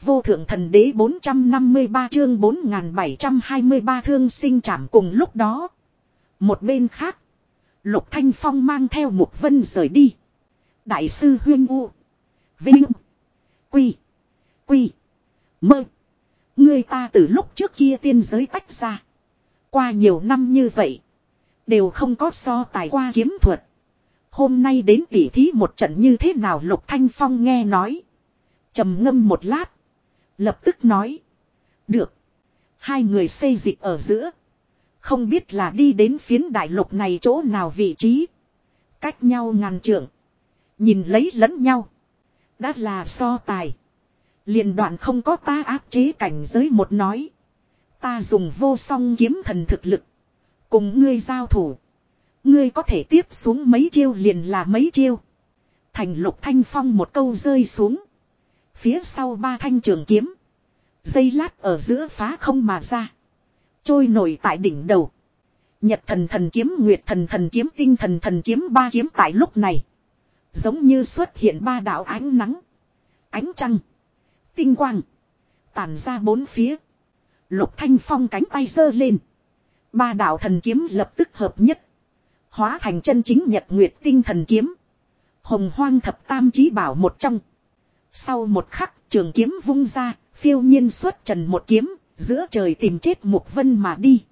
Vô thượng thần đế 453 chương 4723 thương sinh chảm cùng lúc đó. Một bên khác. Lục Thanh Phong mang theo Mục Vân rời đi. Đại sư Huyên U. Vinh. Quy. Quy. Mơ. Người ta từ lúc trước kia tiên giới tách ra. Qua nhiều năm như vậy. Đều không có so tài qua kiếm thuật. Hôm nay đến tỉ thí một trận như thế nào Lục Thanh Phong nghe nói. trầm ngâm một lát. Lập tức nói. Được. Hai người xây dịch ở giữa. Không biết là đi đến phiến đại lục này chỗ nào vị trí. Cách nhau ngàn trượng. Nhìn lấy lẫn nhau. Đã là so tài. liền đoạn không có ta áp chế cảnh giới một nói. Ta dùng vô song kiếm thần thực lực. Cùng ngươi giao thủ. Ngươi có thể tiếp xuống mấy chiêu liền là mấy chiêu. Thành lục thanh phong một câu rơi xuống. Phía sau ba thanh trường kiếm. Dây lát ở giữa phá không mà ra. Trôi nổi tại đỉnh đầu. Nhật thần thần kiếm, nguyệt thần thần kiếm, tinh thần thần kiếm, ba kiếm tại lúc này. Giống như xuất hiện ba đạo ánh nắng. Ánh trăng. Tinh quang. Tàn ra bốn phía. Lục thanh phong cánh tay giơ lên. Ba đạo thần kiếm lập tức hợp nhất. Hóa thành chân chính nhật nguyệt tinh thần kiếm. Hồng hoang thập tam chí bảo một trong. Sau một khắc trường kiếm vung ra, phiêu nhiên xuất trần một kiếm, giữa trời tìm chết mục vân mà đi.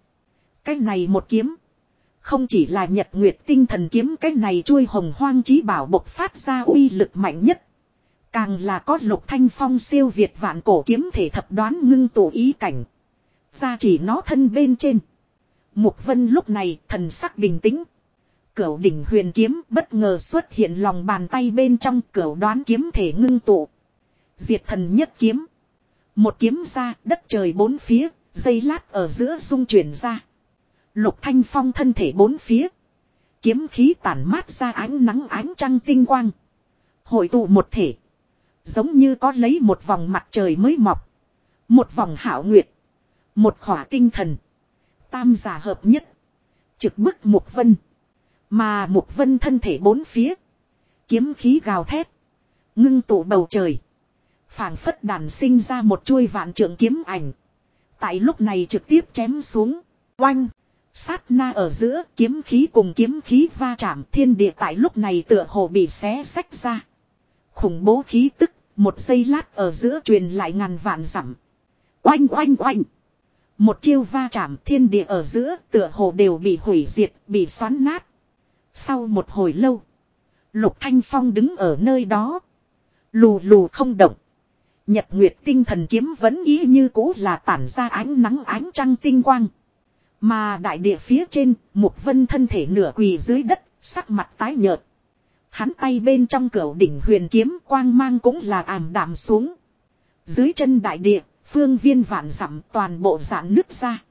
Cái này một kiếm. Không chỉ là nhật nguyệt tinh thần kiếm cái này chui hồng hoang chí bảo bộc phát ra uy lực mạnh nhất. Càng là có lục thanh phong siêu việt vạn cổ kiếm thể thập đoán ngưng tụ ý cảnh. Ra chỉ nó thân bên trên. Mục vân lúc này thần sắc bình tĩnh. Cửu đỉnh huyền kiếm bất ngờ xuất hiện lòng bàn tay bên trong cửu đoán kiếm thể ngưng tụ. Diệt thần nhất kiếm. Một kiếm ra đất trời bốn phía, dây lát ở giữa dung chuyển ra. Lục thanh phong thân thể bốn phía. Kiếm khí tản mát ra ánh nắng ánh trăng tinh quang. Hội tụ một thể. Giống như có lấy một vòng mặt trời mới mọc. Một vòng hảo nguyệt. Một khỏa tinh thần. Tam giả hợp nhất. Trực bức Mục Vân. Mà Mục Vân thân thể bốn phía. Kiếm khí gào thét. Ngưng tụ bầu trời phảng phất đàn sinh ra một chuôi vạn trượng kiếm ảnh. Tại lúc này trực tiếp chém xuống. Oanh. Sát na ở giữa kiếm khí cùng kiếm khí va chạm thiên địa tại lúc này tựa hồ bị xé sách ra. Khủng bố khí tức, một giây lát ở giữa truyền lại ngàn vạn dặm. Oanh oanh oanh. Một chiêu va chạm thiên địa ở giữa tựa hồ đều bị hủy diệt, bị xoắn nát. Sau một hồi lâu, Lục Thanh Phong đứng ở nơi đó. Lù lù không động. Nhật Nguyệt tinh thần kiếm vẫn ý như cũ là tản ra ánh nắng ánh trăng tinh quang. Mà đại địa phía trên, Mục Vân thân thể nửa quỳ dưới đất, sắc mặt tái nhợt. Hắn tay bên trong cửa đỉnh huyền kiếm quang mang cũng là ảm đạm xuống. Dưới chân đại địa, phương viên vạn dặm toàn bộ dạn nước ra.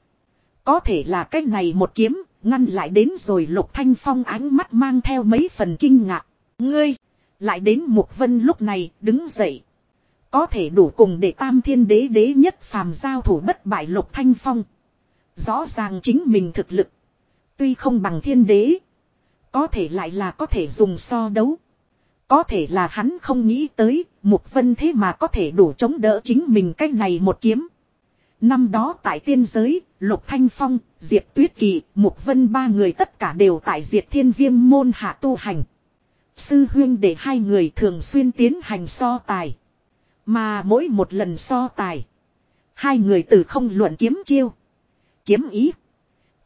Có thể là cái này một kiếm, ngăn lại đến rồi lục thanh phong ánh mắt mang theo mấy phần kinh ngạc. Ngươi, lại đến Mục Vân lúc này, đứng dậy. Có thể đủ cùng để tam thiên đế đế nhất phàm giao thủ bất bại lục thanh phong. Rõ ràng chính mình thực lực. Tuy không bằng thiên đế. Có thể lại là có thể dùng so đấu. Có thể là hắn không nghĩ tới, Mục Vân thế mà có thể đủ chống đỡ chính mình cách này một kiếm. Năm đó tại tiên giới, Lục Thanh Phong, Diệp Tuyết Kỳ, Mục Vân ba người tất cả đều tại Diệp Thiên Viêm môn hạ tu hành. Sư huyên để hai người thường xuyên tiến hành so tài. Mà mỗi một lần so tài, hai người từ không luận kiếm chiêu, kiếm ý.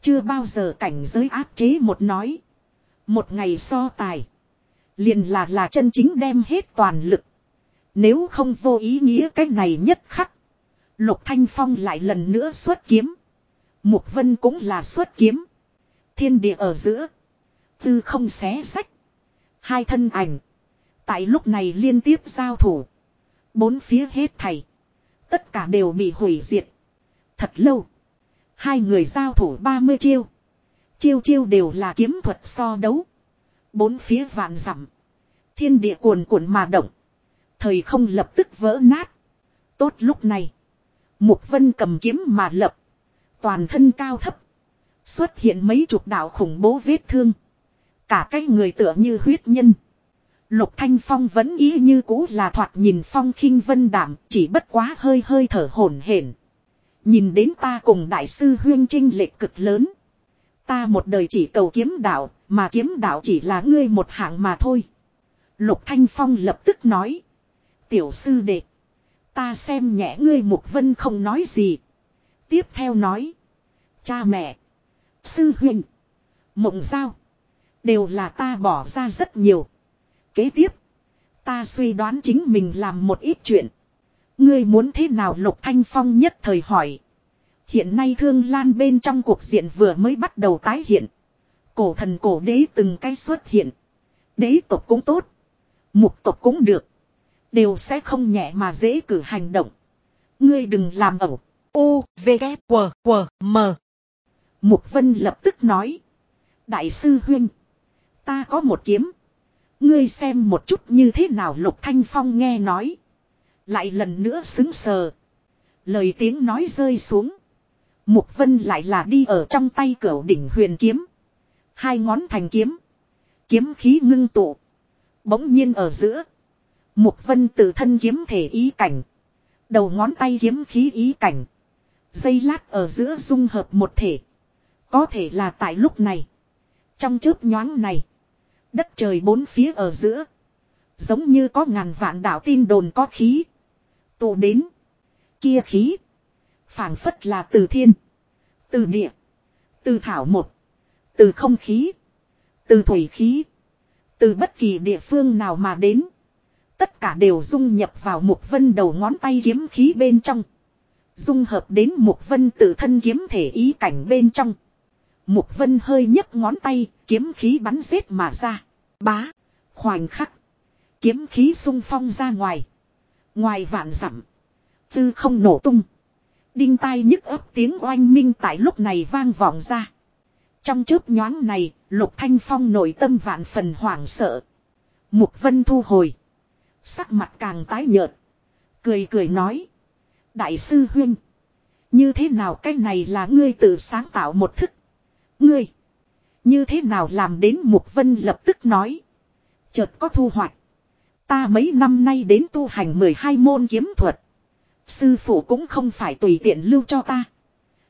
Chưa bao giờ cảnh giới áp chế một nói. Một ngày so tài. Liền là là chân chính đem hết toàn lực. Nếu không vô ý nghĩa cái này nhất khắc. Lục Thanh Phong lại lần nữa xuất kiếm. Mục Vân cũng là xuất kiếm. Thiên địa ở giữa. Tư không xé sách. Hai thân ảnh. Tại lúc này liên tiếp giao thủ. Bốn phía hết thảy. Tất cả đều bị hủy diệt. Thật lâu. Hai người giao thủ 30 chiêu. Chiêu chiêu đều là kiếm thuật so đấu. Bốn phía vạn dặm Thiên địa cuồn cuộn mà động. Thời không lập tức vỡ nát. Tốt lúc này. Mục vân cầm kiếm mà lập. Toàn thân cao thấp. Xuất hiện mấy chục đạo khủng bố vết thương. Cả cái người tựa như huyết nhân. Lục Thanh Phong vẫn ý như cũ là thoạt nhìn phong khinh vân đảm, chỉ bất quá hơi hơi thở hổn hển. Nhìn đến ta cùng đại sư huyên trinh lệch cực lớn. Ta một đời chỉ cầu kiếm đạo, mà kiếm đạo chỉ là ngươi một hạng mà thôi. Lục Thanh Phong lập tức nói. Tiểu sư đệ. Ta xem nhẹ ngươi Mục Vân không nói gì. Tiếp theo nói. Cha mẹ. Sư huynh. Mộng giao. Đều là ta bỏ ra rất nhiều. Kế tiếp. Ta suy đoán chính mình làm một ít chuyện. Ngươi muốn thế nào Lục Thanh Phong nhất thời hỏi. Hiện nay thương lan bên trong cuộc diện vừa mới bắt đầu tái hiện. Cổ thần cổ đế từng cái xuất hiện. Đế tộc cũng tốt. Mục tộc cũng được. Đều sẽ không nhẹ mà dễ cử hành động. Ngươi đừng làm ẩu. U, V, K, W, W, M. Mục Vân lập tức nói. Đại sư huynh. Ta có một kiếm. Ngươi xem một chút như thế nào Lục Thanh Phong nghe nói. Lại lần nữa xứng sờ. Lời tiếng nói rơi xuống. Mục Vân lại là đi ở trong tay cửa đỉnh huyền kiếm. Hai ngón thành kiếm. Kiếm khí ngưng tụ. Bỗng nhiên ở giữa. Mục Vân tự thân kiếm thể ý cảnh. Đầu ngón tay kiếm khí ý cảnh. Dây lát ở giữa dung hợp một thể. Có thể là tại lúc này. Trong chớp nhoáng này. Đất trời bốn phía ở giữa. Giống như có ngàn vạn đạo tin đồn có khí. Tụ đến. Kia khí. phảng phất là từ thiên. Từ địa. Từ thảo một. Từ không khí. Từ thủy khí. Từ bất kỳ địa phương nào mà đến. Tất cả đều dung nhập vào một vân đầu ngón tay kiếm khí bên trong. Dung hợp đến một vân tự thân kiếm thể ý cảnh bên trong. Mục vân hơi nhấc ngón tay, kiếm khí bắn xếp mà ra. Bá, khoảnh khắc. Kiếm khí sung phong ra ngoài. Ngoài vạn dặm Tư không nổ tung. Đinh tai nhức ấp tiếng oanh minh tại lúc này vang vọng ra. Trong chớp nhoáng này, Lục Thanh Phong nội tâm vạn phần hoảng sợ. Mục Vân thu hồi. Sắc mặt càng tái nhợt. Cười cười nói. Đại sư huynh. Như thế nào cái này là ngươi tự sáng tạo một thức. Ngươi. Như thế nào làm đến Mục Vân lập tức nói. Chợt có thu hoạch. Ta mấy năm nay đến tu hành 12 môn kiếm thuật. Sư phụ cũng không phải tùy tiện lưu cho ta.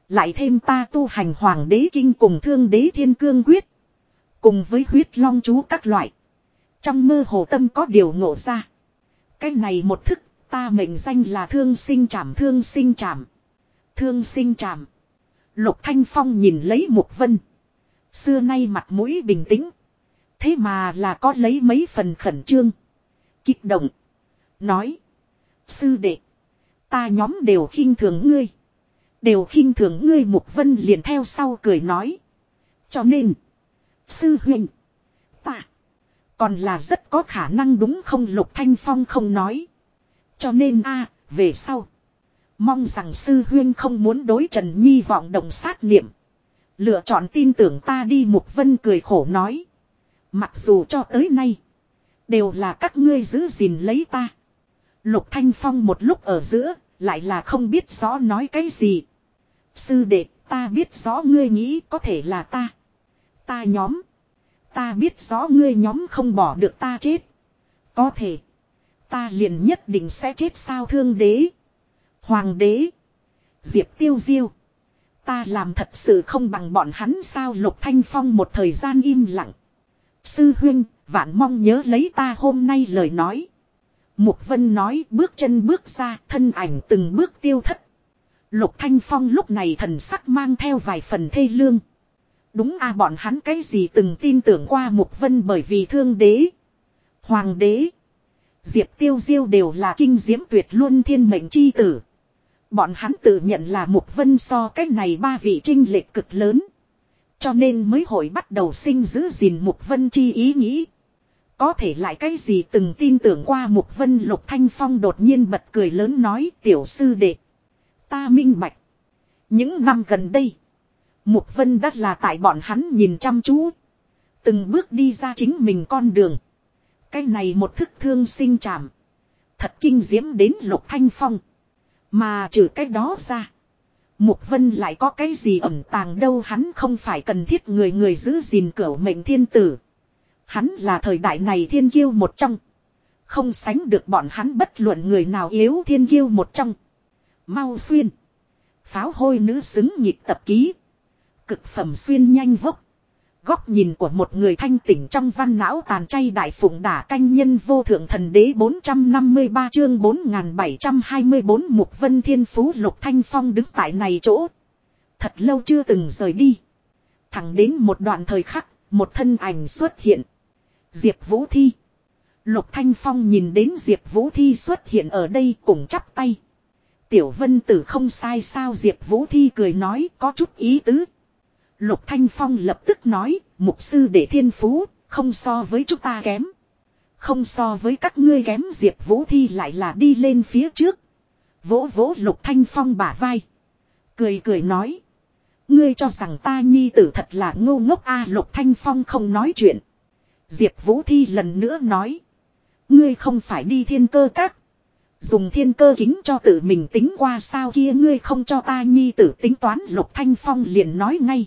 Lại thêm ta tu hành hoàng đế kinh cùng thương đế thiên cương quyết. Cùng với huyết long chú các loại. Trong mơ hồ tâm có điều ngộ ra. Cái này một thức, ta mệnh danh là thương sinh trảm, thương sinh trảm. Thương sinh trảm. Lục Thanh Phong nhìn lấy Mục Vân. Xưa nay mặt mũi bình tĩnh. Thế mà là có lấy mấy phần khẩn trương. Kích động. Nói. Sư đệ. Ta nhóm đều khinh thường ngươi. Đều khinh thường ngươi Mục Vân liền theo sau cười nói. Cho nên. Sư huynh. Ta. Còn là rất có khả năng đúng không Lục Thanh Phong không nói. Cho nên a, về sau. Mong rằng sư huyên không muốn đối Trần Nhi vọng động sát niệm. Lựa chọn tin tưởng ta đi, Mục Vân cười khổ nói. Mặc dù cho tới nay. Đều là các ngươi giữ gìn lấy ta. Lục Thanh Phong một lúc ở giữa. Lại là không biết rõ nói cái gì. Sư đệ, ta biết rõ ngươi nghĩ có thể là ta. Ta nhóm. Ta biết rõ ngươi nhóm không bỏ được ta chết. Có thể. Ta liền nhất định sẽ chết sao thương đế. Hoàng đế. Diệp tiêu diêu. Ta làm thật sự không bằng bọn hắn sao lục thanh phong một thời gian im lặng. Sư huynh, vạn mong nhớ lấy ta hôm nay lời nói. Mục vân nói bước chân bước ra thân ảnh từng bước tiêu thất. Lục thanh phong lúc này thần sắc mang theo vài phần thê lương. Đúng à, bọn hắn cái gì từng tin tưởng qua mục vân bởi vì thương đế. Hoàng đế. Diệp tiêu diêu đều là kinh diễm tuyệt luôn thiên mệnh chi tử. Bọn hắn tự nhận là mục vân so cái này ba vị trinh lệch cực lớn. Cho nên mới hội bắt đầu sinh giữ gìn mục vân chi ý nghĩ. Có thể lại cái gì từng tin tưởng qua mục vân lục thanh phong đột nhiên bật cười lớn nói, tiểu sư đệ. Ta minh bạch. Những năm gần đây. Mục vân đắt là tại bọn hắn nhìn chăm chú. Từng bước đi ra chính mình con đường. Cái này một thức thương sinh chạm. Thật kinh diễm đến lục thanh phong. Mà trừ cái đó ra. Mục vân lại có cái gì ẩn tàng đâu hắn không phải cần thiết người người giữ gìn cửu mệnh thiên tử. Hắn là thời đại này thiên kiêu một trong. Không sánh được bọn hắn bất luận người nào yếu thiên kiêu một trong. Mau xuyên. Pháo hôi nữ xứng nhịp tập ký. Cực phẩm xuyên nhanh vốc. Góc nhìn của một người thanh tỉnh trong văn não tàn chay đại phụng đả canh nhân vô thượng thần đế 453 chương 4724 mục vân thiên phú lục thanh phong đứng tại này chỗ. Thật lâu chưa từng rời đi. Thẳng đến một đoạn thời khắc, một thân ảnh xuất hiện. Diệp Vũ Thi. Lục Thanh Phong nhìn đến Diệp Vũ Thi xuất hiện ở đây cùng chắp tay. Tiểu Vân Tử không sai sao Diệp Vũ Thi cười nói có chút ý tứ. Lục Thanh Phong lập tức nói, mục sư để thiên phú, không so với chúng ta kém. Không so với các ngươi kém Diệp Vũ Thi lại là đi lên phía trước. Vỗ vỗ Lục Thanh Phong bả vai. Cười cười nói. Ngươi cho rằng ta nhi tử thật là ngu ngốc a Lục Thanh Phong không nói chuyện. Diệp Vũ Thi lần nữa nói. Ngươi không phải đi thiên cơ các. Dùng thiên cơ kính cho tự mình tính qua sao kia ngươi không cho ta nhi tử tính toán Lục Thanh Phong liền nói ngay.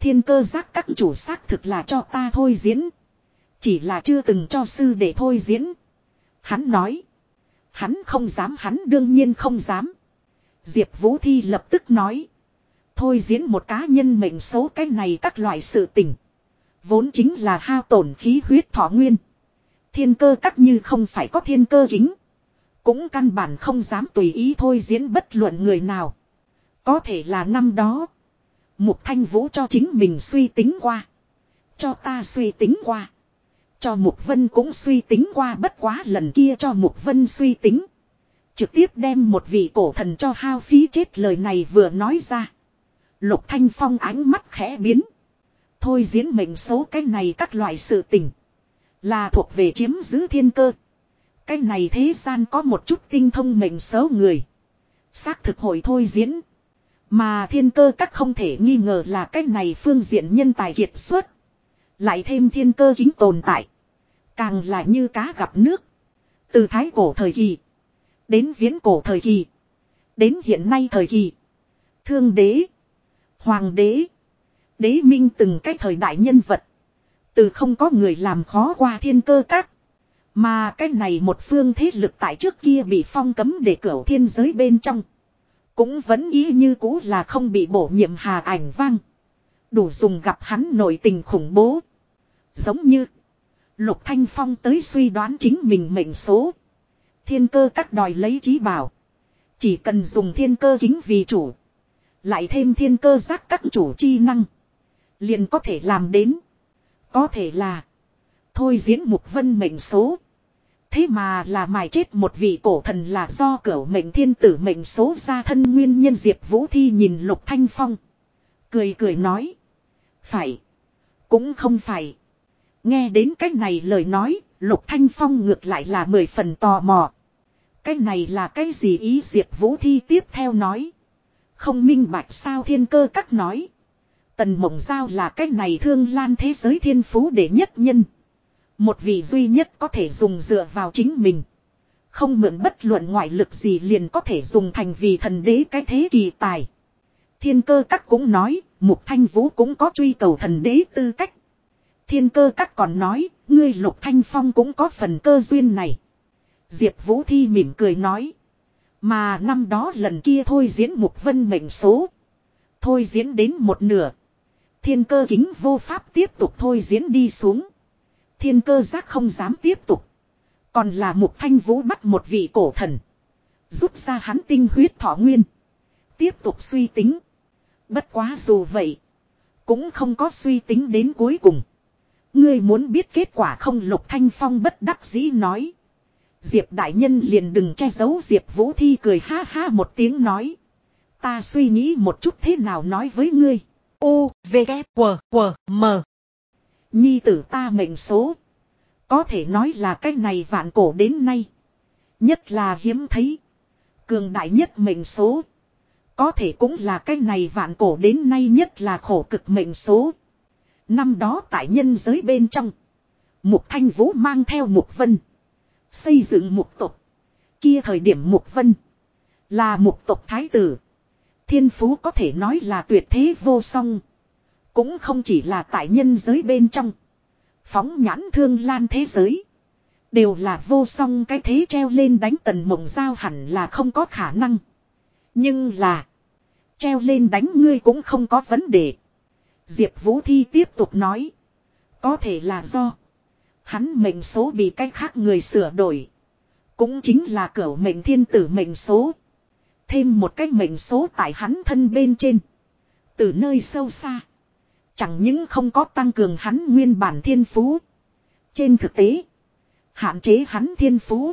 Thiên cơ giác các chủ xác thực là cho ta thôi diễn. Chỉ là chưa từng cho sư để thôi diễn. Hắn nói. Hắn không dám, hắn đương nhiên không dám. Diệp Vũ Thi lập tức nói. Thôi diễn một cá nhân mệnh xấu cái này các loại sự tình. Vốn chính là hao tổn khí huyết thọ nguyên. Thiên cơ các như không phải có thiên cơ kính. Cũng căn bản không dám tùy ý thôi diễn bất luận người nào. Có thể là năm đó. Mục Thanh Vũ cho chính mình suy tính qua. Cho ta suy tính qua. Cho Mục Vân cũng suy tính qua bất quá lần kia cho Mục Vân suy tính. Trực tiếp đem một vị cổ thần cho hao phí chết lời này vừa nói ra. Lục Thanh Phong ánh mắt khẽ biến. Thôi diễn mệnh xấu cái này các loại sự tình. Là thuộc về chiếm giữ thiên cơ. Cái này thế gian có một chút tinh thông mệnh xấu người. Xác thực hội thôi diễn. Mà thiên cơ các không thể nghi ngờ là cách này phương diện nhân tài kiệt xuất. Lại thêm thiên cơ kính tồn tại. Càng là như cá gặp nước. Từ thái cổ thời kỳ. Đến viễn cổ thời kỳ. Đến hiện nay thời kỳ. Thương đế. Hoàng đế. Đế minh từng cái thời đại nhân vật. Từ không có người làm khó qua thiên cơ các. Mà cái này một phương thế lực tại trước kia bị phong cấm để cửa thiên giới bên trong. Cũng vẫn ý như cũ là không bị bổ nhiệm hà ảnh vang. Đủ dùng gặp hắn nội tình khủng bố. Giống như. Lục Thanh Phong tới suy đoán chính mình mệnh số. Thiên cơ các đòi lấy trí bảo. Chỉ cần dùng thiên cơ kính vì chủ. Lại thêm thiên cơ giác các chủ chi năng. Liền có thể làm đến. Có thể là. Thôi diễn mục vân mệnh số. Thế mà là mài chết một vị cổ thần là do cửu mệnh thiên tử mệnh số ra thân nguyên nhân Diệp Vũ Thi nhìn Lục Thanh Phong. Cười cười nói. Phải. Cũng không phải. Nghe đến cách này lời nói, Lục Thanh Phong ngược lại là mười phần tò mò. Cái này là cái gì ý Diệp Vũ Thi tiếp theo nói. Không minh bạch sao thiên cơ các nói. Tần Mộng Giao là cái này thương lan thế giới thiên phú đệ nhất nhân. Một vị duy nhất có thể dùng dựa vào chính mình. Không mượn bất luận ngoại lực gì liền có thể dùng thành vì thần đế cái thế kỳ tài. Thiên cơ các cũng nói, Mục Thanh Vũ cũng có truy cầu thần đế tư cách. Thiên cơ các còn nói, ngươi Lục Thanh Phong cũng có phần cơ duyên này. Diệp Vũ Thi mỉm cười nói. Mà năm đó lần kia thôi diễn Mục Vân mệnh số. Thôi diễn đến một nửa. Thiên cơ kính vô pháp tiếp tục thôi diễn đi xuống. Thiên cơ giác không dám tiếp tục. Còn là Mục Thanh Vũ bắt một vị cổ thần. Rút ra hắn tinh huyết thọ nguyên. Tiếp tục suy tính. Bất quá dù vậy. Cũng không có suy tính đến cuối cùng. Ngươi muốn biết kết quả không Lục Thanh Phong bất đắc dĩ nói. Diệp Đại Nhân liền đừng che giấu Diệp Vũ Thi cười ha ha một tiếng nói. Ta suy nghĩ một chút thế nào nói với ngươi. U, V, K, W, W, M. Nhi tử ta mệnh số. Có thể nói là cái này vạn cổ đến nay. Nhất là hiếm thấy. Cường đại nhất mệnh số. Có thể cũng là cái này vạn cổ đến nay nhất là khổ cực mệnh số. Năm đó tại nhân giới bên trong. Mục Thanh Vũ mang theo Mục Vân. Xây dựng mục tộc. Kia thời điểm Mục Vân. Là mục tộc thái tử. Thiên phú có thể nói là tuyệt thế vô song. Cũng không chỉ là tại nhân giới bên trong. Phóng nhãn thương lan thế giới. Đều là vô song cái thế treo lên đánh tần mộng giao hẳn là không có khả năng. Nhưng là. Treo lên đánh ngươi cũng không có vấn đề. Diệp Vũ Thi tiếp tục nói. Có thể là do. Hắn mệnh số bị cách khác người sửa đổi. Cũng chính là cửu mệnh thiên tử mệnh số. Thêm một cái mệnh số tại hắn thân bên trên. Từ nơi sâu xa. Chẳng những không có tăng cường hắn nguyên bản thiên phú. Trên thực tế. Hạn chế hắn thiên phú.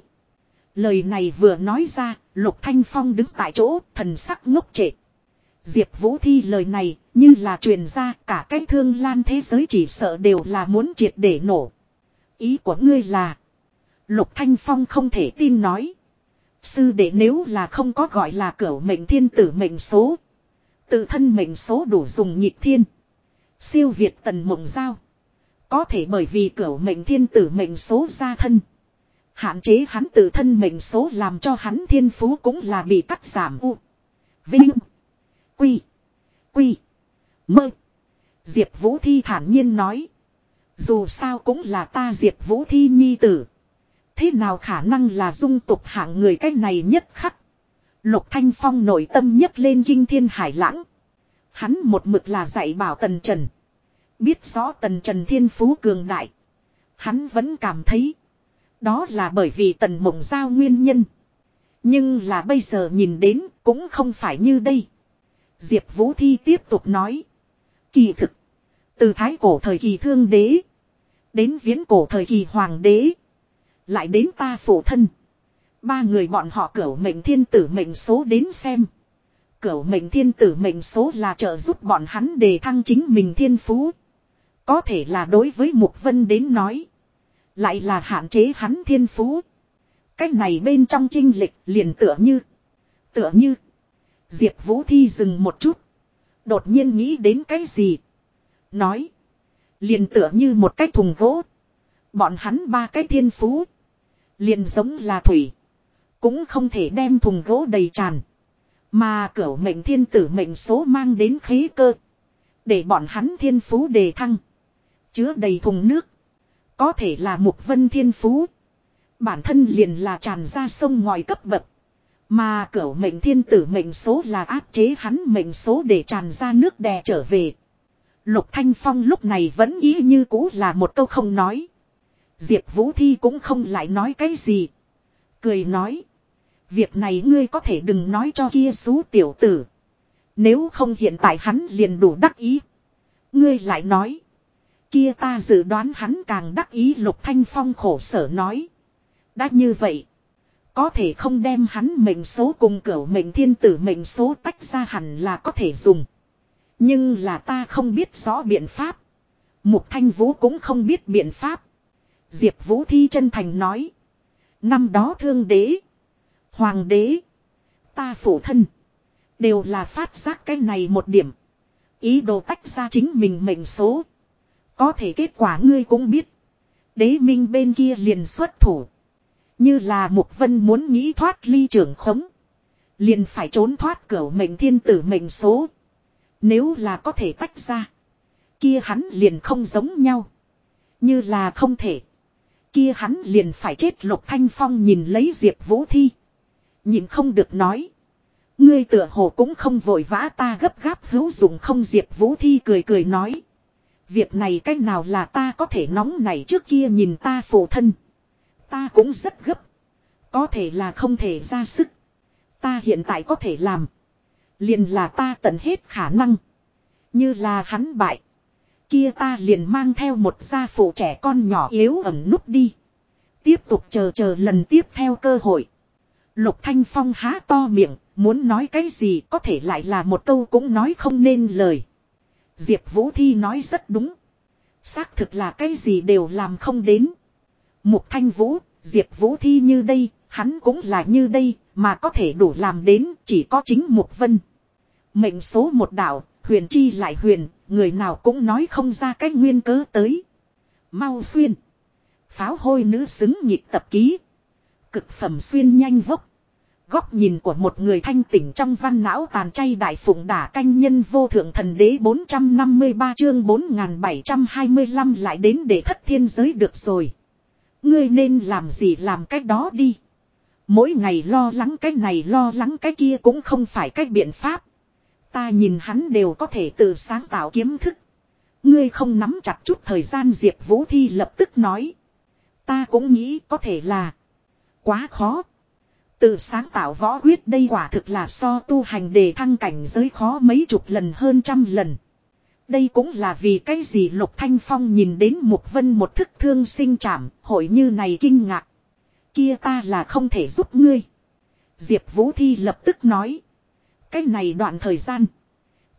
Lời này vừa nói ra, Lục Thanh Phong đứng tại chỗ, thần sắc ngốc trệ. Diệp Vũ Thi lời này, như là truyền ra cả cái thương lan thế giới chỉ sợ đều là muốn triệt để nổ. Ý của ngươi là, Lục Thanh Phong không thể tin nói. Sư đệ nếu là không có gọi là cửa mệnh thiên tử mệnh số. Tự thân mệnh số đủ dùng nhịp thiên. Siêu Việt tần mộng giao. Có thể bởi vì cửu mệnh thiên tử mệnh số ra thân. Hạn chế hắn tự thân mệnh số làm cho hắn thiên phú cũng là bị cắt giảm u. Vinh. Quy. Quy. Mơ. Diệp Vũ Thi thản nhiên nói. Dù sao cũng là ta Diệp Vũ Thi nhi tử. Thế nào khả năng là dung tục hạng người cách này nhất khắc. Lục Thanh Phong nội tâm nhất lên kinh thiên hải lãng. Hắn một mực là dạy bảo Tần Trần. Biết rõ Tần Trần thiên phú cường đại. Hắn vẫn cảm thấy. Đó là bởi vì Tần Mộng Giao nguyên nhân. Nhưng là bây giờ nhìn đến cũng không phải như đây. Diệp Vũ Thi tiếp tục nói. Kỳ thực. Từ thái cổ thời kỳ thương đế. Đến viễn cổ thời kỳ hoàng đế. Lại đến ta phụ thân. Ba người bọn họ cửu mệnh thiên tử mệnh số đến xem. Cửu mệnh thiên tử mệnh số là trợ giúp bọn hắn đề thăng chính mình thiên phú. Có thể là đối với Mục Vân đến nói. Lại là hạn chế hắn thiên phú. Cách này bên trong trinh lịch liền tựa như. Tựa như. Diệp Vũ Thi dừng một chút. Đột nhiên nghĩ đến cái gì. Nói. Liền tựa như một cái thùng gỗ. Bọn hắn ba cái thiên phú. Liền giống là thủy. Cũng không thể đem thùng gỗ đầy tràn. Mà cửu mệnh thiên tử mệnh số mang đến khí cơ. Để bọn hắn thiên phú đề thăng. Chứa đầy thùng nước. Có thể là một vân thiên phú. Bản thân liền là tràn ra sông ngoài cấp bậc. Mà cửu mệnh thiên tử mệnh số là áp chế hắn mệnh số để tràn ra nước đè trở về. Lục Thanh Phong lúc này vẫn ý như cũ là một câu không nói. Diệp Vũ Thi cũng không lại nói cái gì. Cười nói. Việc này ngươi có thể đừng nói cho kia xú tiểu tử. Nếu không hiện tại hắn liền đủ đắc ý. Ngươi lại nói. Kia ta dự đoán hắn càng đắc ý, Lục Thanh Phong khổ sở nói. Đã như vậy. Có thể không đem hắn mệnh số cùng cửu mệnh thiên tử mệnh số tách ra hẳn là có thể dùng. Nhưng là ta không biết rõ biện pháp. Mục Thanh Vũ cũng không biết biện pháp. Diệp Vũ Thi chân thành nói. Năm đó thương đế. Hoàng đế. Ta phụ thân. Đều là phát giác cái này một điểm. Ý đồ tách ra chính mình mệnh số. Có thể kết quả ngươi cũng biết. Đế minh bên kia liền xuất thủ. Như là Mục Vân muốn nghĩ thoát ly trưởng khống. Liền phải trốn thoát cửa mệnh thiên tử mệnh số. Nếu là có thể tách ra. Kia hắn liền không giống nhau. Như là không thể. Kia hắn liền phải chết Lục Thanh Phong nhìn lấy Diệp Vũ Thi. Nhìn không được nói. Ngươi tựa hồ cũng không vội vã ta gấp gáp hữu dụng không Diệp Vũ Thi cười cười nói. Việc này cách nào là ta có thể nóng này trước kia nhìn ta phụ thân. Ta cũng rất gấp. Có thể là không thể ra sức. Ta hiện tại có thể làm. Liền là ta tận hết khả năng. Như là hắn bại. Kia ta liền mang theo một gia phụ trẻ con nhỏ yếu ẩm nút đi. Tiếp tục chờ chờ lần tiếp theo cơ hội. Lục Thanh Phong há to miệng, muốn nói cái gì có thể lại là một câu cũng nói không nên lời. Diệp Vũ Thi nói rất đúng. Xác thực là cái gì đều làm không đến. Mục Thanh Vũ, Diệp Vũ Thi như đây, hắn cũng là như đây, mà có thể đủ làm đến chỉ có chính Mục Vân. Mệnh số một đạo, huyền chi lại huyền, người nào cũng nói không ra cái nguyên cớ tới. Mau xuyên. Pháo hôi nữ xứng nhịp tập ký. Cực phẩm xuyên nhanh vốc. Góc nhìn của một người thanh tỉnh trong văn não tàn chay đại phụng đả canh nhân vô thượng thần đế 453 chương 4725 lại đến để thất thiên giới được rồi. Ngươi nên làm gì làm cách đó đi. Mỗi ngày lo lắng cái này lo lắng cái kia cũng không phải cách biện pháp. Ta nhìn hắn đều có thể tự sáng tạo kiếm thức. Ngươi không nắm chặt chút thời gian Diệp Vũ Thi lập tức nói. Ta cũng nghĩ có thể là quá khó. Tự sáng tạo võ quyết đây quả thực là so tu hành đề thăng cảnh giới khó mấy chục lần hơn trăm lần. Đây cũng là vì cái gì Lục Thanh Phong nhìn đến Mục Vân một thức thương sinh trảm, hội như này kinh ngạc. Kia ta là không thể giúp ngươi. Diệp Vũ Thi lập tức nói. Cái này đoạn thời gian.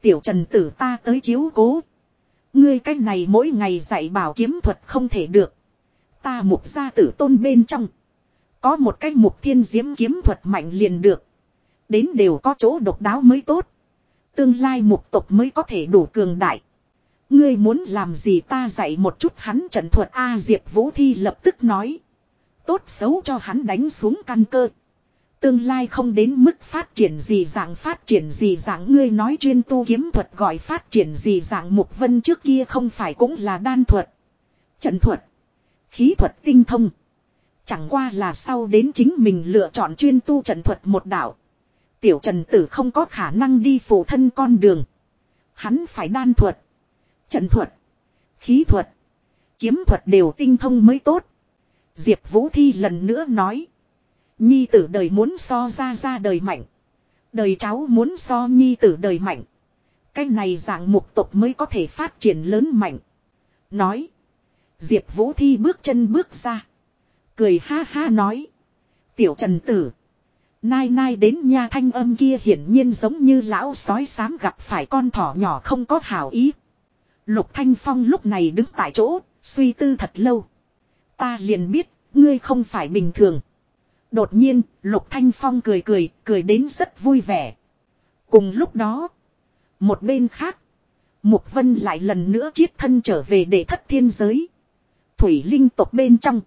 Tiểu trần tử ta tới chiếu cố. Ngươi cái này mỗi ngày dạy bảo kiếm thuật không thể được. Ta mục gia tử tôn bên trong. Có một cái mục thiên diễm kiếm thuật mạnh liền được. Đến đều có chỗ độc đáo mới tốt. Tương lai mục tộc mới có thể đủ cường đại. Ngươi muốn làm gì ta dạy một chút hắn trận thuật A Diệp Vũ Thi lập tức nói. Tốt xấu cho hắn đánh xuống căn cơ. Tương lai không đến mức phát triển gì dạng phát triển gì dạng ngươi nói chuyên tu kiếm thuật gọi phát triển gì dạng mục vân trước kia không phải cũng là đan thuật. Trận thuật. Khí thuật tinh thông. Chẳng qua là sau đến chính mình lựa chọn chuyên tu trận thuật một đạo. Tiểu trần tử không có khả năng đi phụ thân con đường. Hắn phải đan thuật. Trận thuật. Khí thuật. Kiếm thuật đều tinh thông mới tốt. Diệp Vũ Thi lần nữa nói. Nhi tử đời muốn so ra ra đời mạnh. Đời cháu muốn so nhi tử đời mạnh. Cái này dạng mục tục mới có thể phát triển lớn mạnh. Nói. Diệp Vũ Thi bước chân bước ra. Cười ha ha nói. Tiểu trần tử. Nai nai đến nha thanh âm kia hiển nhiên giống như lão sói xám gặp phải con thỏ nhỏ không có hảo ý. Lục Thanh Phong lúc này đứng tại chỗ, suy tư thật lâu. Ta liền biết, ngươi không phải bình thường. Đột nhiên, Lục Thanh Phong cười cười, cười đến rất vui vẻ. Cùng lúc đó, một bên khác, Mục Vân lại lần nữa chiết thân trở về để thất thiên giới. Thủy linh tộc bên trong,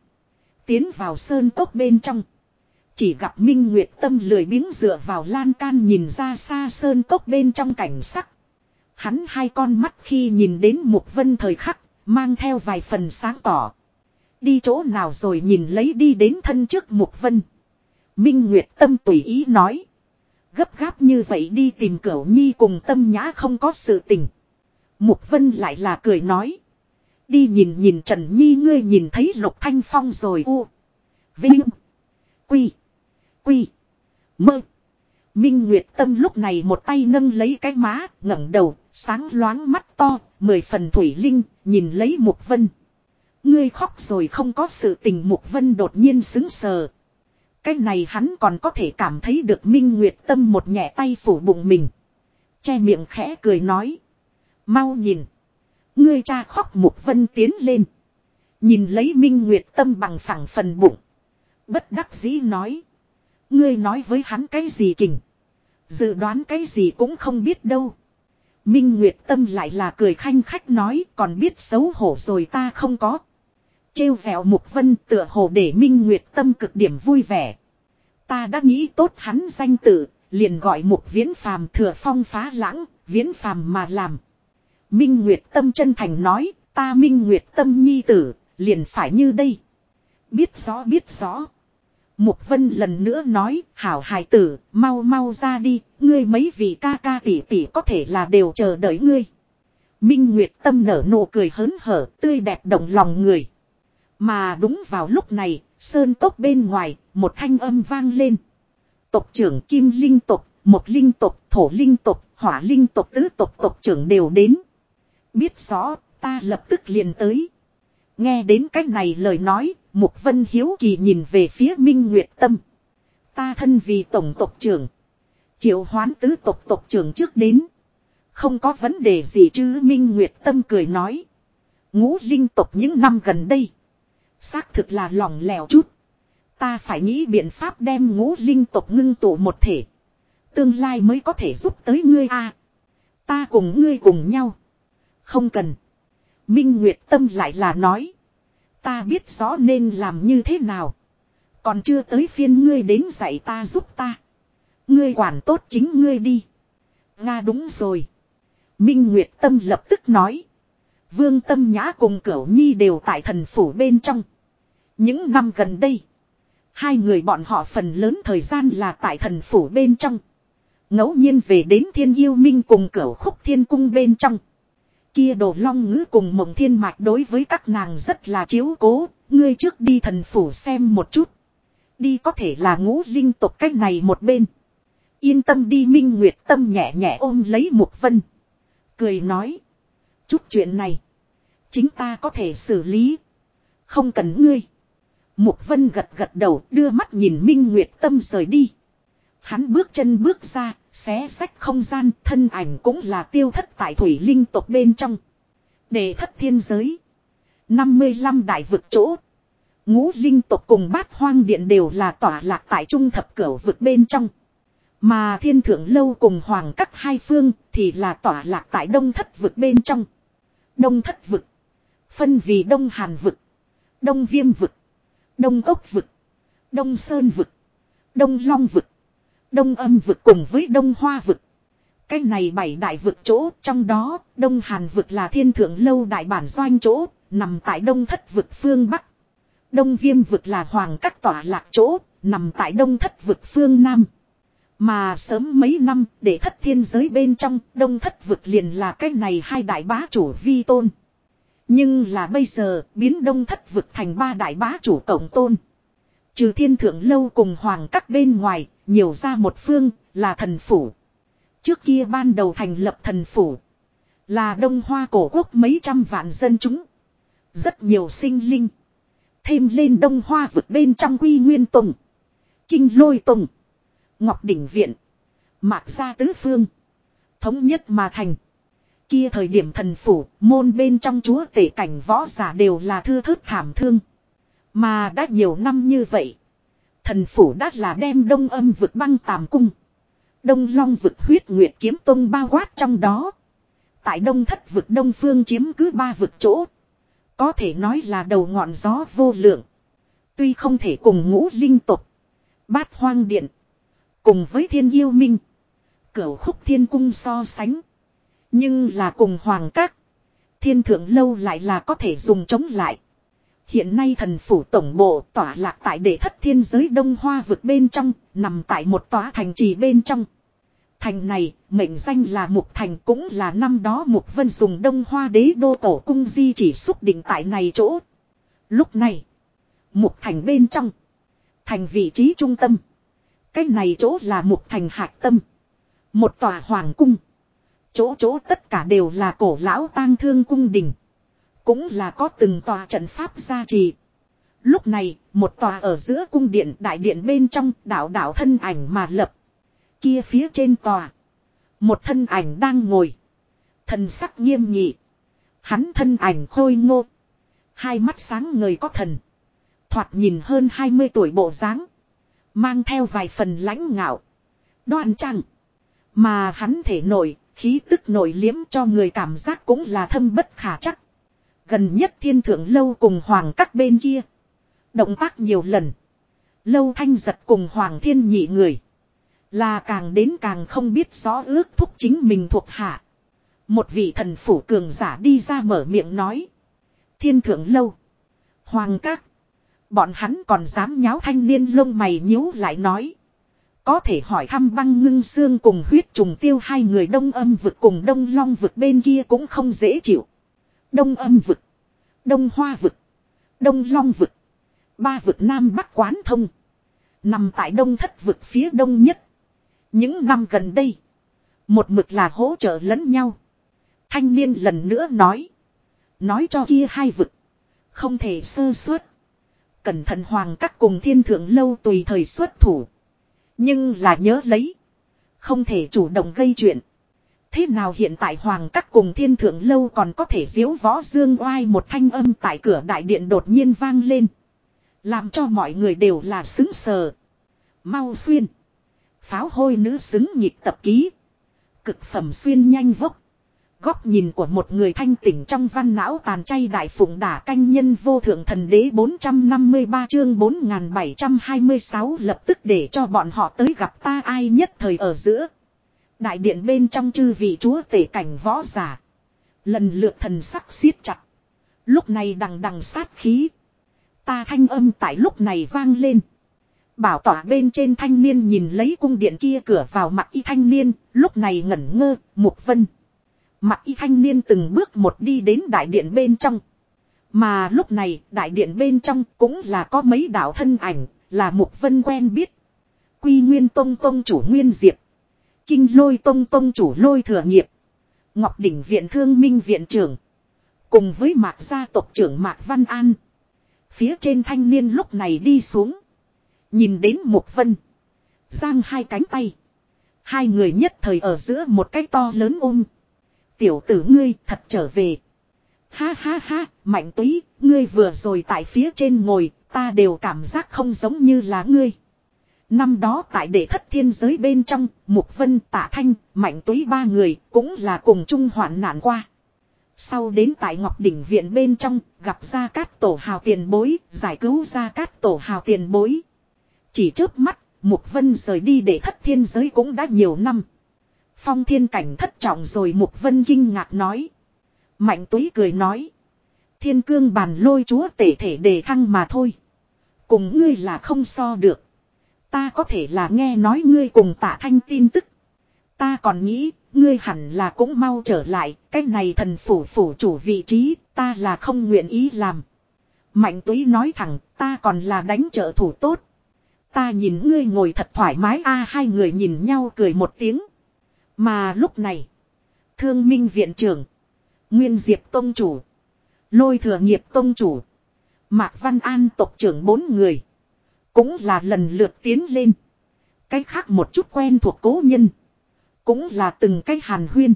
tiến vào sơn tốc bên trong. Chỉ gặp Minh Nguyệt Tâm lười biếng dựa vào lan can nhìn ra xa sơn tốc bên trong cảnh sắc. Hắn hai con mắt khi nhìn đến Mục Vân thời khắc, mang theo vài phần sáng tỏ. Đi chỗ nào rồi nhìn lấy đi đến thân trước Mục Vân. Minh Nguyệt Tâm tùy ý nói. Gấp gáp như vậy đi tìm cửu nhi cùng tâm nhã không có sự tình. Mục Vân lại là cười nói. Đi nhìn nhìn Trần Nhi ngươi nhìn thấy Lục Thanh Phong rồi u. Vinh. Quy. Quy. Mơ. Minh Nguyệt Tâm lúc này một tay nâng lấy cái má, ngẩng đầu, sáng loáng mắt to, mười phần thủy linh, nhìn lấy Mục Vân. Ngươi khóc rồi không có sự tình Mục Vân đột nhiên xứng sờ. Cái này hắn còn có thể cảm thấy được Minh Nguyệt Tâm một nhẹ tay phủ bụng mình. Che miệng khẽ cười nói. Mau nhìn. Ngươi cha khóc Mục Vân tiến lên. Nhìn lấy Minh Nguyệt Tâm bằng phẳng phần bụng. Bất đắc dĩ nói. Ngươi nói với hắn cái gì kình. Dự đoán cái gì cũng không biết đâu. Minh Nguyệt Tâm lại là cười khanh khách nói còn biết xấu hổ rồi ta không có. Trêu vẹo Mục Vân tựa hồ để Minh Nguyệt Tâm cực điểm vui vẻ. Ta đã nghĩ tốt hắn danh tự, liền gọi Mục Viễn Phàm thừa phong phá lãng, Viễn Phàm mà làm. Minh Nguyệt Tâm chân thành nói, ta Minh Nguyệt Tâm nhi tử, liền phải như đây. Biết rõ biết rõ. Mục Vân lần nữa nói, hảo hài tử, mau mau ra đi, ngươi mấy vị ca ca tỷ tỷ có thể là đều chờ đợi ngươi. Minh Nguyệt Tâm nở nụ cười hớn hở, tươi đẹp động lòng người. Mà đúng vào lúc này, sơn cốc bên ngoài, một thanh âm vang lên. Tộc trưởng Kim Linh tộc, một linh tộc, thổ linh tộc, hỏa linh tộc tứ tộc tộc trưởng đều đến. Biết rõ, ta lập tức liền tới. Nghe đến cách này lời nói, Mục Vân Hiếu Kỳ nhìn về phía Minh Nguyệt Tâm. Ta thân vì tổng tộc trưởng. Triệu hoán tứ tộc tộc trưởng trước đến. Không có vấn đề gì chứ Minh Nguyệt Tâm cười nói. Ngũ linh tộc những năm gần đây. Xác thực là lỏng lẻo chút. Ta phải nghĩ biện pháp đem ngũ linh tộc ngưng tụ một thể. Tương lai mới có thể giúp tới ngươi a. ta cùng ngươi cùng nhau. Không cần. Minh Nguyệt Tâm lại là nói. Ta biết rõ nên làm như thế nào. Còn chưa tới phiên ngươi đến dạy ta giúp ta. Ngươi quản tốt chính ngươi đi. Nga đúng rồi. Minh Nguyệt Tâm lập tức nói. Vương Tâm Nhã cùng Cửu Nhi đều tại thần phủ bên trong. Những năm gần đây. Hai người bọn họ phần lớn thời gian là tại thần phủ bên trong. ngẫu nhiên về đến thiên yêu minh cùng cửu khúc thiên cung bên trong. Kia đồ long ngữ cùng mộng thiên mạch đối với các nàng rất là chiếu cố. Ngươi trước đi thần phủ xem một chút. Đi có thể là ngũ linh tục cách này một bên. Yên tâm đi Minh Nguyệt Tâm nhẹ nhẹ ôm lấy Mục Vân. Cười nói. Chút chuyện này. Chính ta có thể xử lý. Không cần ngươi. Mục Vân gật gật đầu đưa mắt nhìn Minh Nguyệt Tâm rời đi. Hắn bước chân bước ra, xé sách không gian, thân ảnh cũng là tiêu thất tại thủy linh tộc bên trong. Để thất thiên giới. 55 đại vực chỗ. Ngũ linh tộc cùng bát hoang điện đều là tỏa lạc tại trung thập cửu vực bên trong. Mà thiên thượng lâu cùng hoàng các hai phương thì là tỏa lạc tại đông thất vực bên trong. Đông thất vực. Phân vì đông hàn vực. Đông viêm vực. Đông cốc vực. Đông sơn vực. Đông long vực. Đông âm vực cùng với đông hoa vực. Cái này bảy đại vực chỗ, trong đó, đông hàn vực là thiên thượng lâu đại bản doanh chỗ, nằm tại đông thất vực phương bắc. Đông viêm vực là hoàng các tỏa lạc chỗ, nằm tại đông thất vực phương nam. Mà sớm mấy năm, để thất thiên giới bên trong, đông thất vực liền là cái này hai đại bá chủ vi tôn. Nhưng là bây giờ, biến đông thất vực thành ba đại bá chủ cộng tôn. Trừ thiên thượng lâu cùng hoàng các bên ngoài, nhiều ra một phương, là thần phủ. Trước kia ban đầu thành lập thần phủ. Là đông hoa cổ quốc mấy trăm vạn dân chúng. Rất nhiều sinh linh. Thêm lên đông hoa vực bên trong quy nguyên tùng. Kinh lôi tùng. Ngọc đỉnh viện. Mạc gia tứ phương. Thống nhất mà thành. Kia thời điểm thần phủ, môn bên trong chúa tể cảnh võ giả đều là thưa thớt thảm thương. Mà đã nhiều năm như vậy. Thần phủ đã là đem đông âm vực băng tàm cung. Đông long vực huyết nguyệt kiếm tông bao quát trong đó. Tại đông thất vực đông phương chiếm cứ ba vực chỗ. Có thể nói là đầu ngọn gió vô lượng. Tuy không thể cùng ngũ linh tục. Bát hoang điện. Cùng với thiên yêu minh. Cửu khúc thiên cung so sánh. Nhưng là cùng hoàng các. Thiên thượng lâu lại là có thể dùng chống lại. Hiện nay thần phủ tổng bộ tỏa lạc tại đệ thất thiên giới đông hoa vực bên trong, nằm tại một tòa thành trì bên trong. Thành này, mệnh danh là Mục Thành cũng là năm đó Mục Vân dùng đông hoa đế đô cổ cung di chỉ xúc định tại này chỗ. Lúc này, Mục Thành bên trong, thành vị trí trung tâm. Cái này chỗ là Mục Thành hạc tâm. Một tòa hoàng cung. Chỗ chỗ tất cả đều là cổ lão tang thương cung đình. Cũng là có từng tòa trận pháp gia trì. Lúc này, một tòa ở giữa cung điện đại điện bên trong đảo đảo thân ảnh mà lập. Kia phía trên tòa. Một thân ảnh đang ngồi. Thần sắc nghiêm nghị. Hắn thân ảnh khôi ngô. Hai mắt sáng người có thần. Thoạt nhìn hơn 20 tuổi bộ dáng Mang theo vài phần lãnh ngạo. Đoan trăng Mà hắn thể nổi, khí tức nổi liếm cho người cảm giác cũng là thâm bất khả chắc. Gần nhất thiên thượng lâu cùng hoàng các bên kia. Động tác nhiều lần. Lâu thanh giật cùng hoàng thiên nhị người. Là càng đến càng không biết rõ ước thúc chính mình thuộc hạ. Một vị thần phủ cường giả đi ra mở miệng nói. Thiên thượng lâu. Hoàng các. Bọn hắn còn dám nháo thanh niên lông mày nhíu lại nói. Có thể hỏi thăm băng ngưng xương cùng huyết trùng tiêu hai người đông âm vực cùng đông long vực bên kia cũng không dễ chịu. Đông âm vực. Đông hoa vực. Đông long vực. Ba vực nam bắc quán thông. Nằm tại đông thất vực phía đông nhất. Những năm gần đây. Một mực là hỗ trợ lẫn nhau. Thanh niên lần nữa nói. Nói cho kia hai vực. Không thể sơ suất. Cẩn thận hoàng các cùng thiên thượng lâu tùy thời xuất thủ. Nhưng là nhớ lấy. Không thể chủ động gây chuyện. Thế nào hiện tại hoàng các cùng thiên thượng lâu còn có thể diếu võ dương oai một thanh âm tại cửa đại điện đột nhiên vang lên. Làm cho mọi người đều là xứng sờ. Mau xuyên. Pháo hôi nữ xứng nhịp tập ký. Cực phẩm xuyên nhanh vốc. Góc nhìn của một người thanh tỉnh trong văn não tàn chay đại phụng đả canh nhân vô thượng thần đế 453 chương 4726 lập tức để cho bọn họ tới gặp ta ai nhất thời ở giữa. Đại điện bên trong chư vị chúa tể cảnh võ giả. Lần lượt thần sắc siết chặt. Lúc này đằng đằng sát khí. Ta thanh âm tại lúc này vang lên. Bảo tỏa bên trên thanh niên nhìn lấy cung điện kia cửa vào mặt y thanh niên, lúc này ngẩn ngơ, mục vân. Mặt y thanh niên từng bước một đi đến đại điện bên trong. Mà lúc này, đại điện bên trong cũng là có mấy đạo thân ảnh, là mục vân quen biết. Quy Nguyên Tông Tông chủ Nguyên Diệp. Kinh Lôi Tông Tông chủ Lôi Thừa Nghiệp. Ngọc Đỉnh Viện Thương Minh Viện trưởng. Cùng với Mạc gia tộc trưởng Mạc Văn An. Phía trên thanh niên lúc này đi xuống. Nhìn đến Mục Vân. Giang hai cánh tay. Hai người nhất thời ở giữa một cái to lớn ôm. Tiểu tử ngươi thật trở về. Ha ha ha, mạnh túy, ngươi vừa rồi tại phía trên ngồi, ta đều cảm giác không giống như là ngươi. Năm đó tại đệ thất thiên giới bên trong, Mục Vân, Tạ Thanh, Mạnh Tuế ba người cũng là cùng chung hoạn nạn qua. Sau đến tại Ngọc Đỉnh Viện bên trong, gặp ra cát tổ hào tiền bối, giải cứu ra cát tổ hào tiền bối. Chỉ trước mắt, Mục Vân rời đi để thất thiên giới cũng đã nhiều năm. Phong thiên cảnh thất trọng rồi Mục Vân kinh ngạc nói. Mạnh túy cười nói. Thiên cương bàn lôi chúa tể thể đề thăng mà thôi. Cùng ngươi là không so được. Ta có thể là nghe nói ngươi cùng tạ thanh tin tức. Ta còn nghĩ, ngươi hẳn là cũng mau trở lại, cái này thần phủ phủ chủ vị trí, ta là không nguyện ý làm. Mạnh túy nói thẳng, ta còn là đánh trợ thủ tốt. Ta nhìn ngươi ngồi thật thoải mái a hai người nhìn nhau cười một tiếng. Mà lúc này, thương minh viện trưởng, nguyên diệp tông chủ, lôi thừa nghiệp tông chủ, mạc văn an tộc trưởng bốn người. Cũng là lần lượt tiến lên. Cái khác một chút quen thuộc cố nhân. Cũng là từng cái hàn huyên.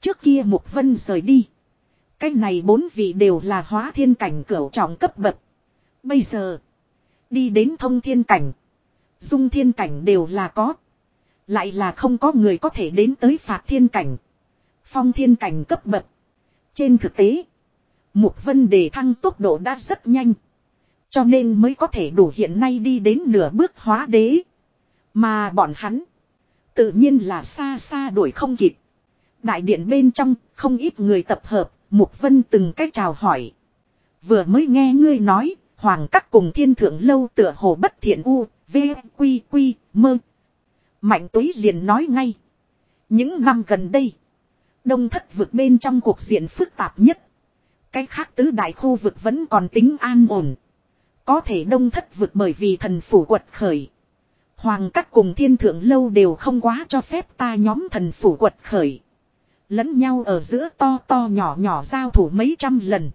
Trước kia Mục Vân rời đi. Cái này bốn vị đều là hóa thiên cảnh cửu trọng cấp bậc. Bây giờ. Đi đến thông thiên cảnh. Dung thiên cảnh đều là có. Lại là không có người có thể đến tới phạt thiên cảnh. Phong thiên cảnh cấp bậc. Trên thực tế. Mục vân đề thăng tốc độ đã rất nhanh. Cho nên mới có thể đủ hiện nay đi đến nửa bước hóa đế. Mà bọn hắn. Tự nhiên là xa xa đuổi không kịp. Đại điện bên trong, không ít người tập hợp. Mục vân từng cách chào hỏi. Vừa mới nghe ngươi nói. Hoàng các cùng thiên thượng lâu tựa hồ bất thiện u. V. Quy. Quy. Mơ. Mạnh túy liền nói ngay. Những năm gần đây. Đông thất vực bên trong cuộc diện phức tạp nhất. Cái khác tứ đại khu vực vẫn còn tính an ổn. Có thể đông thất vực bởi vì thần phủ quật khởi. Hoàng các cùng thiên thượng lâu đều không quá cho phép ta nhóm thần phủ quật khởi. Lẫn nhau ở giữa to to nhỏ nhỏ giao thủ mấy trăm lần.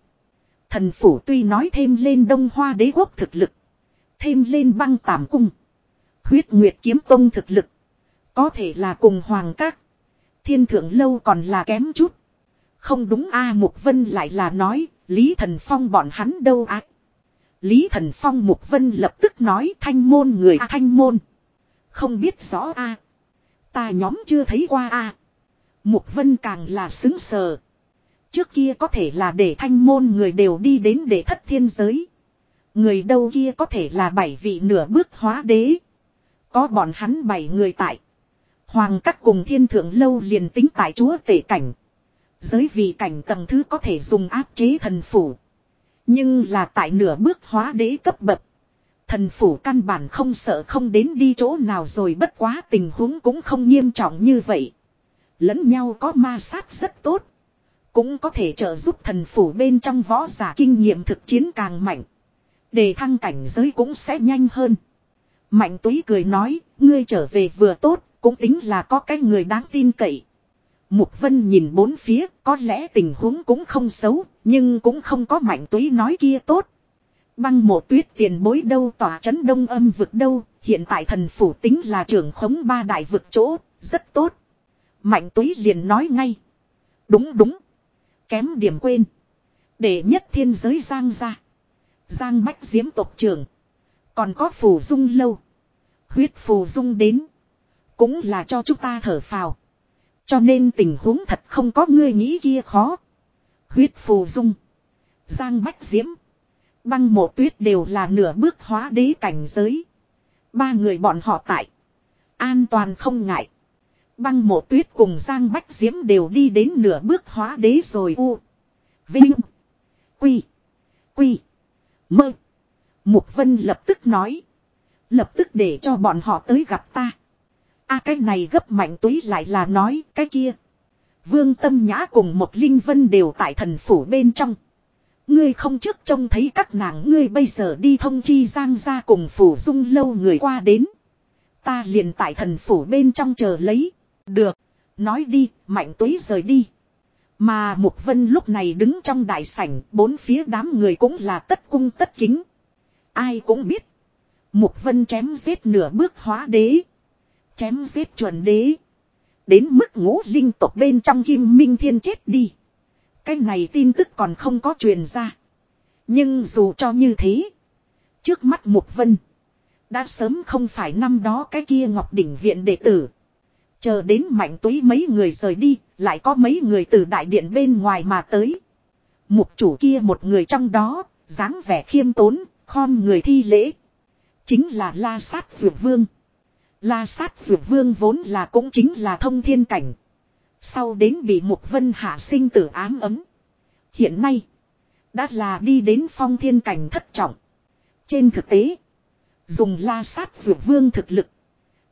Thần phủ tuy nói thêm lên đông hoa đế quốc thực lực. Thêm lên băng tảm cung. Huyết nguyệt kiếm tông thực lực. Có thể là cùng hoàng các. Thiên thượng lâu còn là kém chút. Không đúng a Mục Vân lại là nói, Lý Thần Phong bọn hắn đâu ác. Lý Thần Phong Mục Vân lập tức nói thanh môn người a, thanh môn. Không biết rõ a Ta nhóm chưa thấy qua a Mục Vân càng là xứng sờ. Trước kia có thể là để thanh môn người đều đi đến để thất thiên giới. Người đâu kia có thể là bảy vị nửa bước hóa đế. Có bọn hắn bảy người tại. Hoàng các cùng thiên thượng lâu liền tính tại chúa tể cảnh. Giới vì cảnh tầng thứ có thể dùng áp chế thần phủ. Nhưng là tại nửa bước hóa đế cấp bậc. Thần phủ căn bản không sợ không đến đi chỗ nào rồi bất quá tình huống cũng không nghiêm trọng như vậy. Lẫn nhau có ma sát rất tốt. Cũng có thể trợ giúp thần phủ bên trong võ giả kinh nghiệm thực chiến càng mạnh. Đề thăng cảnh giới cũng sẽ nhanh hơn. Mạnh túy cười nói, ngươi trở về vừa tốt, cũng tính là có cái người đáng tin cậy. Mục Vân nhìn bốn phía, có lẽ tình huống cũng không xấu, nhưng cũng không có mạnh túy nói kia tốt. Băng mộ tuyết tiền bối đâu tỏa chấn đông âm vực đâu, hiện tại thần phủ tính là trưởng khống ba đại vực chỗ, rất tốt. Mạnh túy liền nói ngay. Đúng đúng. Kém điểm quên. Để nhất thiên giới giang ra. Giang bách diễm tộc trưởng. Còn có phù dung lâu. Huyết phù dung đến. Cũng là cho chúng ta thở phào. Cho nên tình huống thật không có ngươi nghĩ kia khó. Huyết phù dung. Giang bách diễm. Băng mộ tuyết đều là nửa bước hóa đế cảnh giới. Ba người bọn họ tại. An toàn không ngại. Băng mộ tuyết cùng Giang Bách Diễm đều đi đến nửa bước hóa đế rồi u. Vinh. Quy. Quy. Mơ. Mục Vân lập tức nói. Lập tức để cho bọn họ tới gặp ta a cái này gấp mạnh túy lại là nói cái kia. Vương Tâm Nhã cùng một Linh Vân đều tại thần phủ bên trong. Ngươi không trước trông thấy các nàng ngươi bây giờ đi thông chi giang ra cùng phủ dung lâu người qua đến. Ta liền tại thần phủ bên trong chờ lấy. Được. Nói đi, mạnh túy rời đi. Mà Mục Vân lúc này đứng trong đại sảnh, bốn phía đám người cũng là tất cung tất kính. Ai cũng biết. Mục Vân chém giết nửa bước hóa đế. Chém giết chuẩn đế. Đến mức ngũ linh tộc bên trong kim minh thiên chết đi. Cái này tin tức còn không có truyền ra. Nhưng dù cho như thế. Trước mắt Mục Vân. Đã sớm không phải năm đó cái kia Ngọc Đỉnh Viện đệ tử. Chờ đến mạnh túy mấy người rời đi. Lại có mấy người từ đại điện bên ngoài mà tới. Mục chủ kia một người trong đó. dáng vẻ khiêm tốn. Khom người thi lễ. Chính là La Sát Dược Vương. La Sát Vượt Vương vốn là cũng chính là thông thiên cảnh. Sau đến bị Mục Vân hạ sinh tử ám ấm. Hiện nay. Đã là đi đến phong thiên cảnh thất trọng. Trên thực tế. Dùng la sát vượt vương thực lực.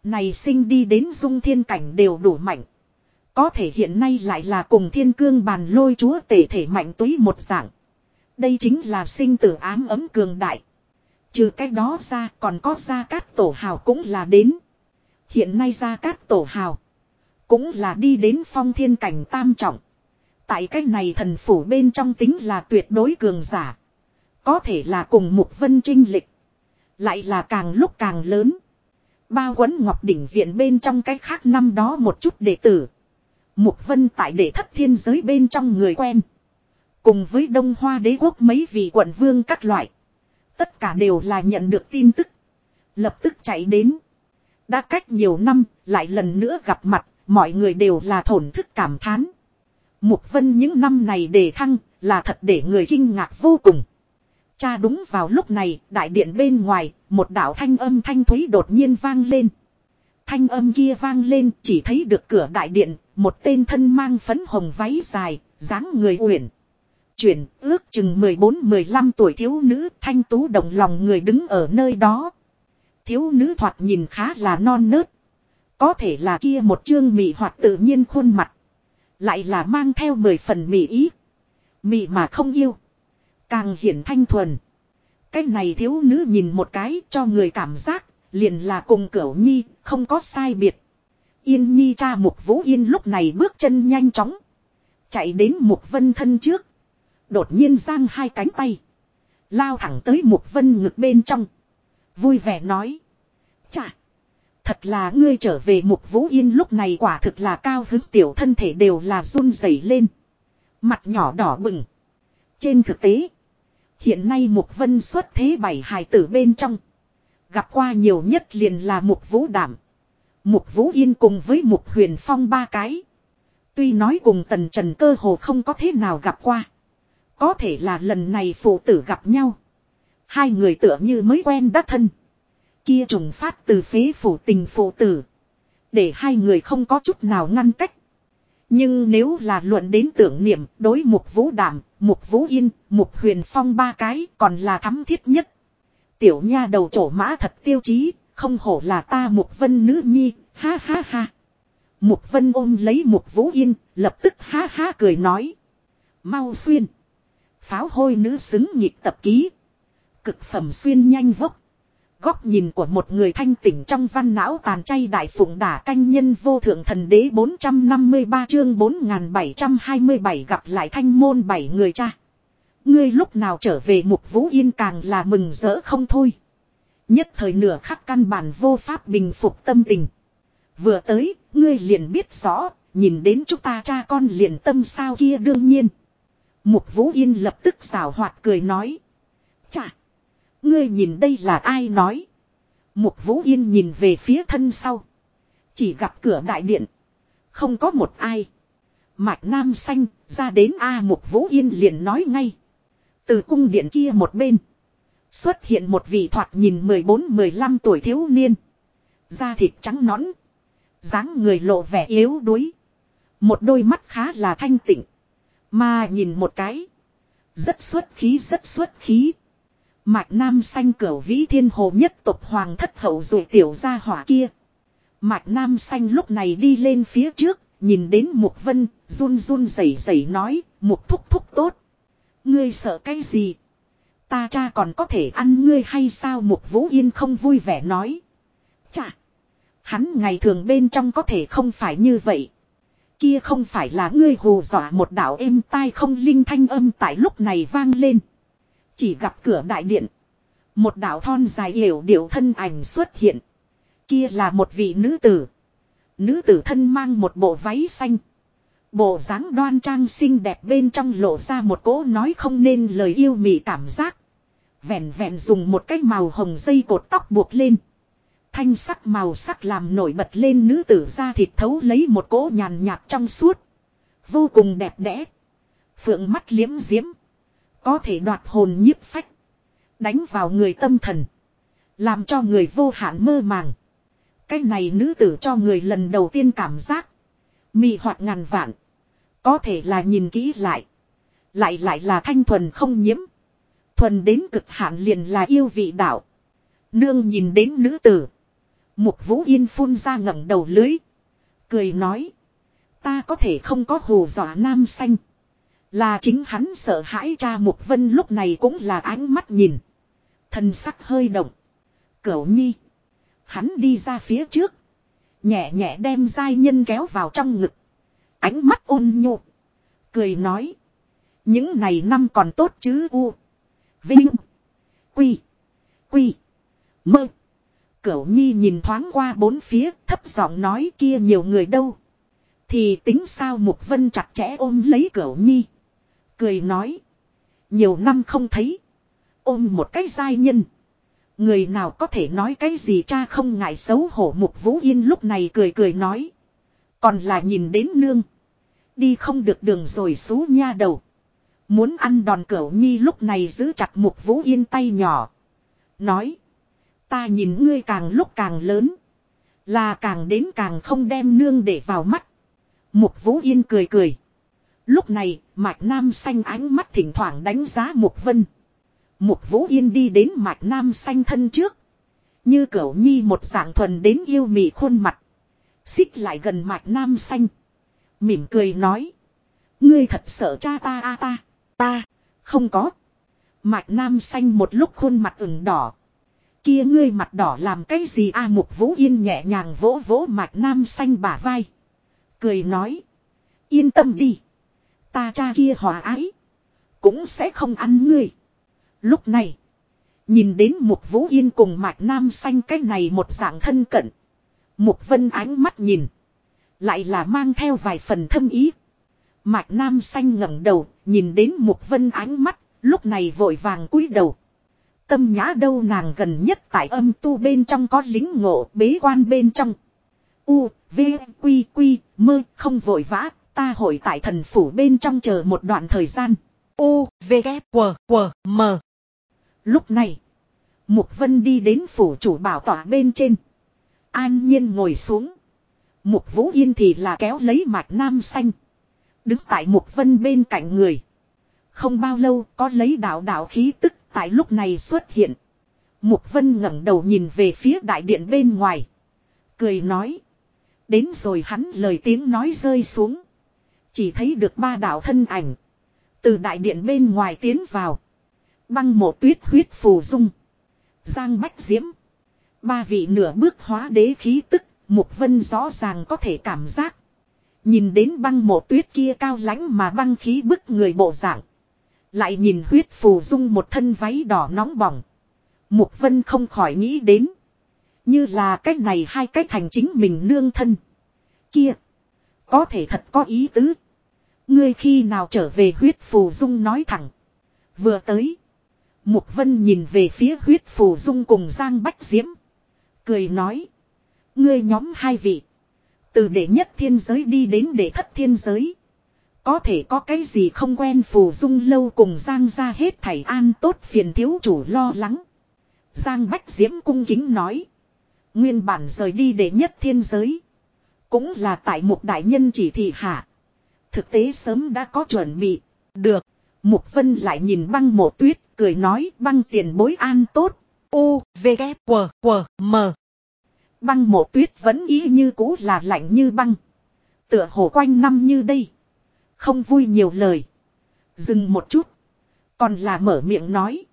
Này sinh đi đến dung thiên cảnh đều đủ mạnh. Có thể hiện nay lại là cùng thiên cương bàn lôi chúa tể thể mạnh túy một dạng. Đây chính là sinh tử ám ấm cường đại. Trừ cái đó ra còn có gia cát tổ hào cũng là đến. Hiện nay gia cát tổ hào. Cũng là đi đến phong thiên cảnh tam trọng. Tại cái này thần phủ bên trong tính là tuyệt đối cường giả. Có thể là cùng mục vân trinh lịch. Lại là càng lúc càng lớn. Bao quấn ngọc đỉnh viện bên trong cái khác năm đó một chút đệ tử. Mục vân tại đệ thất thiên giới bên trong người quen. Cùng với đông hoa đế quốc mấy vị quận vương các loại. Tất cả đều là nhận được tin tức. Lập tức chạy đến. Đã cách nhiều năm, lại lần nữa gặp mặt, mọi người đều là thổn thức cảm thán. Mục vân những năm này đề thăng, là thật để người kinh ngạc vô cùng. Cha đúng vào lúc này, đại điện bên ngoài, một đạo thanh âm thanh thúy đột nhiên vang lên. Thanh âm kia vang lên, chỉ thấy được cửa đại điện, một tên thân mang phấn hồng váy dài, dáng người uyển. Chuyển, ước chừng 14-15 tuổi thiếu nữ, thanh tú động lòng người đứng ở nơi đó. Thiếu nữ thoạt nhìn khá là non nớt. Có thể là kia một chương mị hoạt tự nhiên khuôn mặt. Lại là mang theo mười phần mị ý. Mị mà không yêu. Càng hiển thanh thuần. Cái này thiếu nữ nhìn một cái cho người cảm giác, liền là cùng cửu nhi, không có sai biệt. Yên nhi cha mục vũ yên lúc này bước chân nhanh chóng. Chạy đến mục vân thân trước. Đột nhiên giang hai cánh tay. Lao thẳng tới mục vân ngực bên trong. Vui vẻ nói. Chà. Thật là ngươi trở về mục vũ yên lúc này quả thực là cao hứng tiểu thân thể đều là run rẩy lên. Mặt nhỏ đỏ bừng. Trên thực tế. Hiện nay Mục Vân xuất thế bảy hài tử bên trong. Gặp qua nhiều nhất liền là Mục Vũ Đảm. Mục Vũ Yên cùng với Mục Huyền Phong ba cái. Tuy nói cùng Tần Trần cơ hồ không có thế nào gặp qua. Có thể là lần này phụ tử gặp nhau. Hai người tựa như mới quen đắc thân. Kia trùng phát từ phế phủ tình phụ tử. Để hai người không có chút nào ngăn cách. Nhưng nếu là luận đến tưởng niệm đối mục vũ đảm, mục vũ yên, mục huyền phong ba cái còn là thắm thiết nhất. Tiểu nha đầu trổ mã thật tiêu chí, không hổ là ta mục vân nữ nhi, ha ha ha. Mục vân ôm lấy mục vũ yên, lập tức ha ha cười nói. Mau xuyên. Pháo hôi nữ xứng nhịp tập ký. Cực phẩm xuyên nhanh vốc. Góc nhìn của một người thanh tỉnh trong văn não tàn chay đại phụng đả canh nhân vô thượng thần đế 453 chương 4727 gặp lại thanh môn bảy người cha. Ngươi lúc nào trở về mục vũ yên càng là mừng rỡ không thôi. Nhất thời nửa khắc căn bản vô pháp bình phục tâm tình. Vừa tới, ngươi liền biết rõ, nhìn đến chúng ta cha con liền tâm sao kia đương nhiên. Mục vũ yên lập tức xảo hoạt cười nói. Chà! Ngươi nhìn đây là ai nói. Mục Vũ Yên nhìn về phía thân sau. Chỉ gặp cửa đại điện. Không có một ai. Mạch Nam Xanh, ra đến A Mục Vũ Yên liền nói ngay. Từ cung điện kia một bên. Xuất hiện một vị thoạt nhìn 14-15 tuổi thiếu niên. Da thịt trắng nõn. dáng người lộ vẻ yếu đuối. Một đôi mắt khá là thanh tịnh. Mà nhìn một cái. Rất xuất khí, rất xuất khí. Mạch Nam xanh cửu vĩ thiên hồ nhất tộc hoàng thất hậu rồi tiểu gia hỏa kia. Mạch Nam xanh lúc này đi lên phía trước, nhìn đến Mục Vân, run run rẩy rẩy nói, Mục thúc thúc tốt. Ngươi sợ cái gì? Ta cha còn có thể ăn ngươi hay sao Mục Vũ Yên không vui vẻ nói. Chà! Hắn ngày thường bên trong có thể không phải như vậy. Kia không phải là ngươi hù dọa một đạo êm tai không linh thanh âm tại lúc này vang lên. Chỉ gặp cửa đại điện. Một đạo thon dài hiểu điệu thân ảnh xuất hiện. Kia là một vị nữ tử. Nữ tử thân mang một bộ váy xanh. Bộ dáng đoan trang xinh đẹp bên trong lộ ra một cỗ nói không nên lời yêu mị cảm giác. Vẹn vẹn dùng một cái màu hồng dây cột tóc buộc lên. Thanh sắc màu sắc làm nổi bật lên nữ tử da thịt thấu lấy một cỗ nhàn nhạt trong suốt. Vô cùng đẹp đẽ. Phượng mắt liếm diễm. Có thể đoạt hồn nhiếp phách. Đánh vào người tâm thần. Làm cho người vô hạn mơ màng. Cái này nữ tử cho người lần đầu tiên cảm giác. Mị hoạt ngàn vạn. Có thể là nhìn kỹ lại. Lại lại là thanh thuần không nhiễm. Thuần đến cực hạn liền là yêu vị đạo. Nương nhìn đến nữ tử. Mục vũ yên phun ra ngẩng đầu lưới. Cười nói. Ta có thể không có hồ dọa nam xanh. Là chính hắn sợ hãi cha Mục Vân lúc này cũng là ánh mắt nhìn. Thần sắc hơi động. Cửu nhi. Hắn đi ra phía trước. Nhẹ nhẹ đem giai nhân kéo vào trong ngực. Ánh mắt ôn nhu Cười nói. Những này năm còn tốt chứ u. Vinh. Quy. Quy. Mơ. Cửu nhi nhìn thoáng qua bốn phía, thấp giọng nói kia nhiều người đâu. Thì tính sao Mục Vân chặt chẽ ôm lấy cửu nhi. Cười nói. Nhiều năm không thấy. Ôm một cái giai nhân. Người nào có thể nói cái gì cha không ngại xấu hổ Mục Vũ Yên lúc này cười cười nói. Còn là nhìn đến nương. Đi không được đường rồi xú nha đầu. Muốn ăn đòn cẩu nhi lúc này giữ chặt Mục Vũ Yên tay nhỏ. Nói. Ta nhìn ngươi càng lúc càng lớn. Là càng đến càng không đem nương để vào mắt. Mục Vũ Yên cười cười. Lúc này, Mạch Nam xanh ánh mắt thỉnh thoảng đánh giá Mục Vân. Mục Vũ Yên đi đến Mạch Nam xanh thân trước. Như cẩu nhi một dạng thuần đến yêu mị khuôn mặt. Xích lại gần Mạch Nam xanh. Mỉm cười nói. Ngươi thật sợ cha ta a ta. Ta. Không có. Mạch Nam xanh một lúc khuôn mặt ửng đỏ. Kia ngươi mặt đỏ làm cái gì a Mục Vũ Yên nhẹ nhàng vỗ vỗ Mạch Nam xanh bả vai. Cười nói. Yên tâm đi. Ta cha kia hòa ái. Cũng sẽ không ăn ngươi. Lúc này. Nhìn đến Mục Vũ Yên cùng Mạch Nam xanh cái này một dạng thân cận. Mục Vân ánh mắt nhìn. Lại là mang theo vài phần thâm ý. Mạch Nam xanh ngẩng đầu, nhìn đến Mục Vân ánh mắt, lúc này vội vàng cúi đầu. Tâm nhã đâu nàng gần nhất tại âm tu bên trong có lính ngộ bế quan bên trong. U, V, Quy, Quy, mơ, không vội vã, ta hội tại thần phủ bên trong chờ một đoạn thời gian. U, V, K, W, W, M. Lúc này, Mục Vân đi đến phủ chủ bảo tỏa bên trên. An nhiên ngồi xuống. Mục Vũ Yên thì là kéo lấy mạch nam xanh. Đứng tại Mục Vân bên cạnh người. Không bao lâu có lấy đạo đạo khí tức tại lúc này xuất hiện. Mục Vân ngẩng đầu nhìn về phía đại điện bên ngoài. Cười nói. Đến rồi hắn lời tiếng nói rơi xuống. Chỉ thấy được ba đạo thân ảnh. Từ đại điện bên ngoài tiến vào. Băng mộ tuyết huyết phù dung. Giang bách diễm. Ba vị nửa bước hóa đế khí tức. Mục vân rõ ràng có thể cảm giác. Nhìn đến băng mộ tuyết kia cao lãnh mà băng khí bức người bộ dạng. Lại nhìn huyết phù dung một thân váy đỏ nóng bỏng. Mục vân không khỏi nghĩ đến. Như là cách này hai cách thành chính mình nương thân. Kia. Có thể thật có ý tứ. Ngươi khi nào trở về huyết phù dung nói thẳng. Vừa tới. Mục Vân nhìn về phía huyết phù dung cùng Giang Bách Diễm. Cười nói. Ngươi nhóm hai vị. Từ đệ nhất thiên giới đi đến đệ thất thiên giới. Có thể có cái gì không quen phù dung lâu cùng Giang ra hết thảy an tốt phiền thiếu chủ lo lắng. Giang Bách Diễm cung kính nói. Nguyên bản rời đi đệ nhất thiên giới. Cũng là tại một đại nhân chỉ thị hạ. Thực tế sớm đã có chuẩn bị. Được. Mục Vân lại nhìn băng mộ tuyết, cười nói băng tiền bối an tốt. U, V, K, W, W, M. Băng mộ tuyết vẫn ý như cũ là lạnh như băng. Tựa hồ quanh năm như đây. Không vui nhiều lời. Dừng một chút. Còn là mở miệng nói.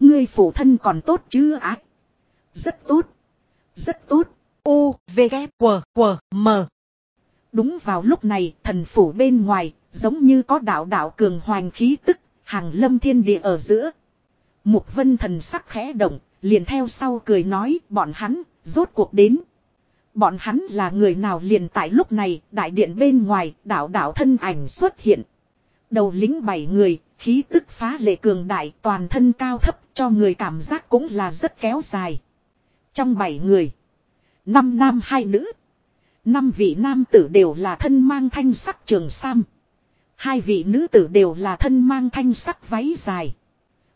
Ngươi phụ thân còn tốt chứ á? Rất tốt. Rất tốt. U, V, K, W, W, M. Đúng vào lúc này, thần phủ bên ngoài, giống như có đạo đạo cường hoành khí tức, hàng lâm thiên địa ở giữa. Mục vân thần sắc khẽ động, liền theo sau cười nói, bọn hắn, rốt cuộc đến. Bọn hắn là người nào liền tại lúc này, đại điện bên ngoài, đạo đạo thân ảnh xuất hiện. Đầu lính bảy người, khí tức phá lệ cường đại, toàn thân cao thấp, cho người cảm giác cũng là rất kéo dài. Trong bảy người, năm nam hai nữ. Năm vị nam tử đều là thân mang thanh sắc trường sam. Hai vị nữ tử đều là thân mang thanh sắc váy dài.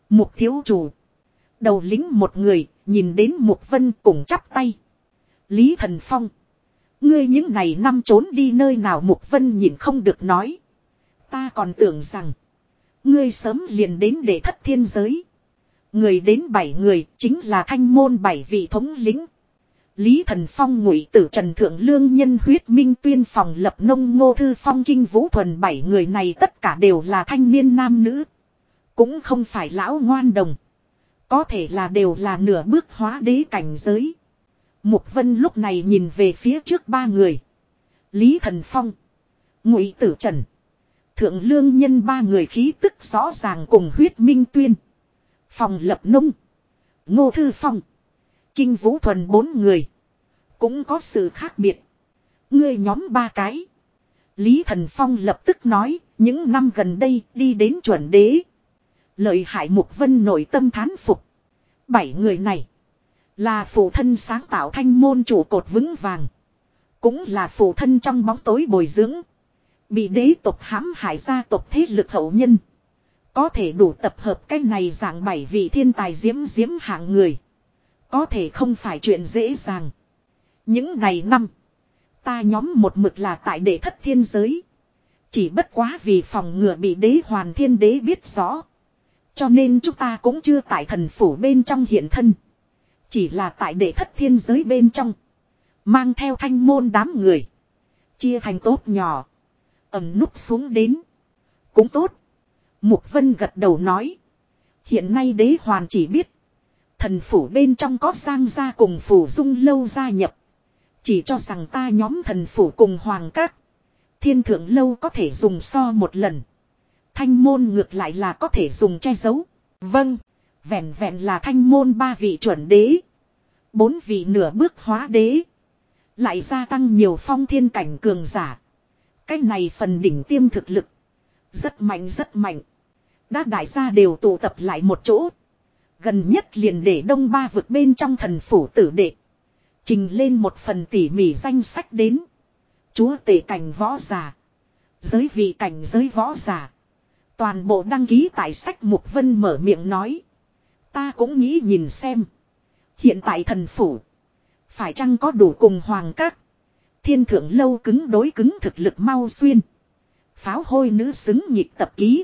Mục thiếu chủ. Đầu lính một người, nhìn đến Mục Vân cùng chắp tay. Lý Thần Phong. Ngươi những ngày năm trốn đi nơi nào Mục Vân nhìn không được nói. Ta còn tưởng rằng. Ngươi sớm liền đến để thất thiên giới. Người đến bảy người chính là thanh môn bảy vị thống lĩnh. Lý Thần Phong ngụy tử Trần Thượng Lương nhân huyết minh tuyên phòng lập nông ngô thư phong kinh vũ thuần bảy người này tất cả đều là thanh niên nam nữ. Cũng không phải lão ngoan đồng. Có thể là đều là nửa bước hóa đế cảnh giới. Mục Vân lúc này nhìn về phía trước ba người. Lý Thần Phong. Ngụy Tử Trần. Thượng Lương nhân ba người khí tức rõ ràng cùng huyết minh tuyên. Phòng lập nông. Ngô Thư Phong. Kinh Vũ Thuần bốn người. Cũng có sự khác biệt. Ngươi nhóm ba cái. Lý Thần Phong lập tức nói, những năm gần đây đi đến chuẩn đế. Lợi hại Mục Vân nội tâm thán phục. Bảy người này. Là phụ thân sáng tạo thanh môn chủ cột vững vàng. Cũng là phụ thân trong bóng tối bồi dưỡng. Bị đế tộc hãm hại gia tộc thế lực hậu nhân. Có thể đủ tập hợp cái này dạng bảy vị thiên tài diễm diễm hạng người. Có thể không phải chuyện dễ dàng. Những ngày năm. Ta nhóm một mực là tại đệ thất thiên giới. Chỉ bất quá vì phòng ngừa bị đế hoàn thiên đế biết rõ. Cho nên chúng ta cũng chưa tại thần phủ bên trong hiện thân. Chỉ là tại đệ thất thiên giới bên trong. Mang theo thanh môn đám người. Chia thành tốt nhỏ. Ẩm núp xuống đến. Cũng tốt. Mục Vân gật đầu nói. Hiện nay đế hoàn chỉ biết. Thần phủ bên trong có giang gia cùng phủ dung lâu gia nhập. Chỉ cho rằng ta nhóm thần phủ cùng hoàng các. Thiên thượng lâu có thể dùng so một lần. Thanh môn ngược lại là có thể dùng che giấu. Vâng. Vẹn vẹn là thanh môn ba vị chuẩn đế. Bốn vị nửa bước hóa đế. Lại gia tăng nhiều phong thiên cảnh cường giả. Cái này phần đỉnh tiêm thực lực. Rất mạnh rất mạnh. Đã đại gia đều tụ tập lại một chỗ. Gần nhất liền để đông ba vực bên trong thần phủ tử đệ. Trình lên một phần tỉ mỉ danh sách đến. Chúa tể cảnh võ giả. Giới vị cảnh giới võ giả. Toàn bộ đăng ký tại sách Mục Vân mở miệng nói. Ta cũng nghĩ nhìn xem. Hiện tại thần phủ. Phải chăng có đủ cùng hoàng các. Thiên thượng lâu cứng đối cứng thực lực mau xuyên. Pháo hôi nữ xứng nhịp tập ký.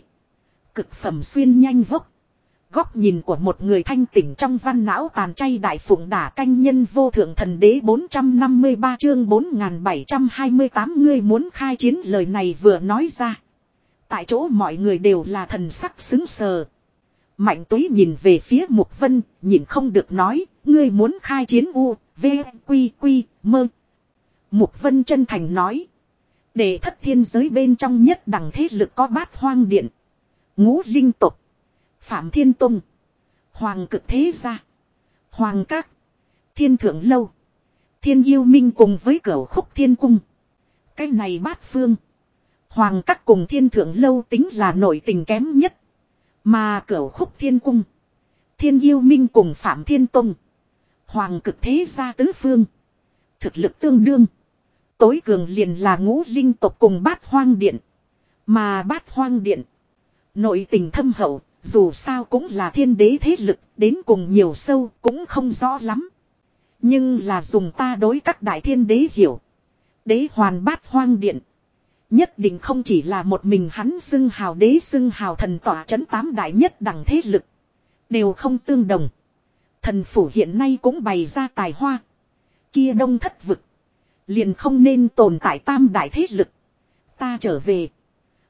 Cực phẩm xuyên nhanh vốc. Góc nhìn của một người thanh tỉnh trong văn não tàn chay đại phụng đả canh nhân vô thượng thần đế 453 chương 4728 ngươi muốn khai chiến lời này vừa nói ra. Tại chỗ mọi người đều là thần sắc xứng sờ. Mạnh túy nhìn về phía Mục Vân, nhìn không được nói, ngươi muốn khai chiến U, V, Quy, Quy, Mơ. Mục Vân chân thành nói. Để thất thiên giới bên trong nhất đẳng thế lực có bát hoang điện. Ngũ linh tục. Phạm Thiên Tông. Hoàng cực thế gia. Hoàng các. Thiên thượng lâu. Thiên yêu minh cùng với cửu khúc thiên cung. Cái này bát phương. Hoàng các cùng thiên thượng lâu tính là nổi tình kém nhất. Mà cửu khúc thiên cung. Thiên yêu minh cùng Phạm Thiên Tông. Hoàng cực thế gia tứ phương. Thực lực tương đương. tối cường liền là ngũ linh tộc cùng bát hoang điện. Mà bát hoang điện. Nội tình thâm hậu, dù sao cũng là thiên đế thế lực, đến cùng nhiều sâu cũng không rõ lắm. Nhưng là dùng ta đối các đại thiên đế hiểu. Đế hoàn bát hoang điện. Nhất định không chỉ là một mình hắn xưng hào đế xưng hào thần tỏa chấn tám đại nhất đẳng thế lực. Đều không tương đồng. Thần phủ hiện nay cũng bày ra tài hoa. Kia đông thất vực. Liền không nên tồn tại tam đại thế lực. Ta trở về.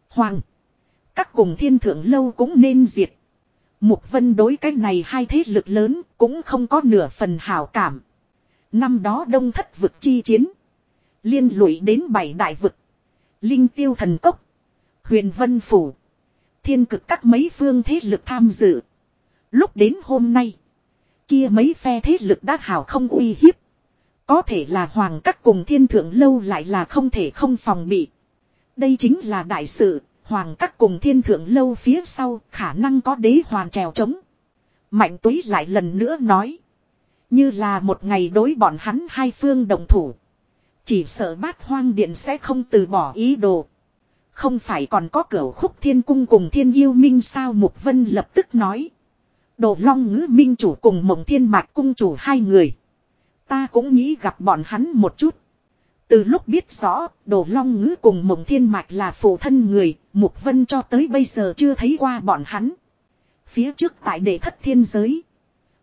Hoàng. Các cùng thiên thượng lâu cũng nên diệt. Mục vân đối cái này hai thế lực lớn cũng không có nửa phần hảo cảm. Năm đó đông thất vực chi chiến. Liên lụy đến bảy đại vực. Linh tiêu thần cốc. Huyền vân phủ. Thiên cực các mấy phương thế lực tham dự. Lúc đến hôm nay. Kia mấy phe thế lực đã hảo không uy hiếp. Có thể là hoàng các cùng thiên thượng lâu lại là không thể không phòng bị. Đây chính là đại sự, hoàng các cùng thiên thượng lâu phía sau, khả năng có đế hoàn trèo trống. Mạnh túy lại lần nữa nói. Như là một ngày đối bọn hắn hai phương đồng thủ. Chỉ sợ bát hoang điện sẽ không từ bỏ ý đồ. Không phải còn có cửa khúc thiên cung cùng thiên yêu minh sao Mục Vân lập tức nói. Đồ long ngữ minh chủ cùng mộng thiên mạch cung chủ hai người. Ta cũng nghĩ gặp bọn hắn một chút. Từ lúc biết rõ, Đồ Long Ngữ cùng Mộng Thiên Mạch là phụ thân người, Mục Vân cho tới bây giờ chưa thấy qua bọn hắn. Phía trước tại đệ thất thiên giới.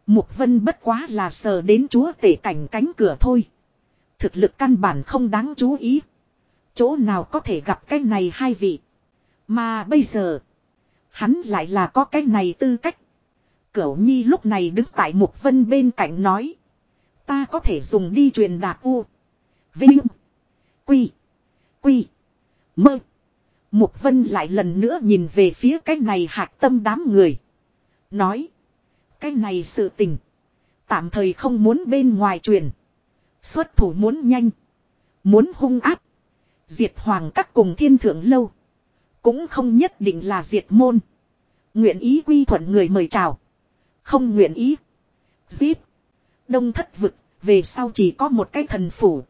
Mục Vân bất quá là sờ đến chúa tể cảnh cánh cửa thôi. Thực lực căn bản không đáng chú ý. Chỗ nào có thể gặp cái này hai vị. Mà bây giờ, hắn lại là có cái này tư cách. Cửu Nhi lúc này đứng tại Mục Vân bên cạnh nói. Ta có thể dùng đi truyền đạt u. Vinh. Quy. Quy. Mơ. Mục Vân lại lần nữa nhìn về phía cái này hạc tâm đám người. Nói. Cái này sự tình. Tạm thời không muốn bên ngoài truyền. Xuất thủ muốn nhanh. Muốn hung áp. Diệt hoàng các cùng thiên thượng lâu. Cũng không nhất định là diệt môn. Nguyện ý quy thuận người mời chào. Không nguyện ý. Giết. Đông thất vực, về sau chỉ có một cái thần phủ.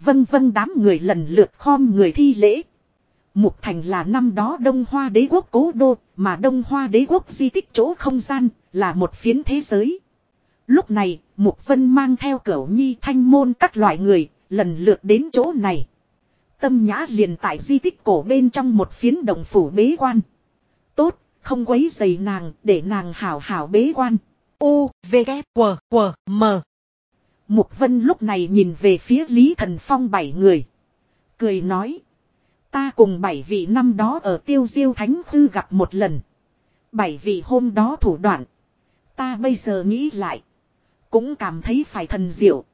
Vân vân đám người lần lượt khom người thi lễ. Mục thành là năm đó Đông Hoa đế quốc cố đô, mà Đông Hoa đế quốc di tích chỗ không gian, là một phiến thế giới. Lúc này, Mục Vân mang theo cửu nhi thanh môn các loại người, lần lượt đến chỗ này. Tâm nhã liền tại di tích cổ bên trong một phiến đồng phủ bế quan. Tốt, không quấy dày nàng, để nàng hảo hảo bế quan. U, V, K, W, W, M. Mục Vân lúc này nhìn về phía Lý Thần Phong bảy người. Cười nói. Ta cùng bảy vị năm đó ở tiêu diêu thánh khư gặp một lần. Bảy vị hôm đó thủ đoạn. Ta bây giờ nghĩ lại. Cũng cảm thấy phải thần diệu.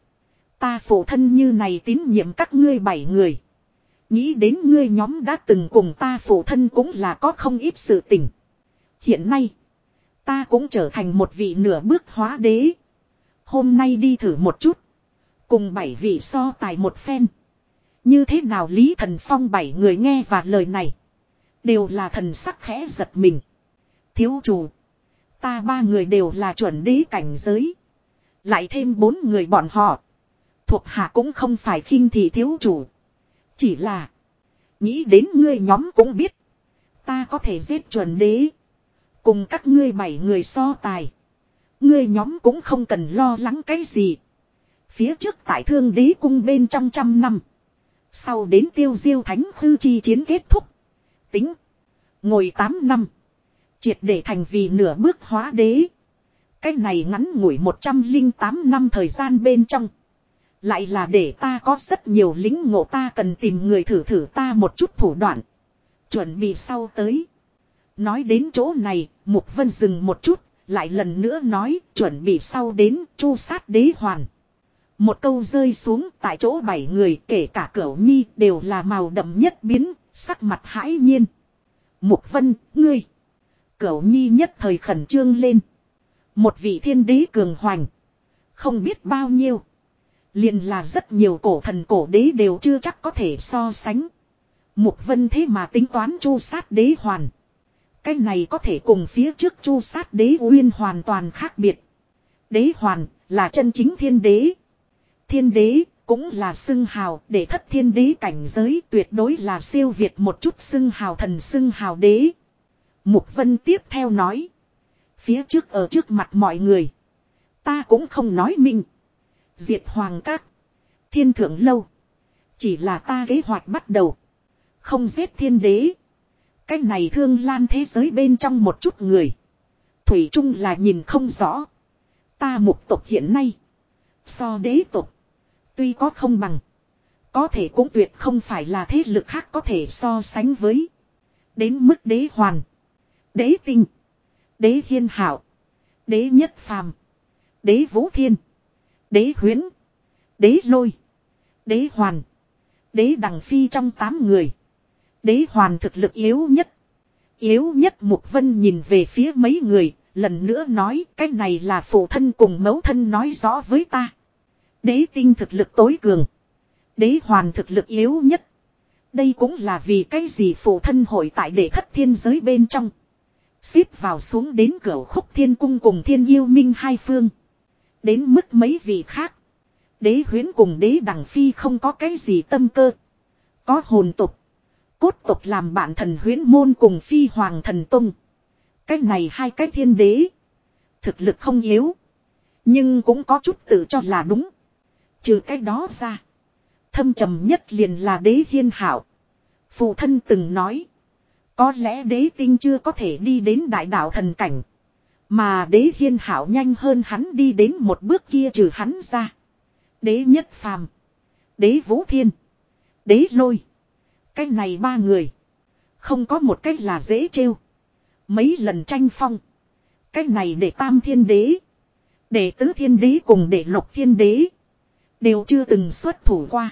Ta phụ thân như này tín nhiệm các ngươi bảy người. Nghĩ đến ngươi nhóm đã từng cùng ta phụ thân cũng là có không ít sự tình. Hiện nay. Ta cũng trở thành một vị nửa bước hóa đế. Hôm nay đi thử một chút. Cùng bảy vị so tài một phen. Như thế nào Lý Thần Phong bảy người nghe và lời này. Đều là thần sắc khẽ giật mình. Thiếu chủ. Ta ba người đều là chuẩn đế cảnh giới. Lại thêm bốn người bọn họ. Thuộc hạ cũng không phải khinh thị thiếu chủ. Chỉ là. Nghĩ đến ngươi nhóm cũng biết. Ta có thể giết chuẩn đế. Cùng các ngươi bảy người so tài. Ngươi nhóm cũng không cần lo lắng cái gì. Phía trước tại thương đế cung bên trong trăm năm. Sau đến tiêu diêu thánh khư chi chiến kết thúc. Tính. Ngồi 8 năm. Triệt để thành vì nửa bước hóa đế. Cái này ngắn ngủi 108 năm thời gian bên trong. Lại là để ta có rất nhiều lính ngộ ta cần tìm người thử thử ta một chút thủ đoạn. Chuẩn bị sau tới. Nói đến chỗ này, Mục Vân dừng một chút, lại lần nữa nói chuẩn bị sau đến chu sát đế hoàn. Một câu rơi xuống tại chỗ bảy người kể cả cửu nhi đều là màu đậm nhất biến, sắc mặt hãi nhiên. Mục vân, ngươi. Cửu nhi nhất thời khẩn trương lên. Một vị thiên đế cường hoành. Không biết bao nhiêu. liền là rất nhiều cổ thần cổ đế đều chưa chắc có thể so sánh. Mục vân thế mà tính toán chu sát đế hoàn. Cái này có thể cùng phía trước chu sát đế uyên hoàn toàn khác biệt. Đế hoàn là chân chính thiên đế. Thiên đế cũng là xưng hào để thất thiên đế cảnh giới tuyệt đối là siêu việt một chút xưng hào thần xưng hào đế. Mục Vân tiếp theo nói. Phía trước ở trước mặt mọi người. Ta cũng không nói mình Diệt hoàng các. Thiên thượng lâu. Chỉ là ta kế hoạch bắt đầu. Không giết thiên đế. Cái này thương lan thế giới bên trong một chút người. Thủy chung là nhìn không rõ. Ta mục tộc hiện nay. So đế tộc. Tuy có không bằng. Có thể cũng tuyệt không phải là thế lực khác có thể so sánh với. Đến mức đế hoàn. Đế tinh. Đế hiên hảo. Đế nhất phàm. Đế vũ thiên. Đế huyến. Đế lôi. Đế hoàn. Đế đằng phi trong tám người. Đế hoàn thực lực yếu nhất. Yếu nhất Mục Vân nhìn về phía mấy người, lần nữa nói cái này là phụ thân cùng mẫu thân nói rõ với ta. Đế tinh thực lực tối cường. Đế hoàn thực lực yếu nhất. Đây cũng là vì cái gì phụ thân hội tại để thất thiên giới bên trong. Xếp vào xuống đến cửa khúc thiên cung cùng thiên yêu minh hai phương. Đến mức mấy vị khác. Đế huyến cùng đế đằng phi không có cái gì tâm cơ. Có hồn tục. Cốt tục làm bạn thần huyến môn cùng phi hoàng thần tung. Cái này hai cái thiên đế. Thực lực không yếu. Nhưng cũng có chút tự cho là đúng. Trừ cái đó ra. Thâm trầm nhất liền là đế hiên hảo. Phụ thân từng nói. Có lẽ đế tinh chưa có thể đi đến đại đạo thần cảnh. Mà đế hiên hảo nhanh hơn hắn đi đến một bước kia trừ hắn ra. Đế nhất phàm. Đế vũ thiên. Đế lôi. Cái này ba người. Không có một cách là dễ trêu. Mấy lần tranh phong. Cái này để tam thiên đế. Để tứ thiên đế cùng để lục thiên đế. Đều chưa từng xuất thủ qua.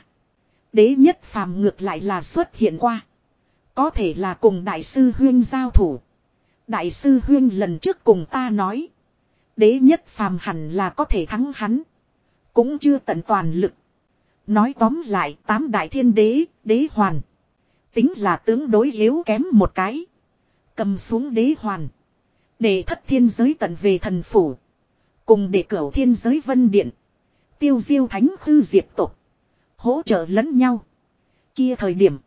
Đế nhất phàm ngược lại là xuất hiện qua. Có thể là cùng đại sư huyên giao thủ. Đại sư huyên lần trước cùng ta nói. Đế nhất phàm hẳn là có thể thắng hắn. Cũng chưa tận toàn lực. Nói tóm lại tám đại thiên đế, đế hoàn. Tính là tướng đối yếu kém một cái. Cầm xuống đế hoàn. Để thất thiên giới tận về thần phủ. Cùng để cửu thiên giới vân điện. Tiêu diêu thánh khư diệp tục. Hỗ trợ lẫn nhau. Kia thời điểm.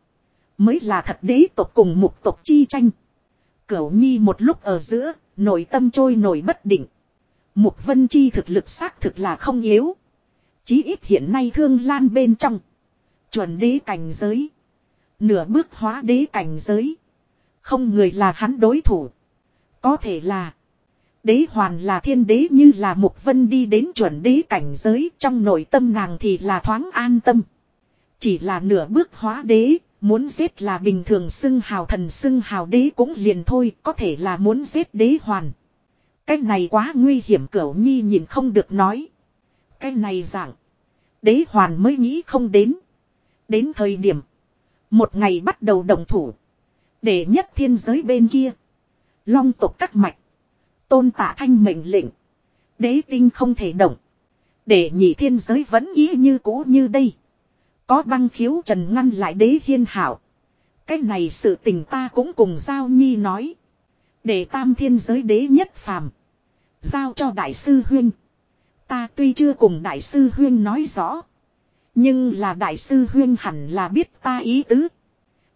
Mới là thật đế tộc cùng mục tộc chi tranh. Cửu nhi một lúc ở giữa. Nội tâm trôi nổi bất định. Mục vân chi thực lực xác thực là không yếu. Chí ít hiện nay thương lan bên trong. Chuẩn đế cảnh giới. Nửa bước hóa đế cảnh giới. Không người là hắn đối thủ. Có thể là. Đế hoàn là thiên đế như là mục vân đi đến chuẩn đế cảnh giới trong nội tâm nàng thì là thoáng an tâm. Chỉ là nửa bước hóa đế, muốn giết là bình thường xưng hào thần xưng hào đế cũng liền thôi, có thể là muốn giết đế hoàn. Cái này quá nguy hiểm cửu nhi nhìn không được nói. Cái này dạng. Đế hoàn mới nghĩ không đến. Đến thời điểm. Một ngày bắt đầu đồng thủ. Để nhất thiên giới bên kia. Long tộc các mạch. Tôn tả thanh mệnh lệnh. Đế tinh không thể động. Để nhị thiên giới vẫn ý như cũ như đây. Có băng khiếu trần ngăn lại đế hiên hảo. Cái này sự tình ta cũng cùng Giao Nhi nói. Để tam thiên giới đế nhất phàm. Giao cho đại sư huyên. Ta tuy chưa cùng đại sư huyên nói rõ. Nhưng là đại sư huyên hẳn là biết ta ý tứ.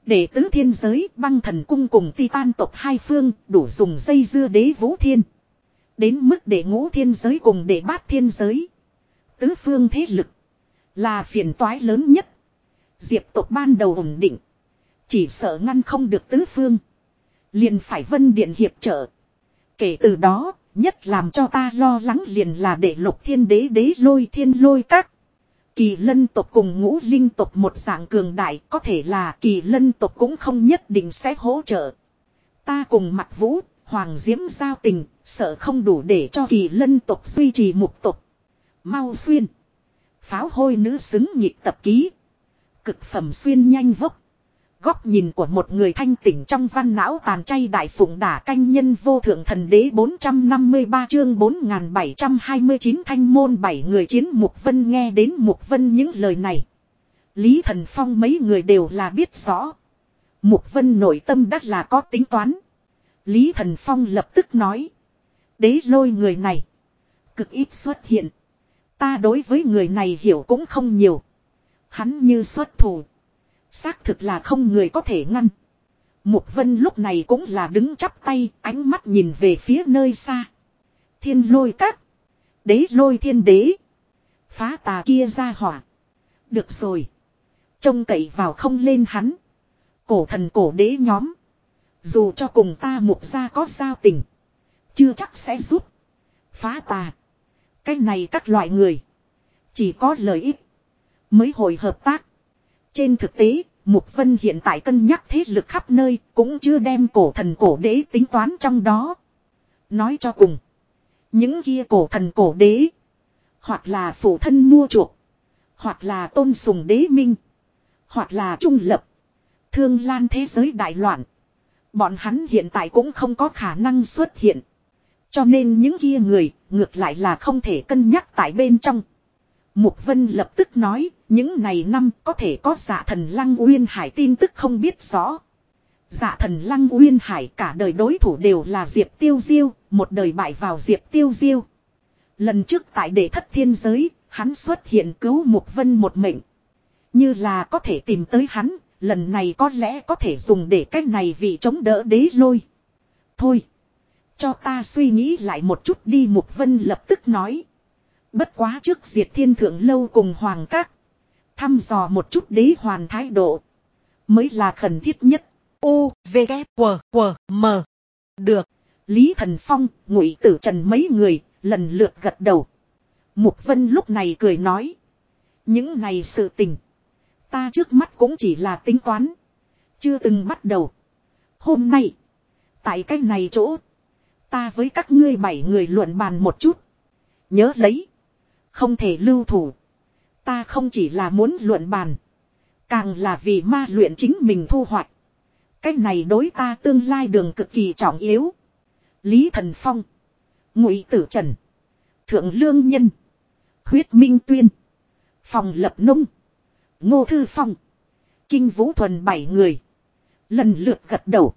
Để tứ thiên giới băng thần cung cùng titan tộc hai phương đủ dùng dây dưa đế vũ thiên. Đến mức để ngũ thiên giới cùng để bát thiên giới. Tứ phương thế lực. Là phiền toái lớn nhất. Diệp tộc ban đầu ổn định. Chỉ sợ ngăn không được tứ phương. Liền phải vân điện hiệp trợ. Kể từ đó, nhất làm cho ta lo lắng liền là để lục thiên đế đế lôi thiên lôi các. Kỳ lân tộc cùng ngũ linh tộc một dạng cường đại có thể là kỳ lân tộc cũng không nhất định sẽ hỗ trợ. Ta cùng mặt vũ, hoàng diễm giao tình, sợ không đủ để cho kỳ lân tộc duy trì mục tộc. Mau xuyên. Pháo hôi nữ xứng nhịp tập ký. Cực phẩm xuyên nhanh vốc. Góc nhìn của một người thanh tỉnh trong văn não tàn chay đại phụng đả canh nhân vô thượng thần đế 453 chương 4729 thanh môn bảy người chiến Mục Vân nghe đến Mục Vân những lời này. Lý Thần Phong mấy người đều là biết rõ. Mục Vân nội tâm đắt là có tính toán. Lý Thần Phong lập tức nói. Đế lôi người này. Cực ít xuất hiện. Ta đối với người này hiểu cũng không nhiều. Hắn như xuất thủ. Xác thực là không người có thể ngăn. Mục vân lúc này cũng là đứng chắp tay, ánh mắt nhìn về phía nơi xa. Thiên lôi các. Đế lôi thiên đế. Phá tà kia ra hỏa. Được rồi. Trông cậy vào không lên hắn. Cổ thần cổ đế nhóm. Dù cho cùng ta mục ra có giao tình. Chưa chắc sẽ giúp. Phá tà. Cái này các loại người. Chỉ có lợi ích. Mới hồi hợp tác. Trên thực tế, Mục Vân hiện tại cân nhắc thế lực khắp nơi, cũng chưa đem cổ thần cổ đế tính toán trong đó. Nói cho cùng. Những kia cổ thần cổ đế. Hoặc là phụ thân mua chuộc. Hoặc là tôn sùng đế minh. Hoặc là trung lập. Thương lan thế giới đại loạn. Bọn hắn hiện tại cũng không có khả năng xuất hiện. Cho nên những kia người, ngược lại là không thể cân nhắc tại bên trong. Mục Vân lập tức nói, những này năm có thể có giả thần Lăng Uyên Hải tin tức không biết rõ. Giả thần Lăng Uyên Hải cả đời đối thủ đều là Diệp Tiêu Diêu, một đời bại vào Diệp Tiêu Diêu. Lần trước tại đệ thất thiên giới, hắn xuất hiện cứu Mục Vân một mệnh. Như là có thể tìm tới hắn, lần này có lẽ có thể dùng để cách này vì chống đỡ đế lôi. Thôi, cho ta suy nghĩ lại một chút đi Mục Vân lập tức nói. Bất quá trước diệt thiên thượng lâu cùng hoàng các. Thăm dò một chút đế hoàn thái độ. Mới là khẩn thiết nhất. U, V, K, W, W, M. Được. Lý Thần Phong, Ngụy Tử Trần mấy người, lần lượt gật đầu. Mục Vân lúc này cười nói. Những này sự tình. Ta trước mắt cũng chỉ là tính toán. Chưa từng bắt đầu. Hôm nay. Tại cái này chỗ. Ta với các ngươi bảy người luận bàn một chút. Nhớ lấy. Không thể lưu thủ. Ta không chỉ là muốn luận bàn. Càng là vì ma luyện chính mình thu hoạch. Cái này đối ta tương lai đường cực kỳ trọng yếu. Lý Thần Phong. Ngụy Tử Trần. Thượng Lương Nhân. Huyết Minh Tuyên. Phòng Lập Nông. Ngô Thư Phong. Kinh Vũ Thuần bảy người. Lần lượt gật đầu.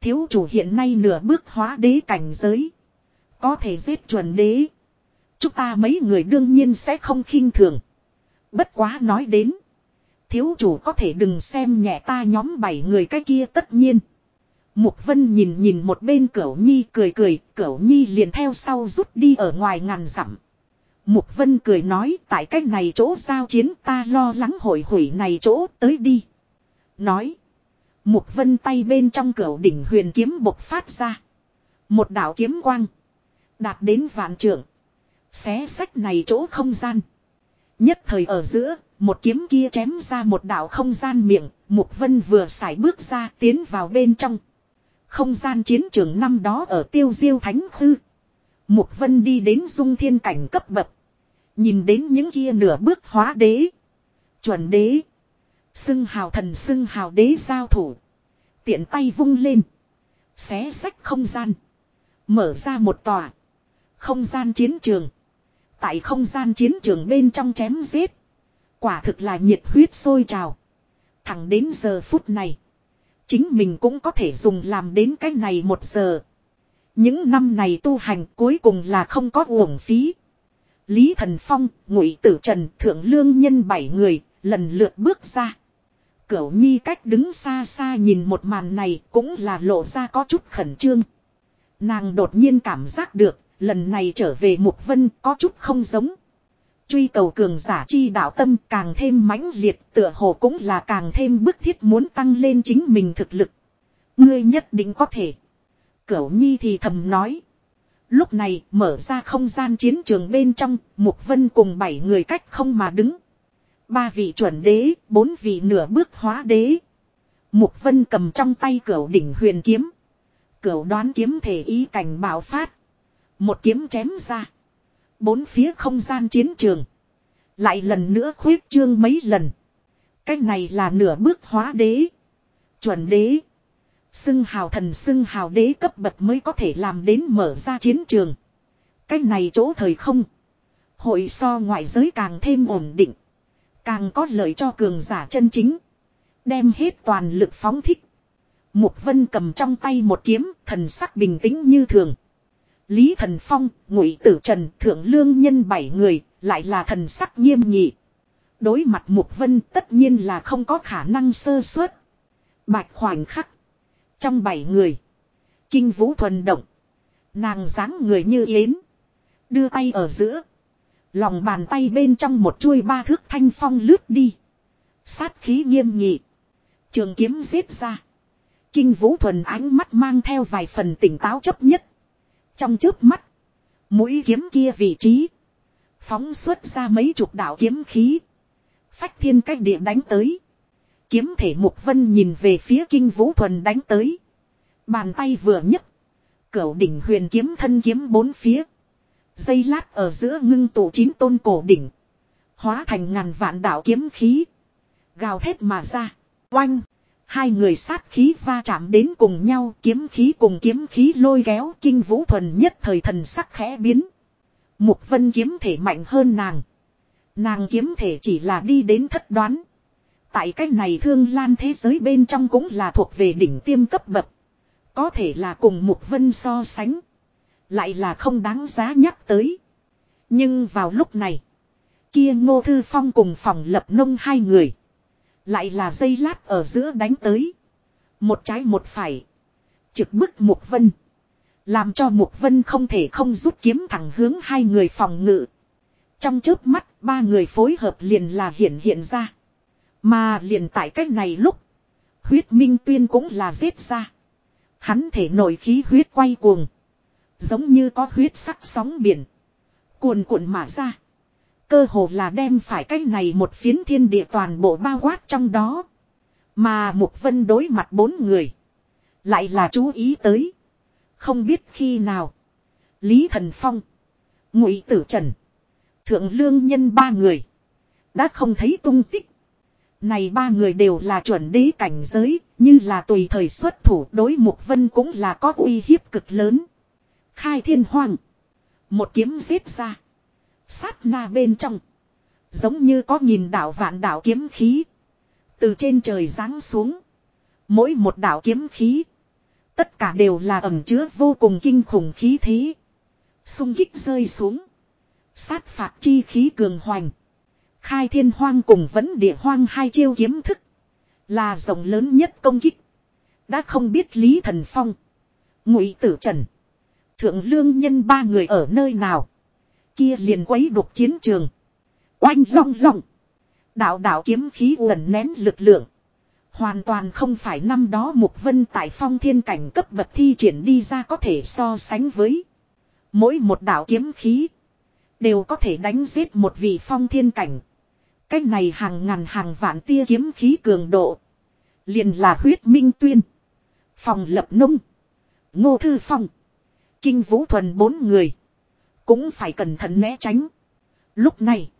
Thiếu chủ hiện nay nửa bước hóa đế cảnh giới. Có thể giết chuẩn đế. Chúng ta mấy người đương nhiên sẽ không khinh thường. Bất quá nói đến. Thiếu chủ có thể đừng xem nhẹ ta nhóm bảy người cái kia tất nhiên. Mục Vân nhìn nhìn một bên Cửu Nhi cười cười, Cửu Nhi liền theo sau rút đi ở ngoài ngàn dặm. Mục Vân cười nói tại cách này chỗ giao chiến ta lo lắng hội hủy này chỗ tới đi. Nói. Mục Vân tay bên trong cửu đỉnh huyền kiếm bộc phát ra. Một đạo kiếm quang. Đạt đến vạn trượng. Xé sách này chỗ không gian. Nhất thời ở giữa, một kiếm kia chém ra một đạo không gian miệng, Mục Vân vừa xài bước ra tiến vào bên trong. Không gian chiến trường năm đó ở tiêu diêu thánh hư. Mục Vân đi đến dung thiên cảnh cấp bậc. Nhìn đến những kia nửa bước hóa đế. Chuẩn đế. Xưng hào thần xưng hào đế giao thủ. Tiện tay vung lên. Xé sách không gian. Mở ra một tòa. Không gian chiến trường. Tại không gian chiến trường bên trong chém giết. Quả thực là nhiệt huyết sôi trào. Thẳng đến giờ phút này. Chính mình cũng có thể dùng làm đến cái này một giờ. Những năm này tu hành cuối cùng là không có uổng phí. Lý Thần Phong, Ngụy Tử Trần, Thượng Lương Nhân bảy người, lần lượt bước ra. Cửu Nhi cách đứng xa xa nhìn một màn này cũng là lộ ra có chút khẩn trương. Nàng đột nhiên cảm giác được, lần này trở về Mục Vân có chút không giống. Truy cầu cường giả chi đạo tâm càng thêm mãnh liệt tựa hồ cũng là càng thêm bức thiết muốn tăng lên chính mình thực lực. Ngươi nhất định có thể. Cửu Nhi thì thầm nói. Lúc này mở ra không gian chiến trường bên trong, Mục Vân cùng bảy người cách không mà đứng. Ba vị chuẩn đế, bốn vị nửa bước hóa đế. Mục Vân cầm trong tay cửu đỉnh huyền kiếm. Cửu đoán kiếm thể ý cảnh bảo phát. Một kiếm chém ra. Bốn phía không gian chiến trường. Lại lần nữa khuyết trương mấy lần. Cái này là nửa bước hóa đế. Chuẩn đế. Xưng hào thần xưng hào đế cấp bậc mới có thể làm đến mở ra chiến trường. Cái này chỗ thời không. Hội so ngoại giới càng thêm ổn định. Càng có lợi cho cường giả chân chính. Đem hết toàn lực phóng thích. Mục vân cầm trong tay một kiếm, thần sắc bình tĩnh như thường. Lý Thần Phong, Ngụy Tử Trần, Thượng Lương Nhân bảy người, lại là thần sắc nghiêm nghị. Đối mặt Mục Vân tất nhiên là không có khả năng sơ suất. Bạch khoảnh khắc. Trong bảy người. Kinh vũ thuần động. Nàng dáng người như yến. Đưa tay ở giữa. Lòng bàn tay bên trong một chuôi ba thước thanh phong lướt đi. Sát khí nghiêm nghị. Trường kiếm giết ra. Kinh vũ thuần ánh mắt mang theo vài phần tỉnh táo chấp nhất. Trong trước mắt. Mũi kiếm kia vị trí. Phóng xuất ra mấy chục đạo kiếm khí. Phách thiên cách địa đánh tới. Kiếm thể mục vân nhìn về phía kinh vũ thuần đánh tới. Bàn tay vừa nhấc. Cửu đỉnh huyền kiếm thân kiếm bốn phía. Dây lát ở giữa ngưng tụ chín tôn cổ đỉnh. Hóa thành ngàn vạn đạo kiếm khí. Gào thét mà ra. Oanh. Hai người sát khí va chạm đến cùng nhau, kiếm khí cùng kiếm khí lôi kéo kinh vũ thuần nhất thời thần sắc khẽ biến. Mục vân kiếm thể mạnh hơn nàng. Nàng kiếm thể chỉ là đi đến thất đoán. Tại cách này thương lan thế giới bên trong cũng là thuộc về đỉnh tiêm cấp bậc. Có thể là cùng Mục Vân so sánh. Lại là không đáng giá nhắc tới. Nhưng vào lúc này. Kia ngô thư phong cùng phòng lập nông hai người. Lại là dây lát ở giữa đánh tới. Một trái một phải. Trực bức Mục Vân. Làm cho Mục Vân không thể không rút kiếm thẳng hướng hai người phòng ngự. Trong chớp mắt, ba người phối hợp liền là hiện hiện ra. Mà liền tại cách này lúc, huyết minh tuyên cũng là giết ra. Hắn thể nổi khí huyết quay cuồng. Giống như có huyết sắc sóng biển. Cuồn cuộn mà ra. Cơ hồ là đem phải cái này một phiến thiên địa toàn bộ bao quát trong đó. Mà Mục Vân đối mặt bốn người. Lại là chú ý tới. Không biết khi nào. Lý Thần Phong. Ngụy Tử Trần. Thượng Lương Nhân ba người. Đã không thấy tung tích. Này ba người đều là chuẩn đế cảnh giới, như là tùy thời xuất thủ đối mục vân cũng là có uy hiếp cực lớn. Khai thiên hoàng. Một kiếm giết ra. Sát na bên trong. Giống như có nhìn đảo vạn đảo kiếm khí. Từ trên trời giáng xuống. Mỗi một đảo kiếm khí. Tất cả đều là ẩm chứa vô cùng kinh khủng khí thế. Xung kích rơi xuống. Sát phạt chi khí cường hoành. Khai thiên hoang cùng vẫn địa hoang hai chiêu kiếm thức. Là rộng lớn nhất công kích. Đã không biết Lý Thần Phong. Ngụy Tử Trần. Thượng Lương Nhân ba người ở nơi nào. Kia liền quấy đục chiến trường. Oanh long long. Đạo đạo kiếm khí uẩn nén lực lượng. Hoàn toàn không phải năm đó Mục Vân tại phong thiên cảnh cấp bậc thi triển đi ra có thể so sánh với. Mỗi một đạo kiếm khí. Đều có thể đánh giết một vị phong thiên cảnh. Cái này hàng ngàn hàng vạn tia kiếm khí cường độ. Liền là huyết minh tuyên. Phòng lập nông. Ngô Thư Phong. Kinh Vũ Thuần bốn người. Cũng phải cẩn thận né tránh. Lúc này.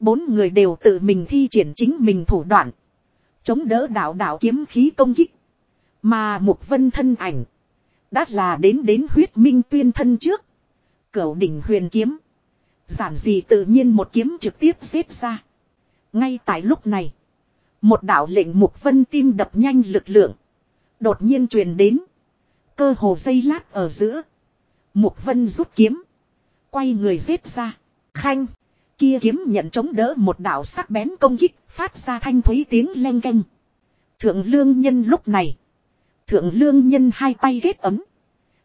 Bốn người đều tự mình thi triển chính mình thủ đoạn. Chống đỡ đạo đạo kiếm khí công kích. Mà Mục Vân thân ảnh. Đã là đến đến huyết minh tuyên thân trước. Cửu đỉnh huyền kiếm. Giản dị tự nhiên một kiếm trực tiếp giết ra. Ngay tại lúc này. Một đạo lệnh mục vân tim đập nhanh lực lượng. Đột nhiên truyền đến. Cơ hồ dây lát ở giữa. Mục vân rút kiếm. Quay người giết ra. Khanh. Kia kiếm nhận chống đỡ một đạo sắc bén công kích. Phát ra thanh thúy tiếng leng keng. Thượng lương nhân lúc này. Thượng lương nhân hai tay ghét ấm.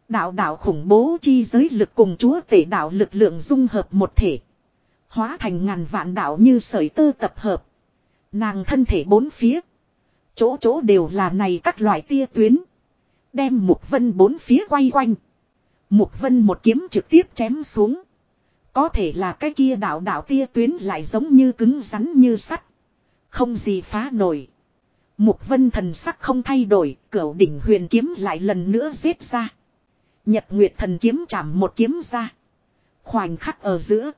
Đạo đạo khủng bố chi giới lực cùng chúa tể đạo lực lượng dung hợp một thể. Hóa thành ngàn vạn đạo như sợi tơ tập hợp. Nàng thân thể bốn phía. Chỗ chỗ đều là này các loại tia tuyến. Đem mục vân bốn phía quay quanh. Mục vân một kiếm trực tiếp chém xuống. Có thể là cái kia đạo đạo tia tuyến lại giống như cứng rắn như sắt. Không gì phá nổi. Mục vân thần sắc không thay đổi, cửu đỉnh huyền kiếm lại lần nữa giết ra. Nhật Nguyệt thần kiếm chạm một kiếm ra. Khoảnh khắc ở giữa.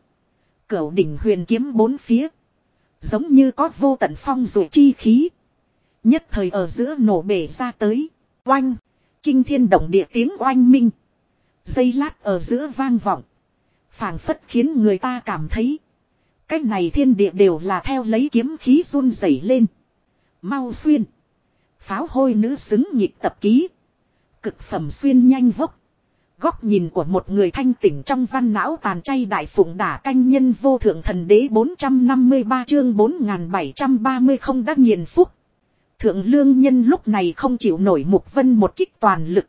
Cửu đỉnh huyền kiếm bốn phía. Giống như có vô tận phong rồi chi khí. Nhất thời ở giữa nổ bể ra tới. Oanh. Kinh thiên động địa tiếng oanh minh. Dây lát ở giữa vang vọng. phảng phất khiến người ta cảm thấy. Cách này thiên địa đều là theo lấy kiếm khí run rẩy lên. Mau xuyên. Pháo hôi nữ xứng nhịp tập ký. Cực phẩm xuyên nhanh vốc. Góc nhìn của một người thanh tỉnh trong văn não tàn chay đại phụng đả canh nhân vô thượng thần đế 453 chương 4730 không đắc nhiên phúc. Thượng lương nhân lúc này không chịu nổi mục vân một kích toàn lực.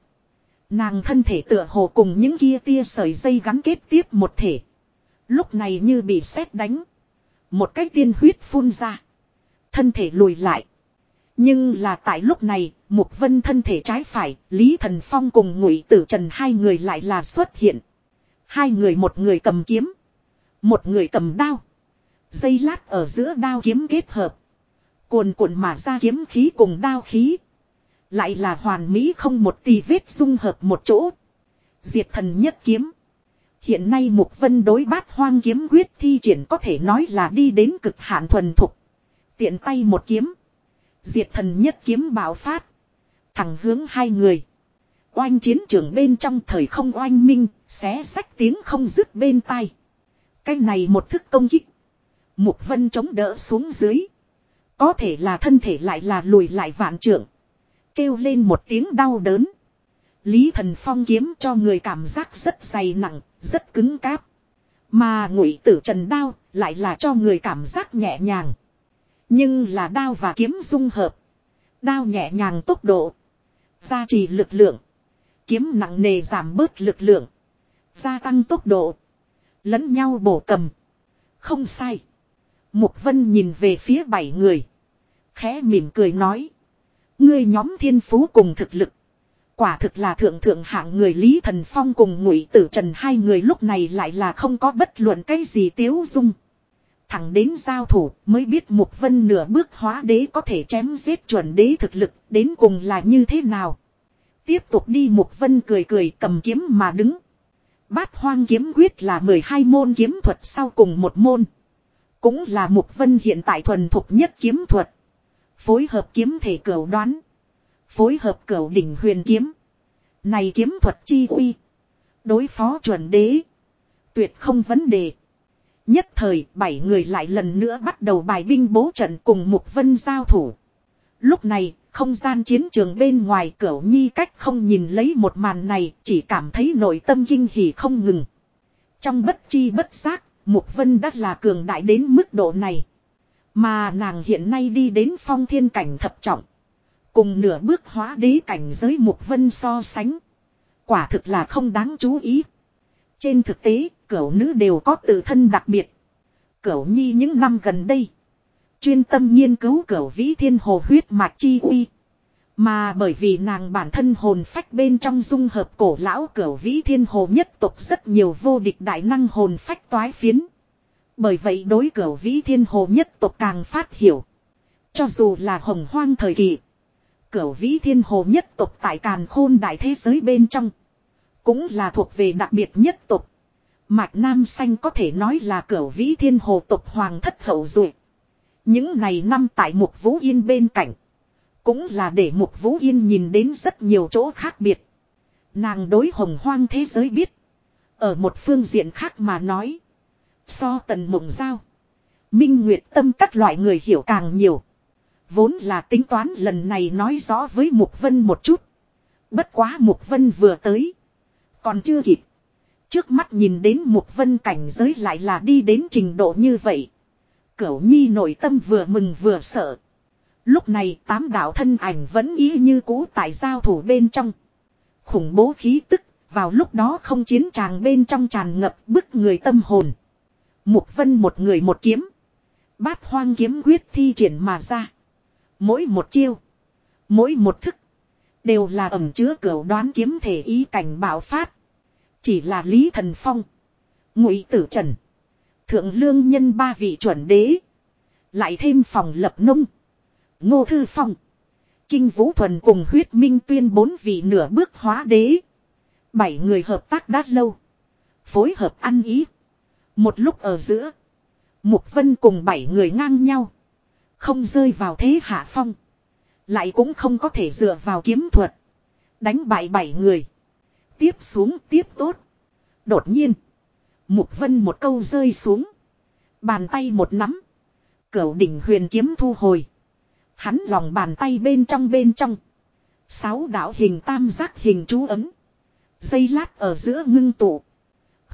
Nàng thân thể tựa hồ cùng những kia tia sợi dây gắn kết tiếp một thể. Lúc này như bị sét đánh. Một cái tiên huyết phun ra. Thân thể lùi lại. Nhưng là tại lúc này, Mục Vân thân thể trái phải, Lý Thần Phong cùng Ngụy Tử Trần hai người lại là xuất hiện. Hai người một người cầm kiếm, một người cầm đao. Dây lát ở giữa đao kiếm kết hợp. Cuồn cuộn mà ra kiếm khí cùng đao khí. Lại là hoàn mỹ không một tì vết dung hợp một chỗ. Diệt thần nhất kiếm. Hiện nay Mục Vân đối bát hoang kiếm quyết thi triển có thể nói là đi đến cực hạn thuần thục. Tiện tay một kiếm. Diệt thần nhất kiếm bạo phát. Thẳng hướng hai người. Oanh chiến trường bên trong thời không oanh minh, xé sách tiếng không dứt bên tai. Cái này một thức công kích. Mục vân chống đỡ xuống dưới. Có thể là thân thể lại là lùi lại vạn trưởng. Kêu lên một tiếng đau đớn. Lý thần phong kiếm cho người cảm giác rất dày nặng, rất cứng cáp. Mà ngụy tử trần đao lại là cho người cảm giác nhẹ nhàng. Nhưng là đao và kiếm dung hợp. Đao nhẹ nhàng tốc độ. Gia trì lực lượng. Kiếm nặng nề giảm bớt lực lượng. Gia tăng tốc độ. Lẫn nhau bổ cầm. Không sai. Mục Vân nhìn về phía bảy người. Khẽ mỉm cười nói. Ngươi nhóm thiên phú cùng thực lực. Quả thực là thượng thượng hạng người Lý Thần Phong cùng ngụy tử trần hai người lúc này lại là không có bất luận cái gì tiếu dung. Thẳng đến giao thủ mới biết Mục Vân nửa bước hóa đế có thể chém giết chuẩn đế thực lực, đến cùng là như thế nào. Tiếp tục đi Mục Vân cười cười cầm kiếm mà đứng. Bát hoang kiếm quyết là 12 môn kiếm thuật sau cùng một môn. Cũng là Mục Vân hiện tại thuần thục nhất kiếm thuật. Phối hợp kiếm thể cửu đoán. Phối hợp cửu đỉnh huyền kiếm. Này kiếm thuật chi uy. Đối phó chuẩn đế. Tuyệt không vấn đề. Nhất thời bảy người lại lần nữa bắt đầu bài binh bố trận cùng Mục Vân giao thủ. Lúc này, không gian chiến trường bên ngoài cửa nhi cách không nhìn lấy một màn này chỉ cảm thấy nội tâm kinh hỉ không ngừng. Trong bất chi bất giác, Mục Vân đã là cường đại đến mức độ này. Mà nàng hiện nay đi đến phong thiên cảnh thập trọng. Cùng nửa bước hóa đế cảnh giới Mục Vân so sánh. Quả thực là không đáng chú ý. Trên thực tế, cửu nữ đều có tự thân đặc biệt. Cửu nhi những năm gần đây. Chuyên tâm nghiên cứu cửu vĩ thiên hồ huyết mạch chi uy. Mà bởi vì nàng bản thân hồn phách bên trong dung hợp cổ lão cửu vĩ thiên hồ nhất tục rất nhiều vô địch đại năng hồn phách toái phiến. Bởi vậy đối cửu vĩ thiên hồ nhất tộc càng phát hiểu. Cho dù là hồng hoang thời kỳ. Cửu vĩ thiên hồ nhất tộc tại càn khôn đại thế giới bên trong. Cũng là thuộc về đặc biệt nhất tộc Mạch Nam Xanh có thể nói là cửu vĩ thiên hồ tộc hoàng thất hậu duệ Những này năm tại Mục Vũ Yên bên cạnh. Cũng là để Mục Vũ Yên nhìn đến rất nhiều chỗ khác biệt. Nàng đối hồng hoang thế giới biết. Ở một phương diện khác mà nói. So tần mộng giao. Minh Nguyệt Tâm các loại người hiểu càng nhiều. Vốn là tính toán lần này nói rõ với Mục Vân một chút. Bất quá Mục Vân vừa tới. Còn chưa kịp. Trước mắt nhìn đến Mục Vân cảnh giới lại là đi đến trình độ như vậy. Cửu Nhi nội tâm vừa mừng vừa sợ. Lúc này tám đạo thân ảnh vẫn ý như cũ tại giao thủ bên trong. Khủng bố khí tức, vào lúc đó không chiến tràng bên trong tràn ngập bức người tâm hồn. Mục Vân một người một kiếm. Bát hoang kiếm quyết thi triển mà ra. Mỗi một chiêu. Mỗi một thức. Đều là ẩm chứa cửa đoán kiếm thể ý cảnh bạo phát. Chỉ là Lý Thần Phong. Ngụy Tử Trần. Thượng Lương Nhân ba vị chuẩn đế. Lại thêm phòng lập nông. Ngô Thư Phong. Kinh Vũ Thuần cùng huyết minh tuyên bốn vị nửa bước hóa đế. Bảy người hợp tác đã lâu. Phối hợp ăn ý. Một lúc ở giữa. Mục Vân cùng bảy người ngang nhau. Không rơi vào thế hạ phong. Lại cũng không có thể dựa vào kiếm thuật. Đánh bại bảy người. Tiếp xuống, tiếp tốt. Đột nhiên. Mục Vân một câu rơi xuống. Bàn tay một nắm. Cửu đỉnh huyền kiếm thu hồi. Hắn lòng bàn tay bên trong bên trong. Sáu đạo hình tam giác hình chú ấm. Dây lát ở giữa ngưng tụ.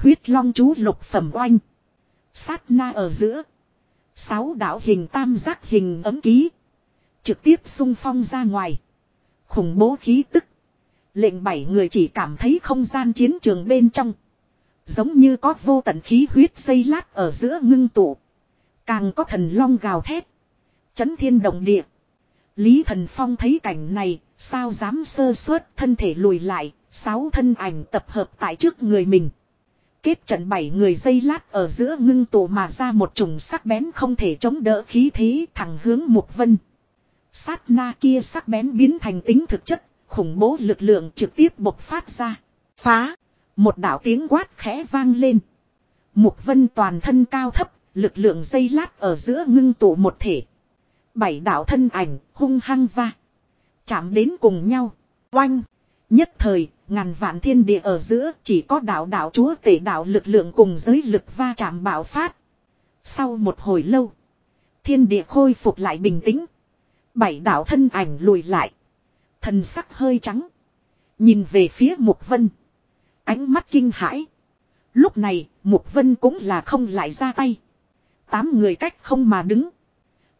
Huyết long chú lục phẩm oanh. Sát na ở giữa. Sáu đạo hình tam giác hình ấm ký. Trực tiếp xung phong ra ngoài. Khủng bố khí tức. Lệnh bảy người chỉ cảm thấy không gian chiến trường bên trong. Giống như có vô tận khí huyết xây lát ở giữa ngưng tụ. Càng có thần long gào thét. Chấn thiên động địa. Lý thần phong thấy cảnh này, sao dám sơ suất thân thể lùi lại, sáu thân ảnh tập hợp tại trước người mình. Kết trận bảy người dây lát ở giữa ngưng tụ mà ra một trùng sắc bén không thể chống đỡ khí thế thẳng hướng Mục Vân. Sát na kia sắc bén biến thành tính thực chất, khủng bố lực lượng trực tiếp bộc phát ra. Phá! Một đạo tiếng quát khẽ vang lên. Mục Vân toàn thân cao thấp, lực lượng dây lát ở giữa ngưng tụ một thể. Bảy đạo thân ảnh hung hăng va. Chạm đến cùng nhau. Oanh! Nhất thời, ngàn vạn thiên địa ở giữa chỉ có đạo đạo chúa tể đạo lực lượng cùng giới lực va chạm bạo phát. Sau một hồi lâu, thiên địa khôi phục lại bình tĩnh. Bảy đạo thân ảnh lùi lại. Thần sắc hơi trắng. Nhìn về phía Mục Vân. Ánh mắt kinh hãi. Lúc này, Mục Vân cũng là không lại ra tay. Tám người cách không mà đứng.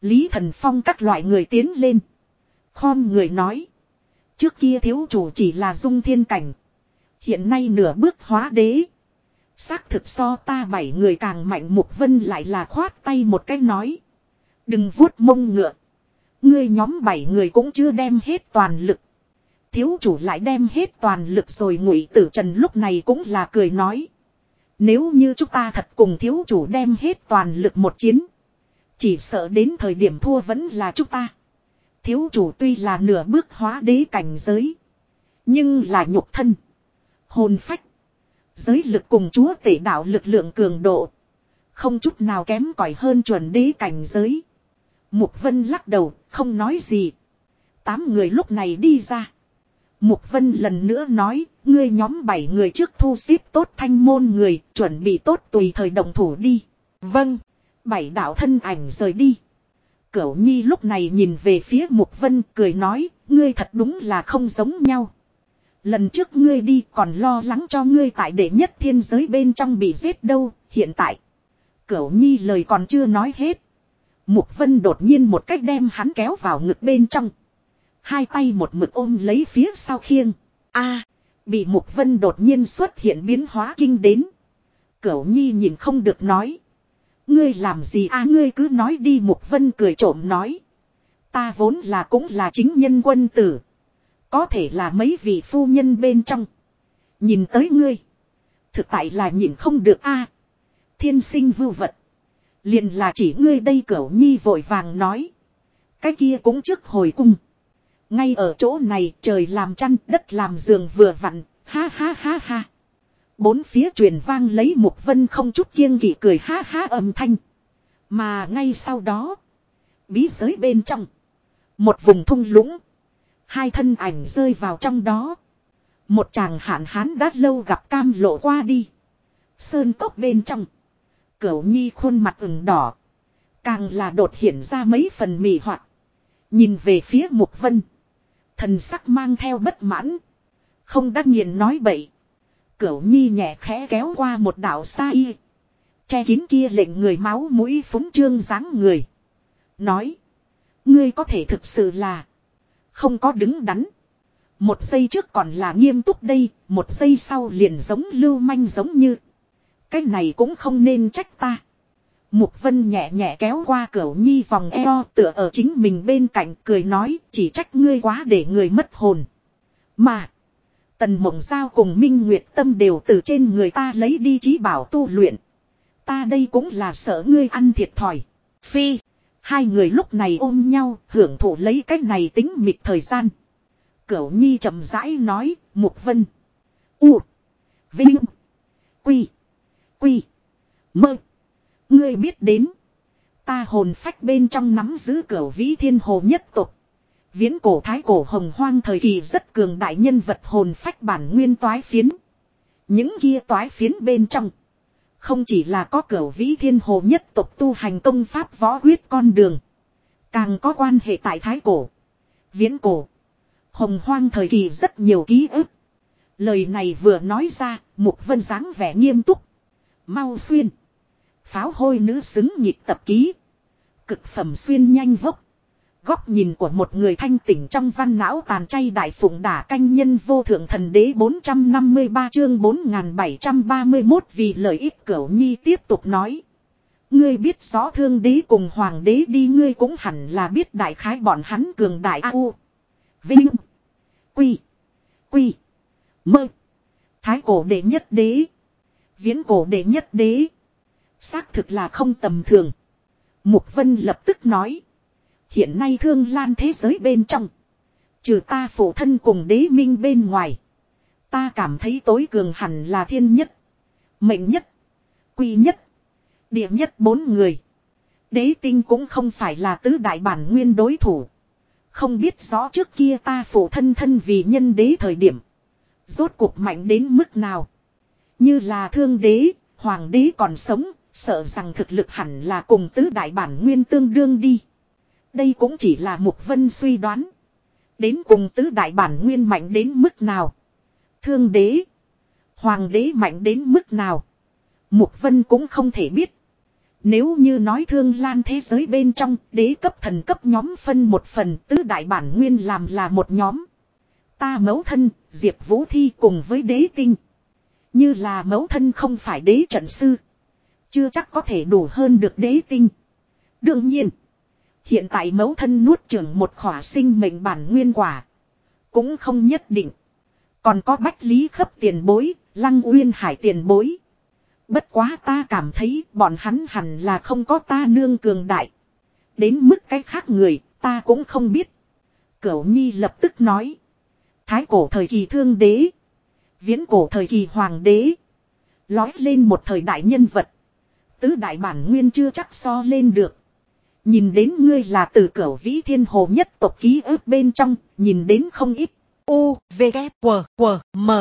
Lý Thần Phong các loại người tiến lên. Khom người nói. Trước kia thiếu chủ chỉ là dung thiên cảnh. Hiện nay nửa bước hóa đế. Xác thực so ta bảy người càng mạnh Mục Vân lại là khoát tay một cái nói. Đừng vuốt mông ngựa. Ngươi nhóm bảy người cũng chưa đem hết toàn lực. Thiếu chủ lại đem hết toàn lực rồi ngụy tử trần lúc này cũng là cười nói. Nếu như chúng ta thật cùng thiếu chủ đem hết toàn lực một chiến. Chỉ sợ đến thời điểm thua vẫn là chúng ta. Thiếu chủ tuy là nửa bước hóa đế cảnh giới. Nhưng là nhục thân. Hồn phách. Giới lực cùng chúa tể đạo lực lượng cường độ. Không chút nào kém cỏi hơn chuẩn đế cảnh giới. Mục Vân lắc đầu, không nói gì. Tám người lúc này đi ra. Mục Vân lần nữa nói, ngươi nhóm bảy người trước thu xếp tốt thanh môn người, chuẩn bị tốt tùy thời động thủ đi. Vâng. Bảy đạo thân ảnh rời đi. Cửu Nhi lúc này nhìn về phía Mục Vân cười nói, ngươi thật đúng là không giống nhau. Lần trước ngươi đi còn lo lắng cho ngươi tại đệ nhất thiên giới bên trong bị giết đâu, hiện tại. Cửu Nhi lời còn chưa nói hết. Mục Vân đột nhiên một cách đem hắn kéo vào ngực bên trong. Hai tay một mực ôm lấy phía sau khiêng. a bị Mục Vân đột nhiên xuất hiện biến hóa kinh đến. Cửu Nhi nhìn không được nói. Ngươi làm gì a ngươi cứ nói đi, Mục Vân cười trộm nói. Ta vốn là cũng là chính nhân quân tử. Có thể là mấy vị phu nhân bên trong. Nhìn tới ngươi. Thực tại là nhìn không được a Thiên sinh vưu vật. Liền là chỉ ngươi đây cẩu nhi vội vàng nói. Cái kia cũng trước hồi cung. Ngay ở chỗ này trời làm chăn, đất làm giường vừa vặn. Ha ha ha ha. Bốn phía truyền vang lấy một vân không chút kiêng kỵ cười ha ha âm thanh. Mà ngay sau đó. Bí giới bên trong. Một vùng thung lũng. Hai thân ảnh rơi vào trong đó. Một chàng hạn hán đã lâu gặp cam lộ qua đi. Sơn cốc bên trong. Cửu nhi khuôn mặt ửng đỏ. Càng là đột hiện ra mấy phần mì hoạt. Nhìn về phía mục vân. Thần sắc mang theo bất mãn. Không đắc nghiền nói bậy. Cửu nhi nhẹ khẽ kéo qua một đạo xa y. Che kín kia lệnh người máu mũi phúng trương dáng người. Nói. Ngươi có thể thực sự là. Không có đứng đắn. Một giây trước còn là nghiêm túc đây. Một giây sau liền giống lưu manh giống như. Cái này cũng không nên trách ta. Mục vân nhẹ nhẹ kéo qua cửu nhi vòng eo tựa ở chính mình bên cạnh, cười nói, chỉ trách ngươi quá để người mất hồn. Mà. Tần mộng giao cùng Minh Nguyệt Tâm đều từ trên người ta lấy đi trí bảo tu luyện. Ta đây cũng là sợ ngươi ăn thiệt thòi. Phi. Hai người lúc này ôm nhau hưởng thụ lấy cách này tính mịt thời gian. Cửu Nhi chậm rãi nói, Mục Vân. U. Vinh. Quy. Quy. Mơ. Ngươi biết đến. Ta hồn phách bên trong nắm giữ cửu vĩ thiên hồ nhất tục. Viễn cổ thái cổ hồng hoang thời kỳ rất cường đại nhân vật hồn phách bản nguyên toái phiến. Những kia toái phiến bên trong. Không chỉ là có cửu vĩ thiên hồ nhất tục tu hành công pháp võ huyết con đường. Càng có quan hệ tại thái cổ. Viễn cổ. Hồng hoang thời kỳ rất nhiều ký ức. Lời này vừa nói ra, Mục Vân dáng vẻ nghiêm túc. Mau xuyên. Pháo hôi nữ xứng nhịp tập ký. Cực phẩm xuyên nhanh vốc. Góc nhìn của một người thanh tỉnh trong văn não tàn chay đại phụng đả canh nhân vô thượng thần đế 453 chương 4731 vì lợi ích cửu nhi tiếp tục nói. Ngươi biết rõ thương đế cùng hoàng đế đi, ngươi cũng hẳn là biết đại khái bọn hắn cường đại A U. Vinh. Quy. Quy. Mơ. Thái cổ đệ nhất đế. Viễn cổ đệ nhất đế. Xác thực là không tầm thường. Mục Vân lập tức nói. Hiện nay thương lan thế giới bên trong. Trừ ta phụ thân cùng đế minh bên ngoài. Ta cảm thấy tối cường hẳn là thiên nhất. Mệnh nhất. Quy nhất. Địa nhất bốn người. Đế tinh cũng không phải là tứ đại bản nguyên đối thủ. Không biết rõ trước kia ta phụ thân thân vì nhân đế thời điểm. Rốt cuộc mạnh đến mức nào. Như là thương đế, hoàng đế còn sống, sợ rằng thực lực hẳn là cùng tứ đại bản nguyên tương đương đi. Đây cũng chỉ là một vân suy đoán. Đến cùng tứ đại bản nguyên mạnh đến mức nào. Thương đế. Hoàng đế mạnh đến mức nào. Mục vân cũng không thể biết. Nếu như nói thương lan thế giới bên trong đế cấp thần cấp nhóm phân một phần tứ đại bản nguyên làm là một nhóm. Ta mẫu thân, Diệp Vũ Thi cùng với đế tinh. Như là mẫu thân không phải đế trận sư. Chưa chắc có thể đủ hơn được đế tinh. Đương nhiên. Hiện tại mẫu thân nuốt trưởng một khỏa sinh mệnh bản nguyên quả. Cũng không nhất định. Còn có bách lý khấp tiền bối, lăng uyên hải tiền bối. Bất quá ta cảm thấy bọn hắn hẳn là không có ta nương cường đại. Đến mức cái khác người, ta cũng không biết. Cửu Nhi lập tức nói. Thái cổ thời kỳ thương đế. Viễn cổ thời kỳ hoàng đế. Lói lên một thời đại nhân vật. Tứ đại bản nguyên chưa chắc so lên được. Nhìn đến ngươi là từ cửa vĩ thiên hồ nhất tộc ký ức bên trong, nhìn đến không ít. U, V, K, W, W, M.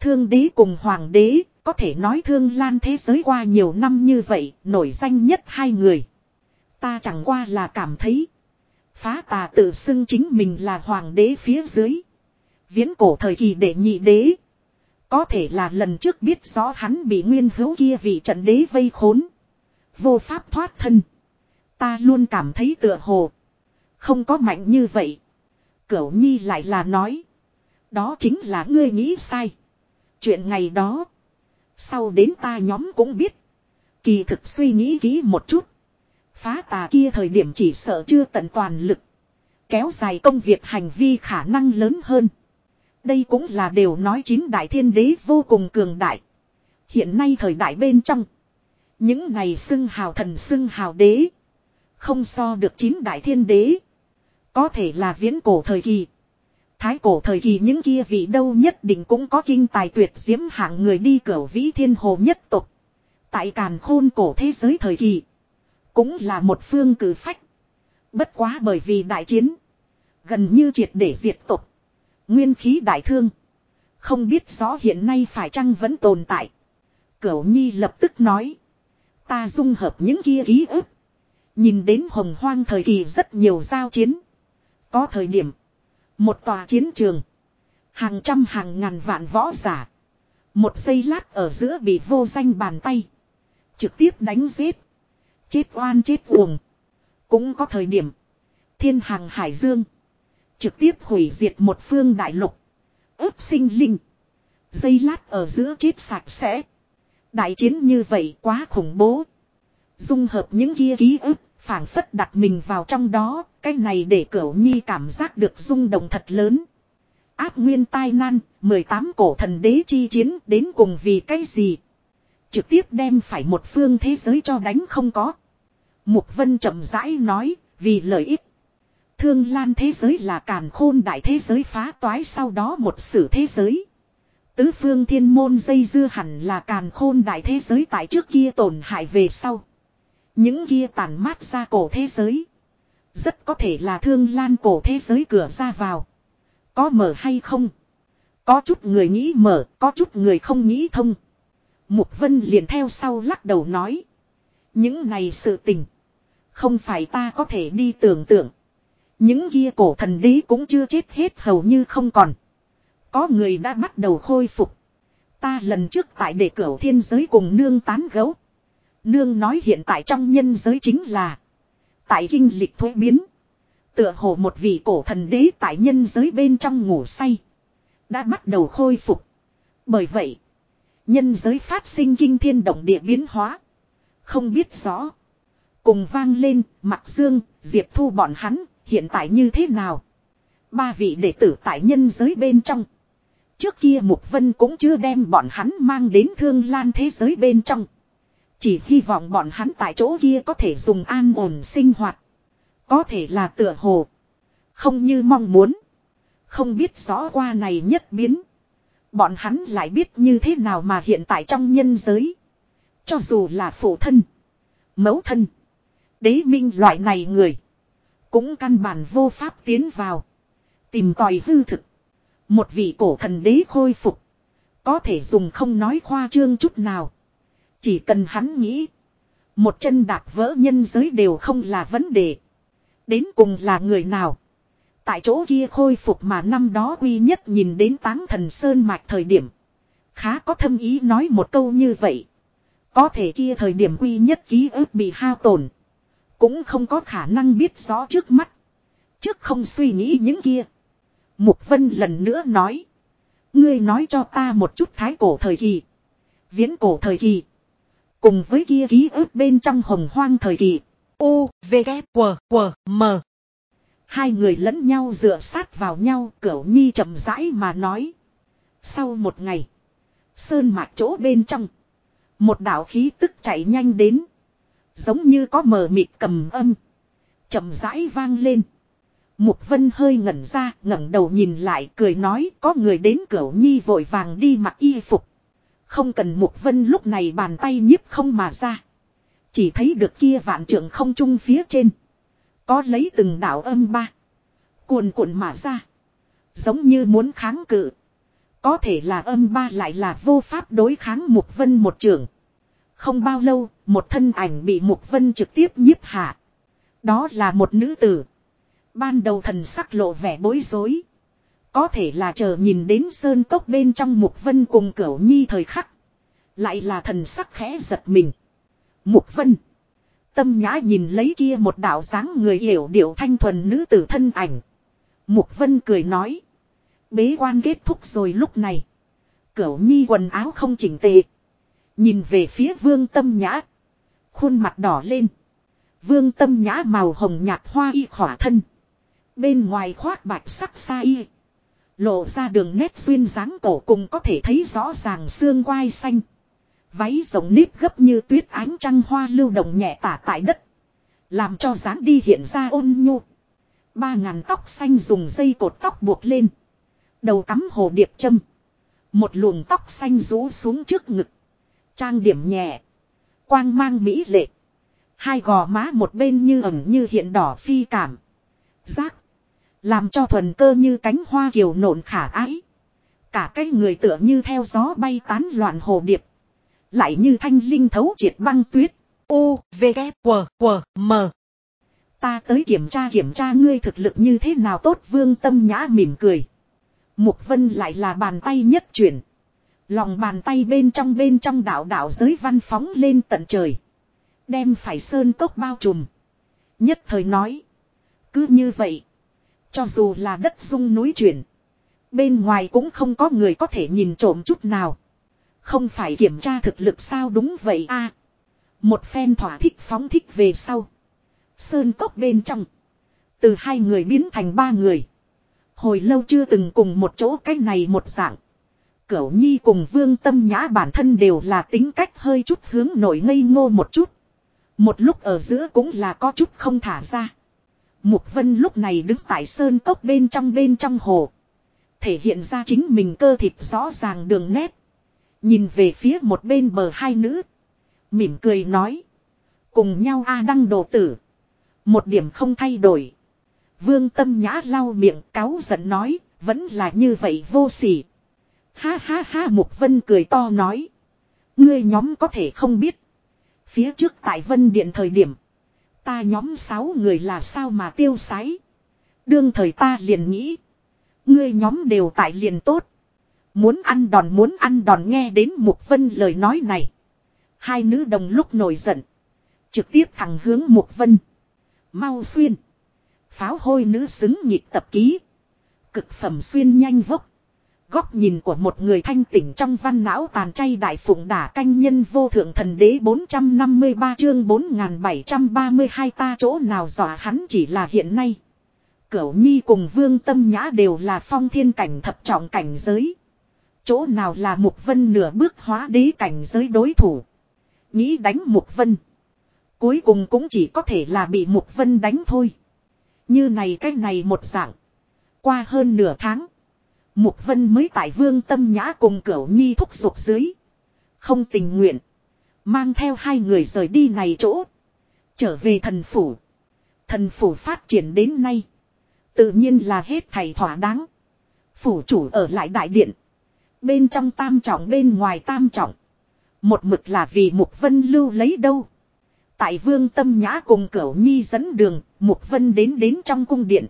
Thương đế cùng hoàng đế, có thể nói thương lan thế giới qua nhiều năm như vậy, nổi danh nhất hai người. Ta chẳng qua là cảm thấy. Phá tà tự xưng chính mình là hoàng đế phía dưới. Viễn cổ thời kỳ đệ nhị đế. Có thể là lần trước biết rõ hắn bị nguyên hữu kia vì trận đế vây khốn. Vô pháp thoát thân. Ta luôn cảm thấy tựa hồ. Không có mạnh như vậy. Cửu Nhi lại là nói. Đó chính là ngươi nghĩ sai. Chuyện ngày đó. Sau đến ta nhóm cũng biết. Kỳ thực suy nghĩ kỹ một chút. Phá tà kia thời điểm chỉ sợ chưa tận toàn lực. Kéo dài công việc hành vi khả năng lớn hơn. Đây cũng là đều nói chín đại thiên đế vô cùng cường đại. Hiện nay thời đại bên trong. Những này xưng hào thần xưng hào đế. Không so được chín đại thiên đế. Có thể là viễn cổ thời kỳ. Thái cổ thời kỳ những kia vị đâu nhất định cũng có kinh tài tuyệt diễm hạng người đi cửa vĩ thiên hồ nhất tục. Tại càn khôn cổ thế giới thời kỳ. Cũng là một phương cử phách. Bất quá bởi vì đại chiến. Gần như triệt để diệt tục. Nguyên khí đại thương. Không biết rõ hiện nay phải chăng vẫn tồn tại. Cửu Nhi lập tức nói. Ta dung hợp những kia ký ức. Nhìn đến hồng hoang thời kỳ rất nhiều giao chiến. Có thời điểm. Một tòa chiến trường. Hàng trăm hàng ngàn vạn võ giả. Một giây lát ở giữa bị vô danh bàn tay. Trực tiếp đánh giết. Chết oan chết uổng. Cũng có thời điểm. Thiên hàng hải dương. Trực tiếp hủy diệt một phương đại lục. ướp sinh linh. Dây lát ở giữa chết sạch sẽ. Đại chiến như vậy quá khủng bố. Dung hợp những kia ký ức, phảng phất đặt mình vào trong đó, cái này để cửu nhi cảm giác được rung động thật lớn. Áp nguyên tai nan, 18 cổ thần đế chi chiến đến cùng vì cái gì? Trực tiếp đem phải một phương thế giới cho đánh không có. Mục Vân chậm rãi nói, vì lợi ích. Thương lan thế giới là càn khôn đại thế giới phá toái sau đó một sử thế giới. Tứ phương thiên môn dây dưa hẳn là càn khôn đại thế giới tại trước kia tổn hại về sau. Những kia tàn mát ra cổ thế giới. Rất có thể là thương lan cổ thế giới cửa ra vào. Có mở hay không? Có chút người nghĩ mở, có chút người không nghĩ thông. Mục Vân liền theo sau lắc đầu nói. Những này sự tình. Không phải ta có thể đi tưởng tượng. Những kia cổ thần đế cũng chưa chết hết hầu như không còn. Có người đã bắt đầu khôi phục. Ta lần trước tại để cửa thiên giới cùng nương tán gấu. Nương nói hiện tại trong nhân giới chính là. Tại kinh lịch thuế biến. Tựa hồ một vị cổ thần đế tại nhân giới bên trong ngủ say. Đã bắt đầu khôi phục. Bởi vậy. Nhân giới phát sinh kinh thiên động địa biến hóa. Không biết rõ. Cùng vang lên, Mặc Dương, Diệp Thu bọn hắn, hiện tại như thế nào? Ba vị đệ tử tại nhân giới bên trong. Trước kia Mục Vân cũng chưa đem bọn hắn mang đến thương lan thế giới bên trong. Chỉ hy vọng bọn hắn tại chỗ kia có thể dùng an ổn sinh hoạt. Có thể là tựa hồ. Không như mong muốn. Không biết rõ qua này nhất biến. Bọn hắn lại biết như thế nào mà hiện tại trong nhân giới. Cho dù là phụ thân. Mẫu thân. Đế minh loại này người. Cũng căn bản vô pháp tiến vào. Tìm tòi hư thực. Một vị cổ thần đế khôi phục. Có thể dùng không nói khoa trương chút nào. Chỉ cần hắn nghĩ. Một chân đạp vỡ nhân giới đều không là vấn đề. Đến cùng là người nào. Tại chỗ kia khôi phục mà năm đó quy nhất nhìn đến táng thần sơn mạch thời điểm. Khá có thâm ý nói một câu như vậy. Có thể kia thời điểm quy nhất ký ức bị hao tổn. Cũng không có khả năng biết rõ trước mắt. Trước không suy nghĩ những kia. Mục Vân lần nữa nói. Ngươi nói cho ta một chút thái cổ thời kỳ. Viễn cổ thời kỳ. Cùng với kia ký ức bên trong hồng hoang thời kỳ. U, V, K, W, W, M. Hai người lẫn nhau dựa sát vào nhau cửu nhi chậm rãi mà nói. Sau một ngày. Sơn mạc chỗ bên trong. Một đạo khí tức chạy nhanh đến. Giống như có mờ mịt cầm âm. chậm rãi vang lên. Mục Vân hơi ngẩn ra, ngẩng đầu nhìn lại, cười nói, có người đến Cửu Nhi vội vàng đi mặc y phục. Không cần Mục Vân lúc này bàn tay nhiếp không mà ra. Chỉ thấy được kia vạn trượng không trung phía trên. Có lấy từng đạo âm ba. Cuồn cuộn mà ra. Giống như muốn kháng cự. Có thể là âm ba lại là vô pháp đối kháng Mục Vân một trường. Không bao lâu, một thân ảnh bị Mục Vân trực tiếp nhiếp hạ. Đó là một nữ tử. Ban đầu thần sắc lộ vẻ bối rối. Có thể là chờ nhìn đến sơn cốc bên trong Mục Vân cùng cửu nhi thời khắc. Lại là thần sắc khẽ giật mình. Mục Vân. Tâm nhã nhìn lấy kia một đạo dáng người hiểu điệu thanh thuần nữ tử thân ảnh. Mục Vân cười nói. Bế quan kết thúc rồi lúc này. Cửu nhi quần áo không chỉnh tề. Nhìn về phía vương tâm nhã. Khuôn mặt đỏ lên. Vương tâm nhã màu hồng nhạt hoa y khỏa thân. Bên ngoài khoác bạch sắc xa y. Lộ ra đường nét xuyên dáng cổ cùng có thể thấy rõ ràng xương quai xanh. Váy rộng nếp gấp như tuyết ánh trăng hoa lưu động nhẹ tả tại đất. Làm cho dáng đi hiện ra ôn nhu. Ba ngàn tóc xanh dùng dây cột tóc buộc lên. Đầu cắm hồ điệp châm. Một luồng tóc xanh rũ xuống trước ngực. Trang điểm nhẹ. Quang mang mỹ lệ. Hai gò má một bên như ẩn như hiện đỏ phi cảm. Giác. Làm cho thuần cơ như cánh hoa kiều nộn khả ái. Cả cái người tựa như theo gió bay tán loạn hồ điệp. Lại như thanh linh thấu triệt băng tuyết. U, V, K, W, W, M. Ta tới kiểm tra kiểm tra ngươi thực lực như thế nào tốt vương tâm nhã mỉm cười. Mục vân lại là bàn tay nhất chuyển. Lòng bàn tay bên trong bên trong đảo đảo giới văn phóng lên tận trời. Đem phải sơn cốc bao trùm. Nhất thời nói. Cứ như vậy. Cho dù là đất rung núi chuyển. Bên ngoài cũng không có người có thể nhìn trộm chút nào. Không phải kiểm tra thực lực sao đúng vậy a Một phen thỏa thích phóng thích về sau. Sơn cốc bên trong. Từ hai người biến thành ba người. Hồi lâu chưa từng cùng một chỗ cách này một dạng. Cửu Nhi cùng Vương Tâm Nhã bản thân đều là tính cách hơi chút hướng nổi ngây ngô một chút. Một lúc ở giữa cũng là có chút không thả ra. Mục Vân lúc này đứng tại sơn cốc bên trong bên trong hồ. Thể hiện ra chính mình cơ thịt rõ ràng đường nét. Nhìn về phía một bên bờ hai nữ. Mỉm cười nói. Cùng nhau A đăng đồ tử. Một điểm không thay đổi. Vương tâm nhã lau miệng cáo giận nói. Vẫn là như vậy vô sỉ. Ha ha ha, Mục Vân cười to nói. Ngươi nhóm có thể không biết. Phía trước tại Vân Điện thời điểm. Ta nhóm sáu người là sao mà tiêu sái. Đương thời ta liền nghĩ. Ngươi nhóm đều tại liền tốt. Muốn ăn đòn, muốn ăn đòn, nghe đến Mục Vân lời nói này. Hai nữ đồng lúc nổi giận. Trực tiếp thẳng hướng Mục Vân. Mau xuyên. Pháo hôi nữ xứng nhịp tập ký. Cực phẩm xuyên nhanh vốc. Góc nhìn của một người thanh tỉnh trong văn não tàn chay đại phụng đả canh nhân vô thượng thần đế 453 chương 4732 ta chỗ nào dọa hắn chỉ là hiện nay. Cửu Nhi cùng Vương Tâm Nhã đều là phong thiên cảnh thập trọng cảnh giới. Chỗ nào là Mục Vân nửa bước hóa đế cảnh giới đối thủ. Nghĩ đánh Mục Vân. Cuối cùng cũng chỉ có thể là bị Mục Vân đánh thôi. Như này cách này một dạng. Qua hơn nửa tháng. Mục Vân mới tại Vương Tâm Nhã cùng Cửu Nhi thúc giục dưới. Không tình nguyện. Mang theo hai người rời đi này chỗ. Trở về thần phủ. Thần phủ phát triển đến nay. Tự nhiên là hết thầy thỏa đáng. Phủ chủ ở lại đại điện. Bên trong tam trọng bên ngoài tam trọng. Một mực là vì Mục Vân lưu lấy đâu. Tại vương tâm nhã cùng cửu nhi dẫn đường, Mục Vân đến đến trong cung điện.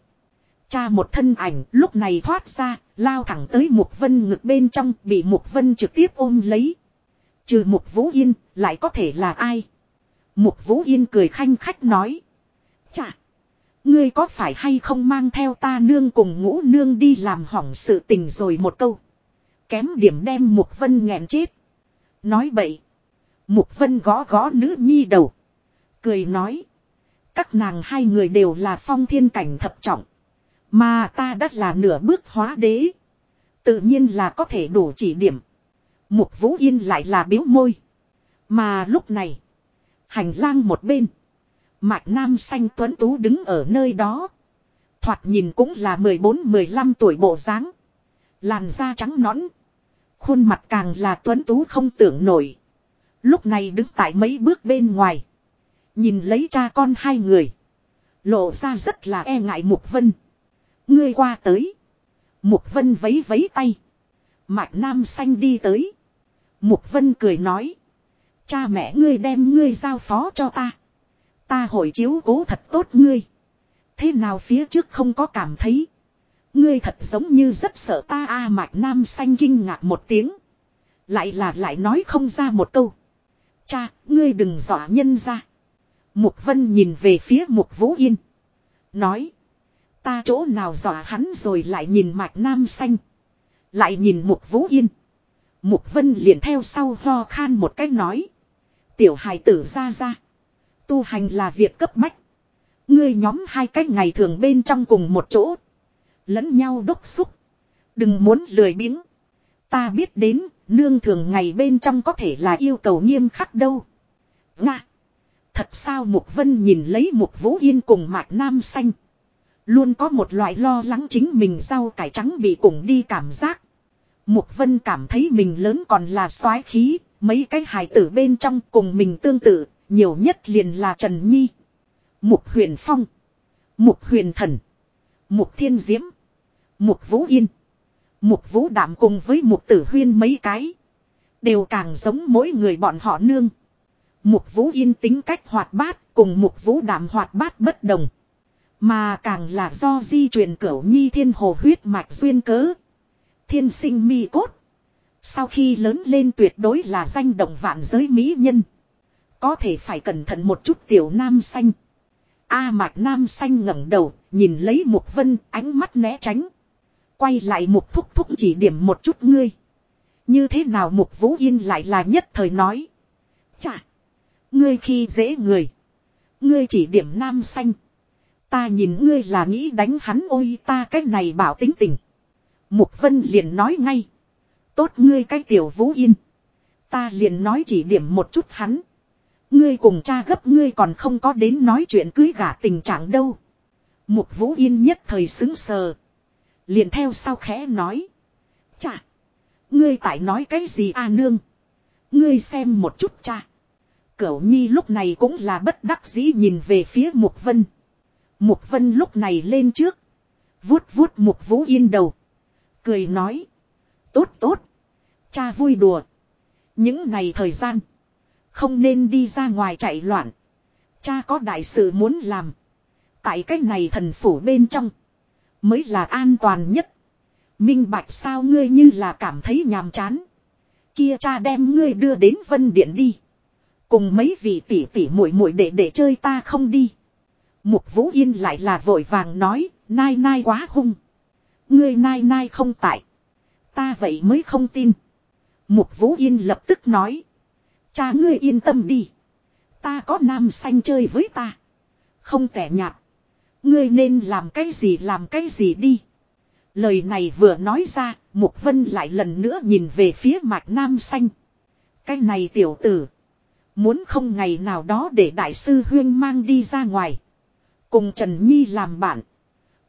Cha một thân ảnh lúc này thoát ra, lao thẳng tới Mục Vân ngực bên trong, bị Mục Vân trực tiếp ôm lấy. Trừ Mục Vũ Yên, lại có thể là ai? Mục Vũ Yên cười khanh khách nói. Chà! Ngươi có phải hay không mang theo ta nương cùng ngũ nương đi làm hỏng sự tình rồi một câu. Kém điểm đem Mục Vân nghẹn chết. Nói bậy. Mục Vân gõ gõ nữ nhi đầu. Cười nói. Các nàng hai người đều là phong thiên cảnh thập trọng. Mà ta đã là nửa bước hóa đế. Tự nhiên là có thể đủ chỉ điểm. Mục Vũ Yên lại là biếu môi. Mà lúc này. Hành lang một bên. Mạch Nam xanh tuấn tú đứng ở nơi đó. Thoạt nhìn cũng là 14-15 tuổi bộ dáng. Làn da trắng nõn. Khuôn mặt càng là tuấn tú không tưởng nổi. Lúc này đứng tại mấy bước bên ngoài. Nhìn lấy cha con hai người. Lộ ra rất là e ngại Mục Vân. Ngươi qua tới. Mục Vân vấy vấy tay. Mạch Nam xanh đi tới. Mục Vân cười nói. Cha mẹ ngươi đem ngươi giao phó cho ta. Ta hội chiếu cố thật tốt ngươi. Thế nào phía trước không có cảm thấy. Ngươi thật giống như rất sợ ta a mạch nam xanh kinh ngạc một tiếng. Lại là lại nói không ra một câu. Cha, ngươi đừng dọa nhân ra. Mục vân nhìn về phía mục vũ yên. Nói. Ta chỗ nào dọa hắn rồi lại nhìn mạch nam xanh. Lại nhìn mục vũ yên. Mục vân liền theo sau ho khan một cách nói. Tiểu hài tử ra ra. Tu hành là việc cấp bách. Ngươi nhóm hai cách ngày thường bên trong cùng một chỗ. Lẫn nhau đốc xúc. Đừng muốn lười biếng. Ta biết đến, nương thường ngày bên trong có thể là yêu cầu nghiêm khắc đâu. Nga. Thật sao Mục Vân nhìn lấy Mục Vũ Yên cùng Mạc Nam Xanh. Luôn có một loại lo lắng chính mình rau cải trắng bị cùng đi cảm giác. Mục Vân cảm thấy mình lớn còn là soái khí, mấy cái hài tử bên trong cùng mình tương tự, nhiều nhất liền là Trần Nhi. Mục huyền phong. Mục huyền thần. Mục thiên diễm. Mục vũ yên. Mục vũ Đạm cùng với mục tử huyên mấy cái. Đều càng giống mỗi người bọn họ nương. Mục vũ yên tính cách hoạt bát cùng mục vũ Đạm hoạt bát bất đồng. Mà càng là do di truyền cửu nhi thiên hồ huyết mạch duyên cớ. Thiên sinh mi cốt. Sau khi lớn lên tuyệt đối là danh động vạn giới mỹ nhân. Có thể phải cẩn thận một chút tiểu nam xanh. A mạch nam xanh ngẩng đầu, nhìn lấy mục vân, ánh mắt né tránh. Quay lại mục thúc thúc chỉ điểm một chút ngươi. Như thế nào mục vũ yên lại là nhất thời nói. Chà! Ngươi khi dễ người. Ngươi chỉ điểm nam xanh. Ta nhìn ngươi là nghĩ đánh hắn, ôi ta cái này bảo tính tình. Mục vân liền nói ngay. Tốt ngươi cái tiểu vũ yên. Ta liền nói chỉ điểm một chút hắn. Ngươi cùng cha gấp ngươi còn không có đến nói chuyện cưới gả tình trạng đâu. Mục Vũ Yên nhất thời xứng sờ. Liền theo sau khẽ nói. Chà. Ngươi tại nói cái gì a nương. Ngươi xem một chút cha. Cửu Nhi lúc này cũng là bất đắc dĩ nhìn về phía Mục Vân. Mục Vân lúc này lên trước. Vuốt vuốt Mục Vũ Yên đầu. Cười nói. Tốt tốt. Cha vui đùa. Những ngày thời gian. Không nên đi ra ngoài chạy loạn. Cha có đại sự muốn làm. Tại cách này thần phủ bên trong. Mới là an toàn nhất. Minh bạch sao ngươi như là cảm thấy nhàm chán. Kia cha đem ngươi đưa đến vân điện đi. Cùng mấy vị tỷ tỷ muội muội để để chơi ta không đi. Mục Vũ Yên lại là vội vàng nói, nai nai quá hung. Ngươi nai nai không tại. Ta vậy mới không tin. Mục Vũ Yên lập tức nói. Cha ngươi yên tâm đi. Ta có nam xanh chơi với ta. Không tẻ nhạt. Ngươi nên làm cái gì làm cái gì đi. Lời này vừa nói ra, Mục Vân lại lần nữa nhìn về phía mạch nam xanh. Cái này tiểu tử. Muốn không ngày nào đó để đại sư Huyên mang đi ra ngoài. Cùng Trần Nhi làm bạn.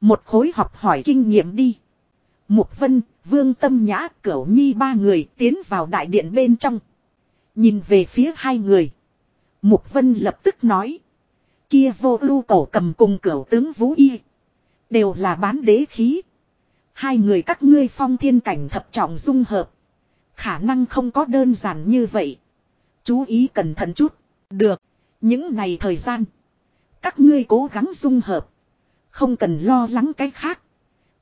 Một khối học hỏi kinh nghiệm đi. Mục Vân, Vương Tâm Nhã, Cửu Nhi ba người tiến vào đại điện bên trong. Nhìn về phía hai người. Mục Vân lập tức nói. Kia vô ưu cổ cầm cùng cửu tướng Vũ Y. Đều là bán đế khí. Hai người các ngươi phong thiên cảnh thập trọng dung hợp. Khả năng không có đơn giản như vậy. Chú ý cẩn thận chút. Được. Những ngày thời gian. Các ngươi cố gắng dung hợp. Không cần lo lắng cái khác.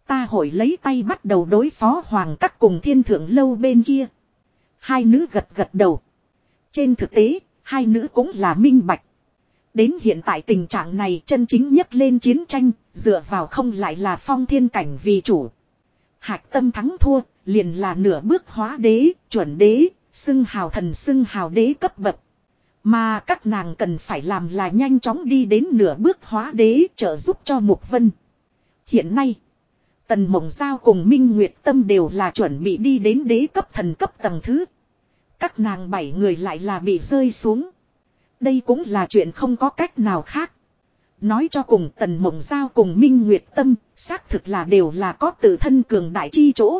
Ta hội lấy tay bắt đầu đối phó hoàng các cùng thiên thượng lâu bên kia. Hai nữ gật gật đầu. Trên thực tế, hai nữ cũng là minh bạch. Đến hiện tại tình trạng này chân chính nhất lên chiến tranh, dựa vào không lại là phong thiên cảnh vì chủ. Hạc tâm thắng thua, liền là nửa bước hóa đế, chuẩn đế, xưng hào thần xưng hào đế cấp bậc. Mà các nàng cần phải làm là nhanh chóng đi đến nửa bước hóa đế trợ giúp cho Mục Vân. Hiện nay, Tần Mộng Giao cùng Minh Nguyệt Tâm đều là chuẩn bị đi đến đế cấp thần cấp tầng thứ. Các nàng bảy người lại là bị rơi xuống. Đây cũng là chuyện không có cách nào khác. Nói cho cùng Tần Mộng Giao cùng Minh Nguyệt Tâm, xác thực là đều là có tự thân cường đại chi chỗ.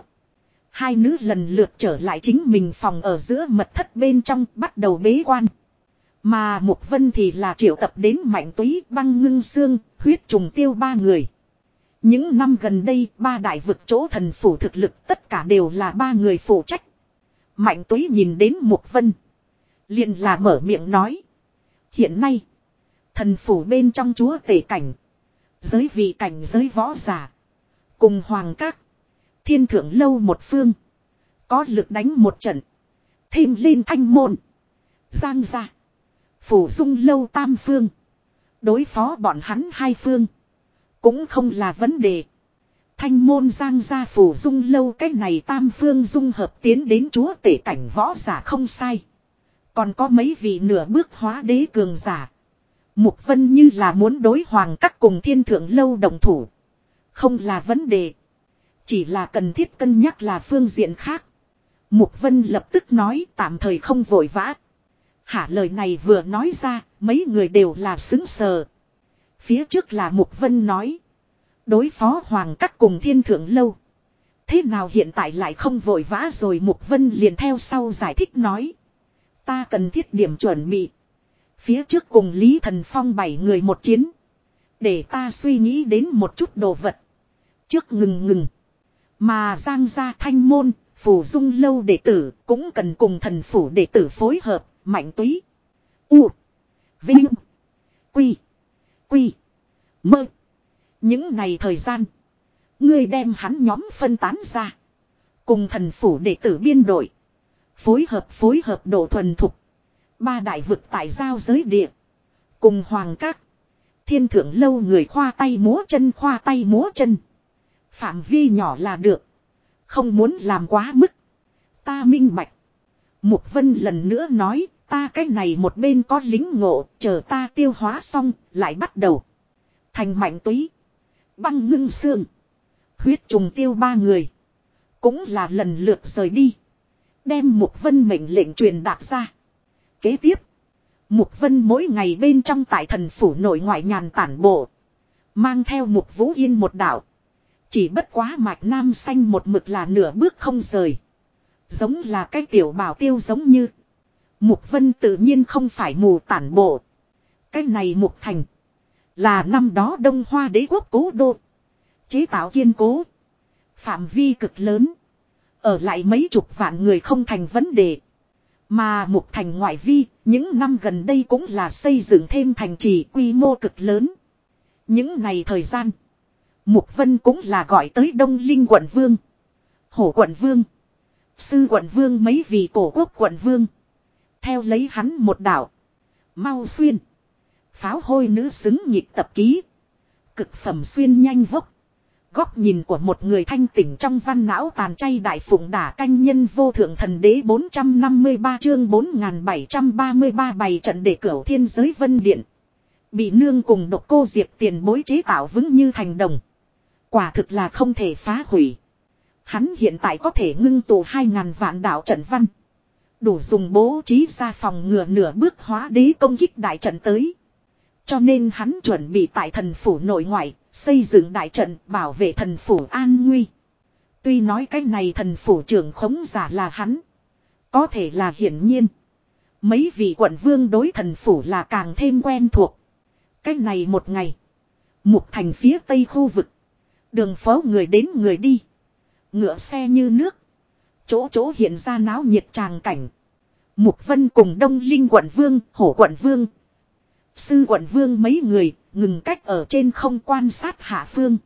Hai nữ lần lượt trở lại chính mình phòng ở giữa mật thất bên trong bắt đầu bế quan. Mà Mục Vân thì là triệu tập đến mạnh túy băng ngưng xương, huyết trùng tiêu ba người. Những năm gần đây, ba đại vực chỗ thần phủ thực lực tất cả đều là ba người phụ trách. Mạnh túy nhìn đến Mục Vân. liền là mở miệng nói. Hiện nay, thần phủ bên trong chúa tể cảnh. Giới vị cảnh giới võ giả. Cùng hoàng các. Thiên thượng lâu một phương. Có lực đánh một trận. Thêm lên thanh môn. Giang ra. Phủ dung lâu tam phương. Đối phó bọn hắn hai phương. Cũng không là vấn đề. Thanh môn giang gia phủ dung lâu cái này tam phương dung hợp tiến đến chúa tể cảnh võ giả không sai. Còn có mấy vị nửa bước hóa đế cường giả. Mục vân như là muốn đối hoàng các cùng thiên thượng lâu đồng thủ. Không là vấn đề. Chỉ là cần thiết cân nhắc là phương diện khác. Mục vân lập tức nói tạm thời không vội vã. Hả lời này vừa nói ra, mấy người đều là xứng sờ. Phía trước là Mục Vân nói. Đối phó Hoàng các cùng thiên thượng lâu. Thế nào hiện tại lại không vội vã rồi Mục Vân liền theo sau giải thích nói. Ta cần thiết điểm chuẩn bị. Phía trước cùng Lý Thần Phong bảy người một chiến. Để ta suy nghĩ đến một chút đồ vật. Trước ngừng ngừng. Mà Giang gia thanh môn, phủ dung lâu đệ tử cũng cần cùng thần phủ đệ tử phối hợp, mạnh túy. U. Vinh. Quy. Quy. Mơ. Những ngày thời gian. Ngươi đem hắn nhóm phân tán ra. Cùng thần phủ đệ tử biên đội. Phối hợp phối hợp độ thuần thục. Ba đại vực tại giao giới địa. Cùng hoàng các. Thiên thượng lâu người khoa tay múa chân, khoa tay múa chân. Phạm vi nhỏ là được. Không muốn làm quá mức. Ta minh bạch. Mục Vân lần nữa nói, ta cái này một bên có lính ngộ, chờ ta tiêu hóa xong, lại bắt đầu. Thành mạnh túy. Băng ngưng xương. Huyết trùng tiêu ba người. Cũng là lần lượt rời đi. Đem Mục Vân mệnh lệnh truyền đạt ra. Kế tiếp. Mục Vân mỗi ngày bên trong tại thần phủ nội ngoại nhàn tản bộ. Mang theo Mục Vũ Yên một đạo. Chỉ bất quá mạch nam xanh một mực là nửa bước không rời. Giống là cái tiểu bảo tiêu giống như. Mục Vân tự nhiên không phải mù tản bộ. Cái này Mục Thành. Là năm đó Đông Hoa đế quốc cố đô. Chế tạo kiên cố. Phạm vi cực lớn. Ở lại mấy chục vạn người không thành vấn đề. Mà Mục Thành ngoại vi, những năm gần đây cũng là xây dựng thêm thành trì quy mô cực lớn. Những ngày thời gian, Mục Vân cũng là gọi tới Đông Linh quận Vương. Hổ quận vương. Sư quận vương mấy vị cổ quốc quận vương. Theo lấy hắn một đạo. Mau xuyên. Pháo hôi nữ xứng nhịp tập ký. Cực phẩm xuyên nhanh vốc. Góc nhìn của một người thanh tỉnh trong văn não tàn chay đại phụng đả canh nhân vô thượng thần đế 453 chương 4733 bày trận để cửu thiên giới vân điện. Bị nương cùng độc cô diệp tiền bối chế tạo vững như thành đồng. Quả thực là không thể phá hủy. Hắn hiện tại có thể ngưng tụ 2.000 vạn đạo trận văn. Đủ dùng bố trí ra phòng ngừa nửa bước hóa đế công kích đại trận tới. Cho nên hắn chuẩn bị tại thần phủ nội ngoại, xây dựng đại trận bảo vệ thần phủ an nguy. Tuy nói cái này thần phủ trưởng khống giả là hắn. Có thể là hiển nhiên. Mấy vị quận vương đối thần phủ là càng thêm quen thuộc. Cái này một ngày. Mục thành phía tây khu vực. Đường phố người đến người đi. Ngựa xe như nước. Chỗ chỗ hiện ra náo nhiệt tràng cảnh. Mục Vân cùng Đông Linh quận vương, Hổ quận vương. Sư quận vương mấy người, ngừng cách ở trên không quan sát hạ phương.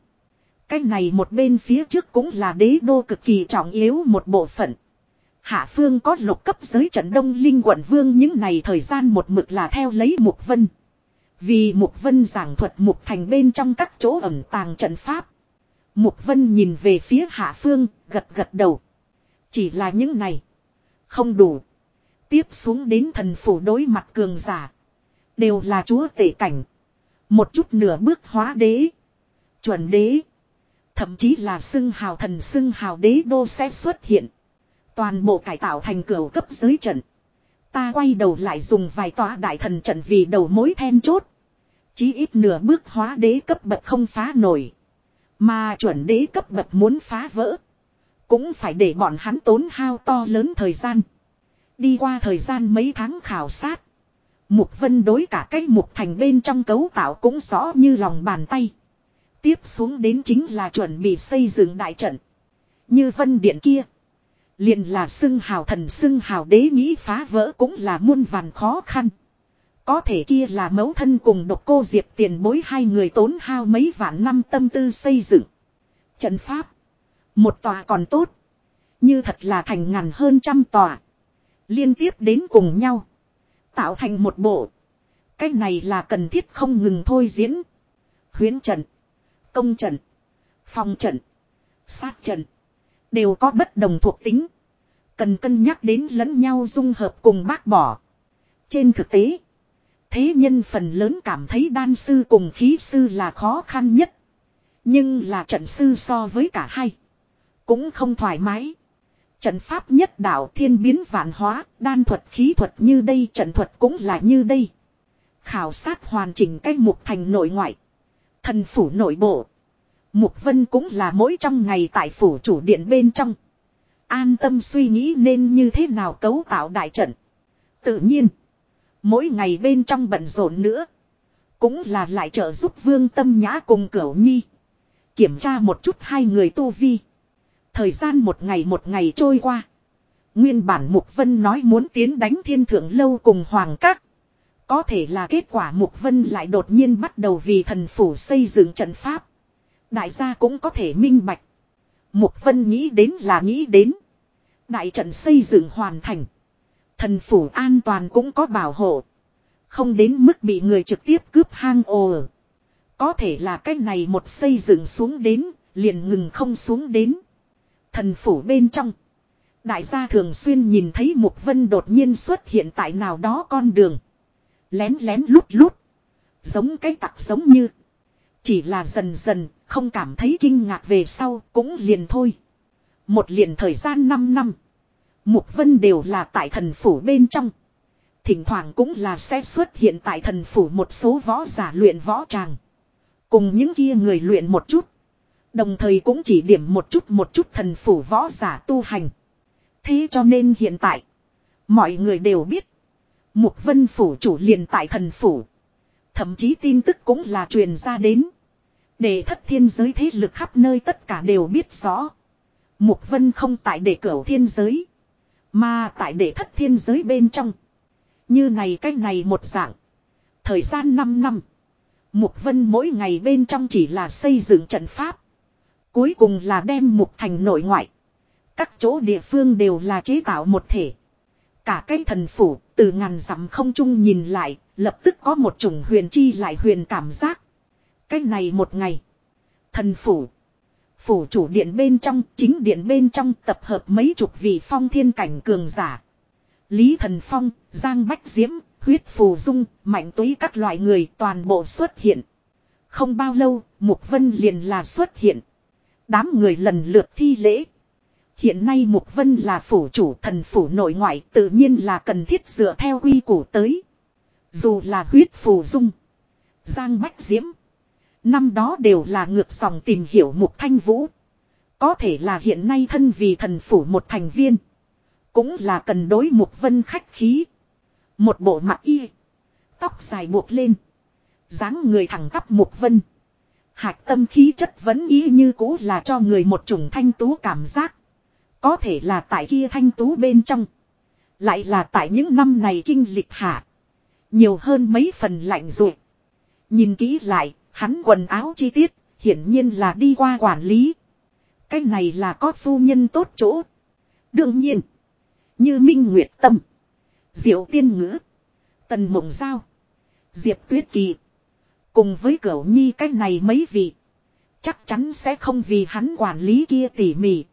Cái này một bên phía trước cũng là đế đô cực kỳ trọng yếu một bộ phận. Hạ phương có lục cấp giới trận Đông Linh quận vương những này thời gian một mực là theo lấy Mục Vân. Vì Mục Vân giảng thuật Mục Thành bên trong các chỗ ẩn tàng trận pháp. Mục Vân nhìn về phía hạ phương, gật gật đầu. Chỉ là những này. Không đủ. Tiếp xuống đến thần phủ đối mặt cường giả. Đều là chúa tể cảnh. Một chút nửa bước hóa đế. Chuẩn đế. Thậm chí là xưng hào thần xưng hào đế đô sẽ xuất hiện. Toàn bộ cải tạo thành cửa cấp giới trận. Ta quay đầu lại dùng vài tòa đại thần trận vì đầu mối then chốt. Chí ít nửa bước hóa đế cấp bậc không phá nổi. Mà chuẩn đế cấp bậc muốn phá vỡ. Cũng phải để bọn hắn tốn hao to lớn thời gian. Đi qua thời gian mấy tháng khảo sát. Mục vân đối cả cái mục thành bên trong cấu tạo cũng rõ như lòng bàn tay. Tiếp xuống đến chính là chuẩn bị xây dựng đại trận. Như vân điện kia. liền là xưng hào thần xưng hào đế nghĩ phá vỡ cũng là muôn vàn khó khăn. Có thể kia là mẫu thân cùng độc cô diệp tiền bối hai người tốn hao mấy vạn năm tâm tư xây dựng. Trận pháp. Một tòa còn tốt. Như thật là thành ngàn hơn trăm tòa. Liên tiếp đến cùng nhau. Tạo thành một bộ. Cái này là cần thiết không ngừng thôi diễn. Huyến trận. Công trận. Phòng trận. Sát trận. Đều có bất đồng thuộc tính. Cần cân nhắc đến lẫn nhau dung hợp cùng bác bỏ. Trên thực tế. Thế nhân phần lớn cảm thấy đan sư cùng khí sư là khó khăn nhất. Nhưng là trận sư so với cả hai. Cũng không thoải mái. Trận pháp nhất đạo thiên biến vạn hóa, đan thuật khí thuật như đây trận thuật cũng là như đây. Khảo sát hoàn chỉnh cách mục thành nội ngoại. Thần phủ nội bộ. Mục vân cũng là mỗi trong ngày tại phủ chủ điện bên trong. An tâm suy nghĩ nên như thế nào cấu tạo đại trận. Tự nhiên. Mỗi ngày bên trong bận rộn nữa. Cũng là lại trợ giúp vương tâm nhã cùng cửu nhi. Kiểm tra một chút hai người tu vi. Thời gian một ngày một ngày trôi qua. Nguyên bản Mục Vân nói muốn tiến đánh thiên thượng lâu cùng hoàng các. Có thể là kết quả Mục Vân lại đột nhiên bắt đầu vì thần phủ xây dựng trận pháp. Đại gia cũng có thể minh bạch. Mục Vân nghĩ đến là nghĩ đến. Đại trận xây dựng hoàn thành. Thần phủ an toàn cũng có bảo hộ. Không đến mức bị người trực tiếp cướp hang ồ. Có thể là cách này một xây dựng xuống đến, liền ngừng không xuống đến. Thần phủ bên trong. Đại gia thường xuyên nhìn thấy Mục Vân đột nhiên xuất hiện tại nào đó con đường. Lén lén lút lút. Giống cái tặc giống như. Chỉ là dần dần, không cảm thấy kinh ngạc về sau, cũng liền thôi. Một liền thời gian 5 năm. Mục Vân đều là tại thần phủ bên trong. Thỉnh thoảng cũng là sẽ xuất hiện tại thần phủ một số võ giả luyện võ tràng. Cùng những kia người luyện một chút. Đồng thời cũng chỉ điểm một chút một chút thần phủ võ giả tu hành. Thế cho nên hiện tại. Mọi người đều biết. Mục vân phủ chủ liền tại thần phủ. Thậm chí tin tức cũng là truyền ra đến. Để thất thiên giới thế lực khắp nơi tất cả đều biết rõ. Mục vân không tại để cửu thiên giới. Mà tại để thất thiên giới bên trong. Như này cách này một dạng. Thời gian 5 năm. Mục vân mỗi ngày bên trong chỉ là xây dựng trận pháp. Cuối cùng là đem mục thành nội ngoại. Các chỗ địa phương đều là chế tạo một thể. Cả cái thần phủ, từ ngàn dặm không trung nhìn lại, lập tức có một chủng huyền chi lại huyền cảm giác. Cái này một ngày. Thần phủ. Phủ chủ điện bên trong, chính điện bên trong tập hợp mấy chục vị phong thiên cảnh cường giả. Lý Thần Phong, Giang Bách Diễm, huyết phù dung, mạnh túy các loại người toàn bộ xuất hiện. Không bao lâu, Mục Vân liền là xuất hiện. Đám người lần lượt thi lễ. Hiện nay Mục Vân là phủ chủ thần phủ nội ngoại tự nhiên là cần thiết dựa theo quy củ tới. Dù là huyết phù dung. Giang Bách Diễm. Năm đó đều là ngược dòng tìm hiểu Mục Thanh Vũ. Có thể là hiện nay thân vì thần phủ một thành viên. Cũng là cần đối Mục Vân khách khí. Một bộ mặt y. Tóc dài buộc lên. dáng người thẳng tắp Mục Vân. Hạch tâm khí chất vẫn ý như cũ là cho người một chủng thanh tú cảm giác. Có thể là tại kia thanh tú bên trong. Lại là tại những năm này kinh lịch hạ. Nhiều hơn mấy phần lạnh ruột. Nhìn kỹ lại, hắn quần áo chi tiết, hiển nhiên là đi qua quản lý. Cái này là có phu nhân tốt chỗ. Đương nhiên, như Minh Nguyệt Tâm, Diệu Tiên Ngữ, Tần Mộng Giao, Diệp Tuyết Kỳ. Cùng với cửu nhi cái này mấy vị. Chắc chắn sẽ không vì hắn quản lý kia tỉ mỉ.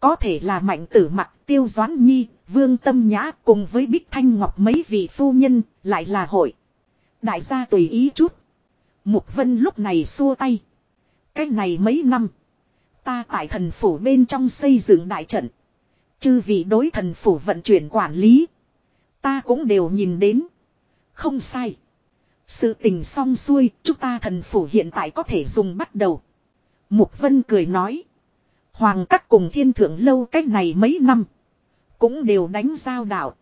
Có thể là mạnh tử mặc tiêu doãn nhi, vương tâm nhã cùng với bích thanh ngọc mấy vị phu nhân, lại là hội. Đại gia tùy ý chút. Mục vân lúc này xua tay. Cái này mấy năm. Ta tại thần phủ bên trong xây dựng đại trận. Chư vị đối thần phủ vận chuyển quản lý. Ta cũng đều nhìn đến. Không sai. Sự tình xong xuôi, chúng ta thần phủ hiện tại có thể dùng bắt đầu. Mục Vân cười nói. Hoàng các cùng thiên thượng lâu cách này mấy năm. Cũng đều đánh giao đạo.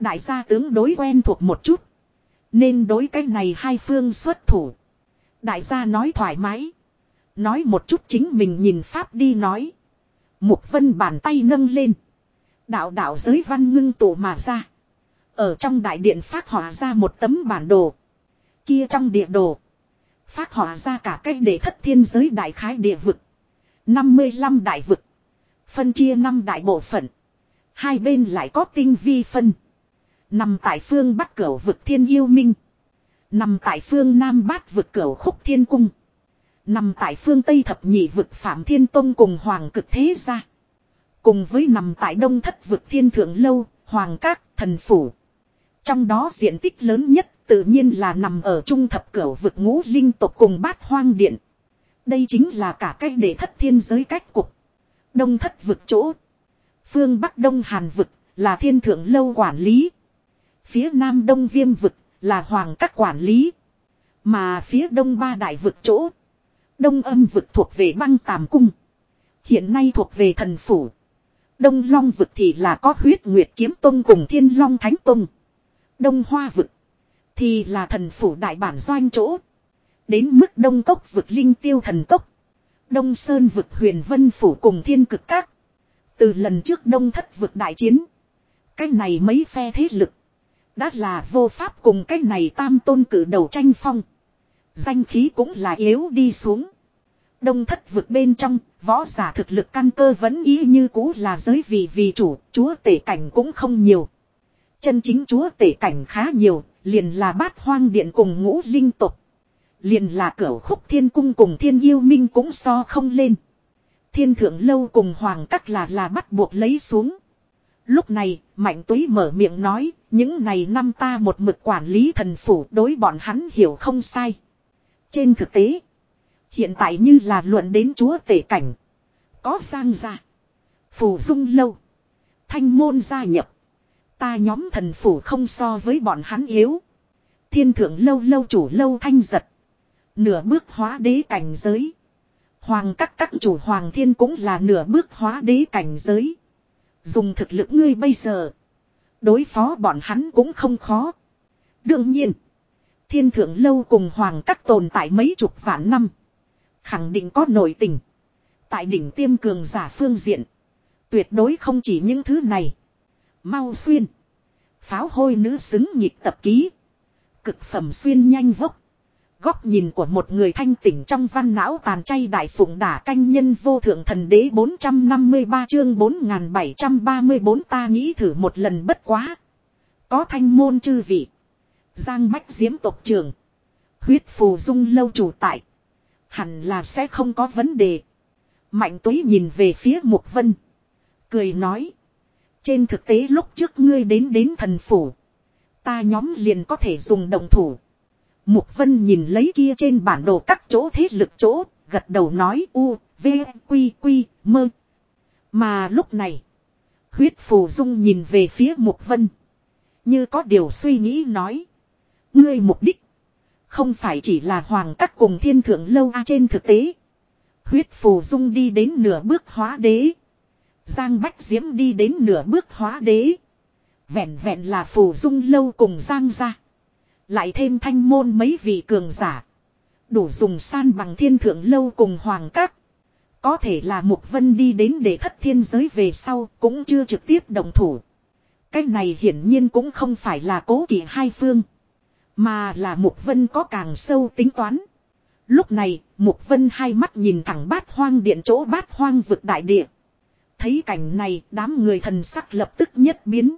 Đại gia tướng đối quen thuộc một chút. Nên đối cách này hai phương xuất thủ. Đại gia nói thoải mái. Nói một chút chính mình nhìn Pháp đi nói. Mục Vân bàn tay nâng lên. Đạo đạo giới văn ngưng tụ mà ra. Ở trong đại điện phát họa ra một tấm bản đồ. Kia trong địa đồ. Phát họa ra cả cách để thất thiên giới đại khái địa vực. 55 đại vực. Phân chia năm đại bộ phận. Hai bên lại có tinh vi phân. Nằm tại phương Bắc Cửu vực Thiên Yêu Minh. Nằm tại phương Nam Bát vực Cửu Khúc Thiên Cung. Nằm tại phương Tây Thập Nhị vực Phạm Thiên Tông cùng Hoàng Cực Thế Gia. Cùng với nằm tại Đông Thất vực Thiên Thượng Lâu, Hoàng Các, Thần Phủ. Trong đó diện tích lớn nhất tự nhiên là nằm ở trung thập cửu vực ngũ linh tộc cùng bát hoang điện. Đây chính là cả cách để thất thiên giới cách cục. Đông thất vực chỗ. Phương Bắc Đông Hàn vực là thiên thượng lâu quản lý. Phía Nam Đông Viêm vực là hoàng các quản lý. Mà phía Đông Ba Đại vực chỗ. Đông âm vực thuộc về băng tàm cung. Hiện nay thuộc về thần phủ. Đông Long vực thì là có huyết nguyệt kiếm tông cùng thiên long thánh tông. Đông Hoa vực. Thì là thần phủ đại bản doanh chỗ. Đến mức đông cốc vực linh tiêu thần cốc. Đông Sơn vực huyền vân phủ cùng thiên cực các. Từ lần trước đông thất vực đại chiến. Cái này mấy phe thế lực. Đã là vô pháp cùng cái này tam tôn cử đầu tranh phong. Danh khí cũng là yếu đi xuống. Đông thất vực bên trong, võ giả thực lực căn cơ vẫn ý như cũ là giới vị vì chủ, chúa tể cảnh cũng không nhiều. Chân chính chúa tể cảnh khá nhiều, liền là bát hoang điện cùng ngũ linh tục. Liền là cửa khúc thiên cung cùng thiên yêu minh cũng so không lên. Thiên thượng lâu cùng hoàng các là là bắt buộc lấy xuống. Lúc này, mạnh túy mở miệng nói, những này năm ta một mực quản lý thần phủ đối bọn hắn hiểu không sai. Trên thực tế, hiện tại như là luận đến chúa tể cảnh. Có sang ra. Phủ dung lâu. Thanh môn gia nhập. Ta nhóm thần phủ không so với bọn hắn yếu. Thiên thượng lâu lâu chủ lâu thanh giật. Nửa bước hóa đế cảnh giới. Hoàng các các chủ hoàng thiên cũng là nửa bước hóa đế cảnh giới. Dùng thực lực ngươi bây giờ. Đối phó bọn hắn cũng không khó. Đương nhiên. Thiên thượng lâu cùng hoàng các tồn tại mấy chục vạn năm. Khẳng định có nội tình. Tại đỉnh tiêm cường giả phương diện. Tuyệt đối không chỉ những thứ này. Mau xuyên. Pháo hôi nữ xứng nhịp tập ký. Cực phẩm xuyên nhanh vốc. Góc nhìn của một người thanh tỉnh trong văn não tàn chay đại phụng đả canh nhân vô thượng thần đế 453 chương 4734 ta nghĩ thử một lần bất quá. Có thanh môn chư vị. Giang Bách Diễm tộc trưởng. Huyết phù dung lâu chủ tại. Hẳn là sẽ không có vấn đề. Mạnh túy nhìn về phía Mục Vân. Cười nói. Trên thực tế lúc trước ngươi đến đến thần phủ. Ta nhóm liền có thể dùng đồng thủ. Mục Vân nhìn lấy kia trên bản đồ các chỗ thế lực chỗ, gật đầu nói u, v, quy, quy, mơ. Mà lúc này, huyết phù dung nhìn về phía Mục Vân. Như có điều suy nghĩ nói. Ngươi mục đích, không phải chỉ là hoàng các cùng thiên thượng lâu a trên thực tế. Huyết phù dung đi đến nửa bước hóa đế. Giang Bách Diễm đi đến nửa bước hóa đế. Vẹn vẹn là phù dung lâu cùng Giang ra. Lại thêm thanh môn mấy vị cường giả. Đủ dùng san bằng thiên thượng lâu cùng hoàng các. Có thể là Mục Vân đi đến để thất thiên giới về sau cũng chưa trực tiếp đồng thủ. Cái này hiển nhiên cũng không phải là cố kỵ hai phương. Mà là Mục Vân có càng sâu tính toán. Lúc này, Mục Vân hai mắt nhìn thẳng bát hoang điện chỗ bát hoang vực đại địa. Thấy cảnh này, đám người thần sắc lập tức nhất biến.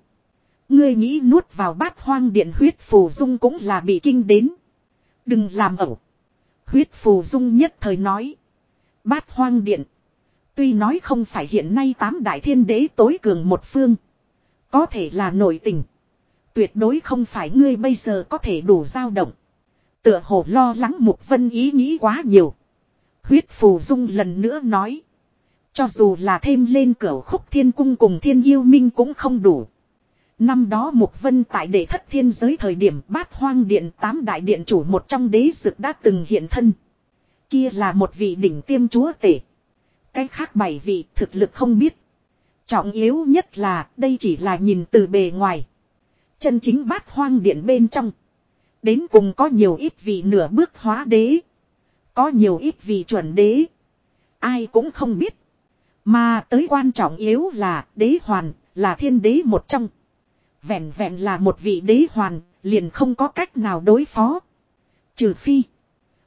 Ngươi nghĩ nuốt vào bát hoang điện huyết phù dung cũng là bị kinh đến. Đừng làm ẩu. Huyết phù dung nhất thời nói. Bát hoang điện. Tuy nói không phải hiện nay tám đại thiên đế tối cường một phương. Có thể là nội tình. Tuyệt đối không phải ngươi bây giờ có thể đủ dao động. Tựa hồ lo lắng Mục Vân ý nghĩ quá nhiều. Huyết phù dung lần nữa nói. Cho dù là thêm lên cửa khúc thiên cung cùng thiên yêu minh cũng không đủ. Năm đó Mục Vân tại đệ thất thiên giới thời điểm bát hoang điện tám đại điện chủ một trong đế dực đã từng hiện thân. Kia là một vị đỉnh tiêm chúa tể. Cái khác bảy vị thực lực không biết. Trọng yếu nhất là, đây chỉ là nhìn từ bề ngoài. Chân chính bát hoang điện bên trong. Đến cùng có nhiều ít vị nửa bước hóa đế. Có nhiều ít vị chuẩn đế. Ai cũng không biết. Mà tới quan trọng yếu là đế hoàn, là thiên đế một trong. Vẹn vẹn là một vị đế hoàn, liền không có cách nào đối phó. Trừ phi.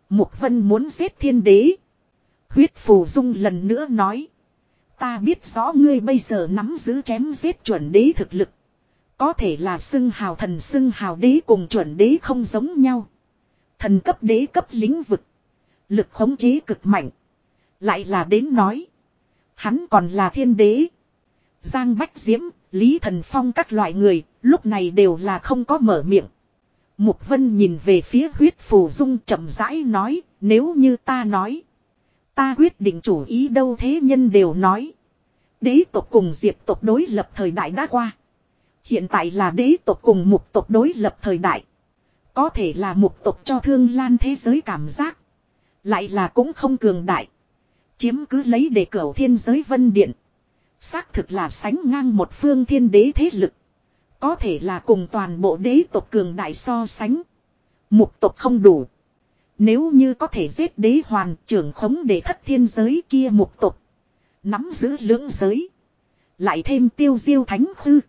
Mục Vân muốn giết thiên đế. Huyết phù dung lần nữa nói. Ta biết rõ ngươi bây giờ nắm giữ chém giết chuẩn đế thực lực. Có thể là xưng hào thần xưng hào đế cùng chuẩn đế không giống nhau. Thần cấp đế cấp lĩnh vực. Lực khống chế cực mạnh. Lại là đến nói. Hắn còn là thiên đế. Giang Bách Diễm, Lý Thần Phong các loại người, lúc này đều là không có mở miệng. Mục Vân nhìn về phía huyết phù dung chậm rãi nói, nếu như ta nói. Ta quyết định chủ ý đâu thế nhân đều nói. Đế tộc cùng diệp tộc đối lập thời đại đã qua. Hiện tại là đế tộc cùng mục tộc đối lập thời đại. Có thể là mục tộc cho thương lan thế giới cảm giác. Lại là cũng không cường đại. Chiếm cứ lấy để cửu thiên giới vân điện. Xác thực là sánh ngang một phương thiên đế thế lực. Có thể là cùng toàn bộ đế tộc cường đại so sánh. Mục tộc không đủ. Nếu như có thể giết đế hoàn, trưởng khống để thất thiên giới kia mục tộc. Nắm giữ lưỡng giới. Lại thêm tiêu diêu thánh khư.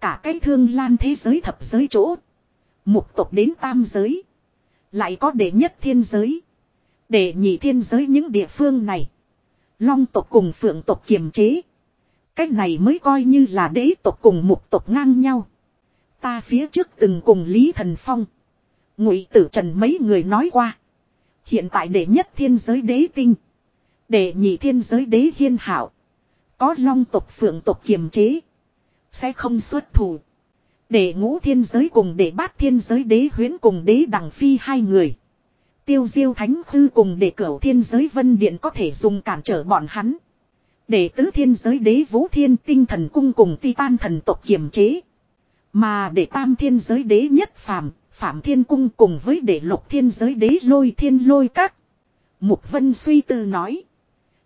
Cả cái thương lan thế giới thập giới chỗ. Mục tộc đến tam giới. Lại có đệ nhất thiên giới. Để nhị thiên giới những địa phương này. Long tộc cùng phượng tộc kiềm chế. Cách này mới coi như là đế tộc cùng mục tộc ngang nhau. Ta phía trước từng cùng Lý Thần Phong. Ngụy tử trần mấy người nói qua. Hiện tại đệ nhất thiên giới đế tinh. Đệ nhị thiên giới đế hiên hảo. Có long tộc phượng tộc kiềm chế. Sẽ không xuất thủ. đệ ngũ thiên giới cùng đệ bát thiên giới đế huyến cùng đế đằng phi hai người. Tiêu diêu thánh thư cùng đệ cửu thiên giới vân điện có thể dùng cản trở bọn hắn. Để tứ thiên giới đế vũ thiên tinh thần cung cùng titan thần tộc kiềm chế. Mà để tam thiên giới đế nhất phàm, phạm thiên cung cùng với để lục thiên giới đế lôi thiên lôi các. Mục vân suy tư nói.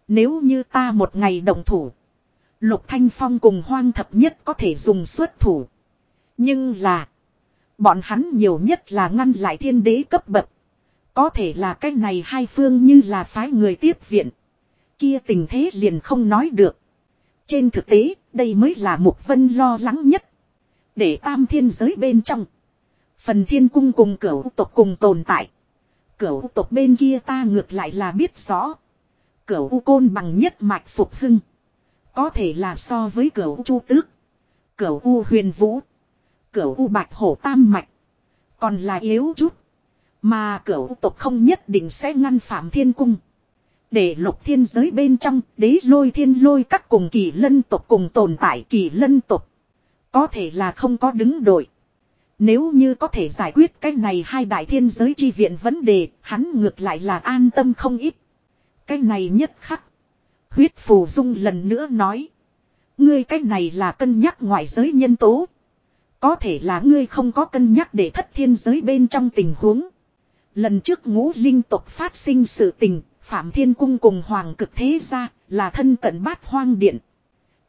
Nếu như ta một ngày đồng thủ. Lục thanh phong cùng hoang thập nhất có thể dùng xuất thủ. Nhưng là. Bọn hắn nhiều nhất là ngăn lại thiên đế cấp bậc. Có thể là cái này hai phương như là phái người tiếp viện. Kia tình thế liền không nói được. Trên thực tế, đây mới là Mục Vân lo lắng nhất. Để tam thiên giới bên trong. Phần thiên cung cùng cửu tộc cùng tồn tại. Cửu tộc bên kia ta ngược lại là biết rõ. Cửu u côn bằng nhất mạch phục hưng. Có thể là so với cửu chu tước. Cửu u huyền vũ. Cửu u bạch hổ tam mạch. Còn là yếu chút. Mà cửu tộc không nhất định sẽ ngăn phạm thiên cung. Để lục thiên giới bên trong đế lôi thiên lôi các cùng kỳ lân tộc cùng tồn tại kỳ lân tộc. Có thể là không có đứng đội. Nếu như có thể giải quyết cái này hai đại thiên giới chi viện vấn đề, hắn ngược lại là an tâm không ít. Cái này nhất khắc. Huyết phù dung lần nữa nói. Ngươi cái này là cân nhắc ngoại giới nhân tố. Có thể là ngươi không có cân nhắc để thất thiên giới bên trong tình huống. Lần trước ngũ linh tộc phát sinh sự tình, Phạm Thiên Cung cùng Hoàng cực thế ra, là thân cận bát hoang điện.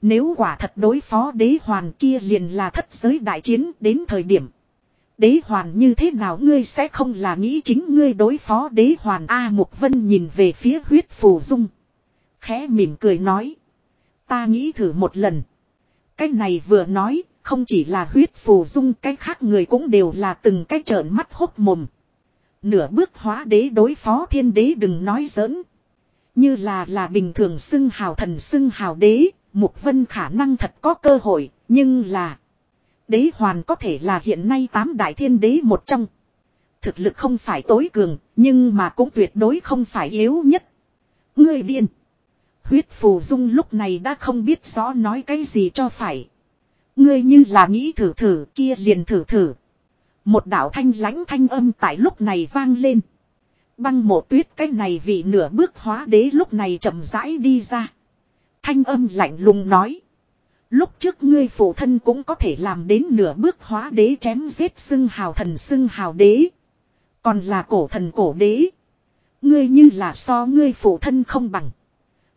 Nếu quả thật đối phó đế hoàn kia liền là thất giới đại chiến đến thời điểm. Đế hoàn như thế nào ngươi sẽ không là nghĩ chính ngươi đối phó đế hoàn A Mục Vân nhìn về phía huyết phù dung. Khẽ mỉm cười nói. Ta nghĩ thử một lần. Cái này vừa nói, không chỉ là huyết phù dung cái khác người cũng đều là từng cái trợn mắt hốc mồm. Nửa bước hóa đế đối phó thiên đế đừng nói giỡn. Như là là bình thường xưng hào thần xưng hào đế, Mục Vân khả năng thật có cơ hội, nhưng là... Đế hoàn có thể là hiện nay tám đại thiên đế một trong. Thực lực không phải tối cường, nhưng mà cũng tuyệt đối không phải yếu nhất. Ngươi điên. Huyết phù dung lúc này đã không biết rõ nói cái gì cho phải. Ngươi như là nghĩ thử thử kia liền thử thử. Một đạo thanh lãnh thanh âm tại lúc này vang lên. Băng mộ tuyết cái này vì nửa bước hóa đế lúc này chậm rãi đi ra. Thanh âm lạnh lùng nói. Lúc trước ngươi phụ thân cũng có thể làm đến nửa bước hóa đế chém giết xưng hào thần xưng hào đế. Còn là cổ thần cổ đế. Ngươi như là so ngươi phụ thân không bằng.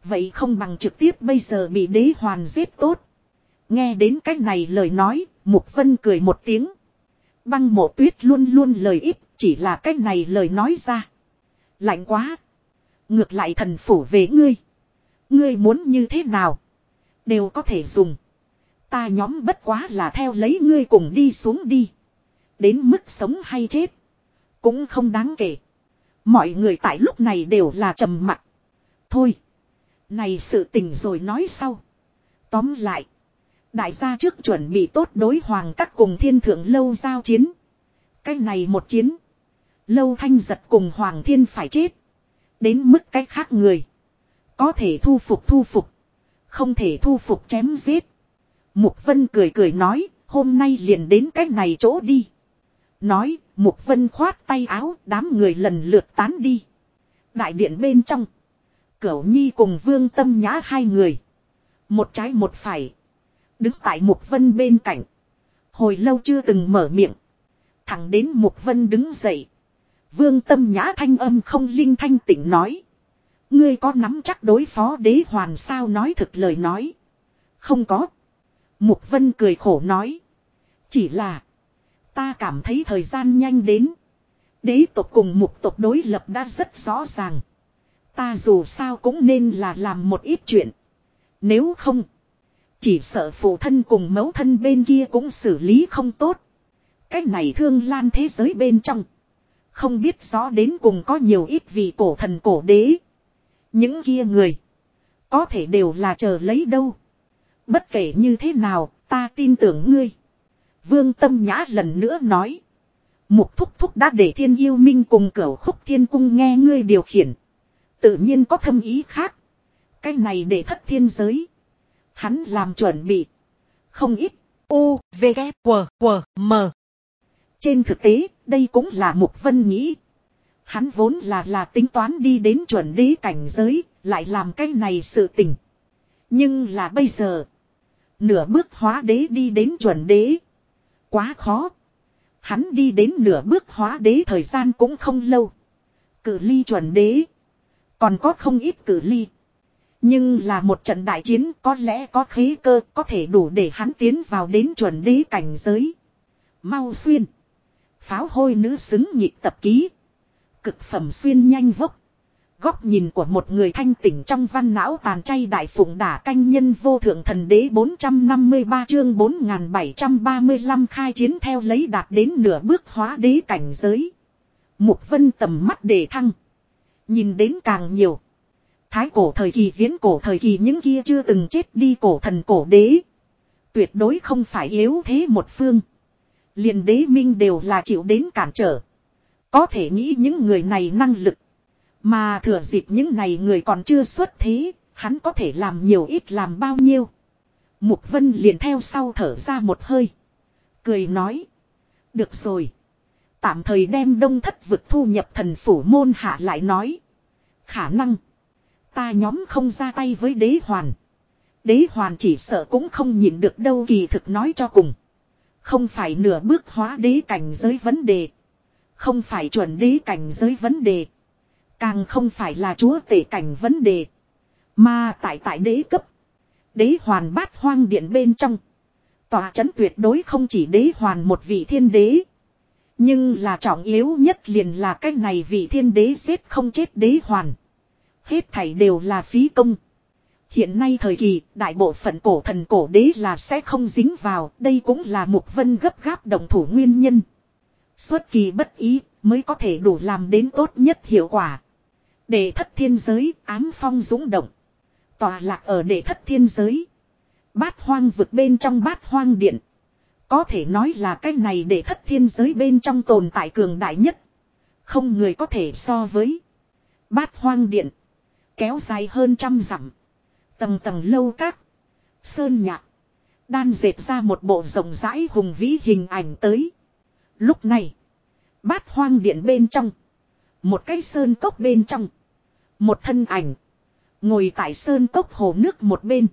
Vậy không bằng trực tiếp bây giờ bị đế hoàn giết tốt. Nghe đến cách này lời nói, Mục Vân cười một tiếng. Băng mộ tuyết luôn luôn lời ít, chỉ là cách này lời nói ra. Lạnh quá. Ngược lại thần phủ về ngươi. Ngươi muốn như thế nào? Đều có thể dùng. Ta nhóm bất quá là theo lấy ngươi cùng đi xuống đi. Đến mức sống hay chết. Cũng không đáng kể. Mọi người tại lúc này đều là trầm mặc. Thôi. Này sự tình rồi nói sau. Tóm lại. Đại gia trước chuẩn bị tốt đối hoàng các cùng thiên thượng lâu giao chiến. Cái này một chiến. Lâu thanh giật cùng hoàng thiên phải chết. Đến mức cái khác người. Có thể thu phục thu phục. Không thể thu phục chém giết. Mục Vân cười cười nói, hôm nay liền đến cái này chỗ đi. Nói, Mục Vân khoát tay áo, đám người lần lượt tán đi. Đại điện bên trong. Cửu Nhi cùng Vương Tâm Nhã hai người. Một trái một phải. Đứng tại Mục Vân bên cạnh. Hồi lâu chưa từng mở miệng. Thẳng đến Mục Vân đứng dậy. Vương Tâm Nhã thanh âm không linh thanh tỉnh nói. Ngươi có nắm chắc đối phó đế hoàn sao nói thực lời nói. Không có. Mục Vân cười khổ nói. Chỉ là. Ta cảm thấy thời gian nhanh đến. Đế tộc cùng mục tộc đối lập đã rất rõ ràng. Ta dù sao cũng nên là làm một ít chuyện. Nếu không. Chỉ sợ phụ thân cùng mẫu thân bên kia cũng xử lý không tốt. Cách này thương lan thế giới bên trong. Không biết rõ đến cùng có nhiều ít vị cổ thần cổ đế. Những kia người. Có thể đều là chờ lấy đâu. Bất kể như thế nào, ta tin tưởng ngươi. Vương Tâm Nhã lần nữa nói. Mục thúc thúc đã để thiên yêu minh cùng cửu khúc thiên cung nghe ngươi điều khiển. Tự nhiên có thâm ý khác. Cái này để thất thiên giới. Hắn làm chuẩn bị. Không ít. U, V, K, W, W, M. Trên thực tế, đây cũng là Mục Vân nghĩ. Hắn vốn là là tính toán đi đến chuẩn đế cảnh giới, lại làm cái này sự tình. Nhưng là bây giờ. Nửa bước hóa đế đi đến chuẩn đế. Quá khó. Hắn đi đến nửa bước hóa đế thời gian cũng không lâu. Cử ly chuẩn đế. Còn có không ít cử ly. Nhưng là một trận đại chiến, có lẽ có khí cơ, có thể đủ để hắn tiến vào đến chuẩn đế cảnh giới. Mau xuyên. Pháo hôi nữ xứng nhị tập ký. Cực phẩm xuyên nhanh vốc. Góc nhìn của một người thanh tỉnh trong văn não tàn chay đại phụng đả canh nhân vô thượng thần đế 453 chương 4735 khai chiến theo lấy đạt đến nửa bước hóa đế cảnh giới. Mục vân tầm mắt đề thăng. Nhìn đến càng nhiều. Thái cổ thời kỳ viễn cổ thời kỳ những kia chưa từng chết đi cổ thần cổ đế. Tuyệt đối không phải yếu thế một phương. liền đế minh đều là chịu đến cản trở. Có thể nghĩ những người này năng lực. Mà thừa dịp những này người còn chưa xuất thế, hắn có thể làm nhiều ít làm bao nhiêu. Mục Vân liền theo sau thở ra một hơi. Cười nói. Được rồi. Tạm thời đem đông thất vực thu nhập thần phủ môn hạ lại nói. Khả năng. Ta nhóm không ra tay với đế hoàn. Đế hoàn chỉ sợ cũng không nhịn được đâu kỳ thực nói cho cùng. Không phải nửa bước hóa đế cảnh giới vấn đề. Không phải chuẩn đế cảnh giới vấn đề. Càng không phải là chúa tể cảnh vấn đề. Mà tại tại đế cấp. Đế hoàn bát hoang điện bên trong. Tòa chấn tuyệt đối không chỉ đế hoàn một vị thiên đế. Nhưng là trọng yếu nhất liền là cái này vị thiên đế xếp không chết đế hoàn. Hết thảy đều là phí công. Hiện nay thời kỳ, đại bộ phận cổ thần cổ đế là sẽ không dính vào, đây cũng là mục vân gấp gáp đồng thủ nguyên nhân. Xuất kỳ bất ý, mới có thể đủ làm đến tốt nhất hiệu quả. Để thất thiên giới, ám phong dũng động. Tòa lạc ở đệ thất thiên giới. Bát hoang vực bên trong bát hoang điện. Có thể nói là cái này để thất thiên giới bên trong tồn tại cường đại nhất. Không người có thể so với. Bát hoang điện. Kéo dài hơn trăm dặm. Tầng tầng lâu các. Sơn nhạc. Đan dệt ra một bộ rộng rãi hùng vĩ hình ảnh tới. Lúc này. Bát hoang điện bên trong. Một cái sơn cốc bên trong. Một thân ảnh. Ngồi tại sơn cốc hồ nước một bên.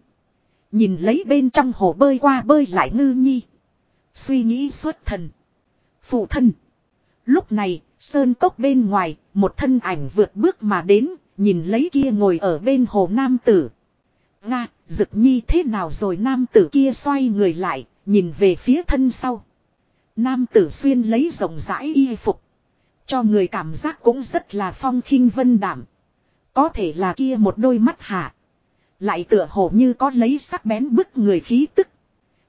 Nhìn lấy bên trong hồ bơi qua bơi lại ngư nhi. Suy nghĩ suốt thần. Phụ thân. Lúc này, sơn cốc bên ngoài, một thân ảnh vượt bước mà đến, nhìn lấy kia ngồi ở bên hồ nam tử. Nga, dực nhi thế nào rồi nam tử kia xoay người lại, nhìn về phía thân sau. Nam tử xuyên lấy rộng rãi y phục. Cho người cảm giác cũng rất là phong khinh vân đảm. Có thể là kia một đôi mắt hạ. Lại tựa hồ như có lấy sắc bén bức người khí tức.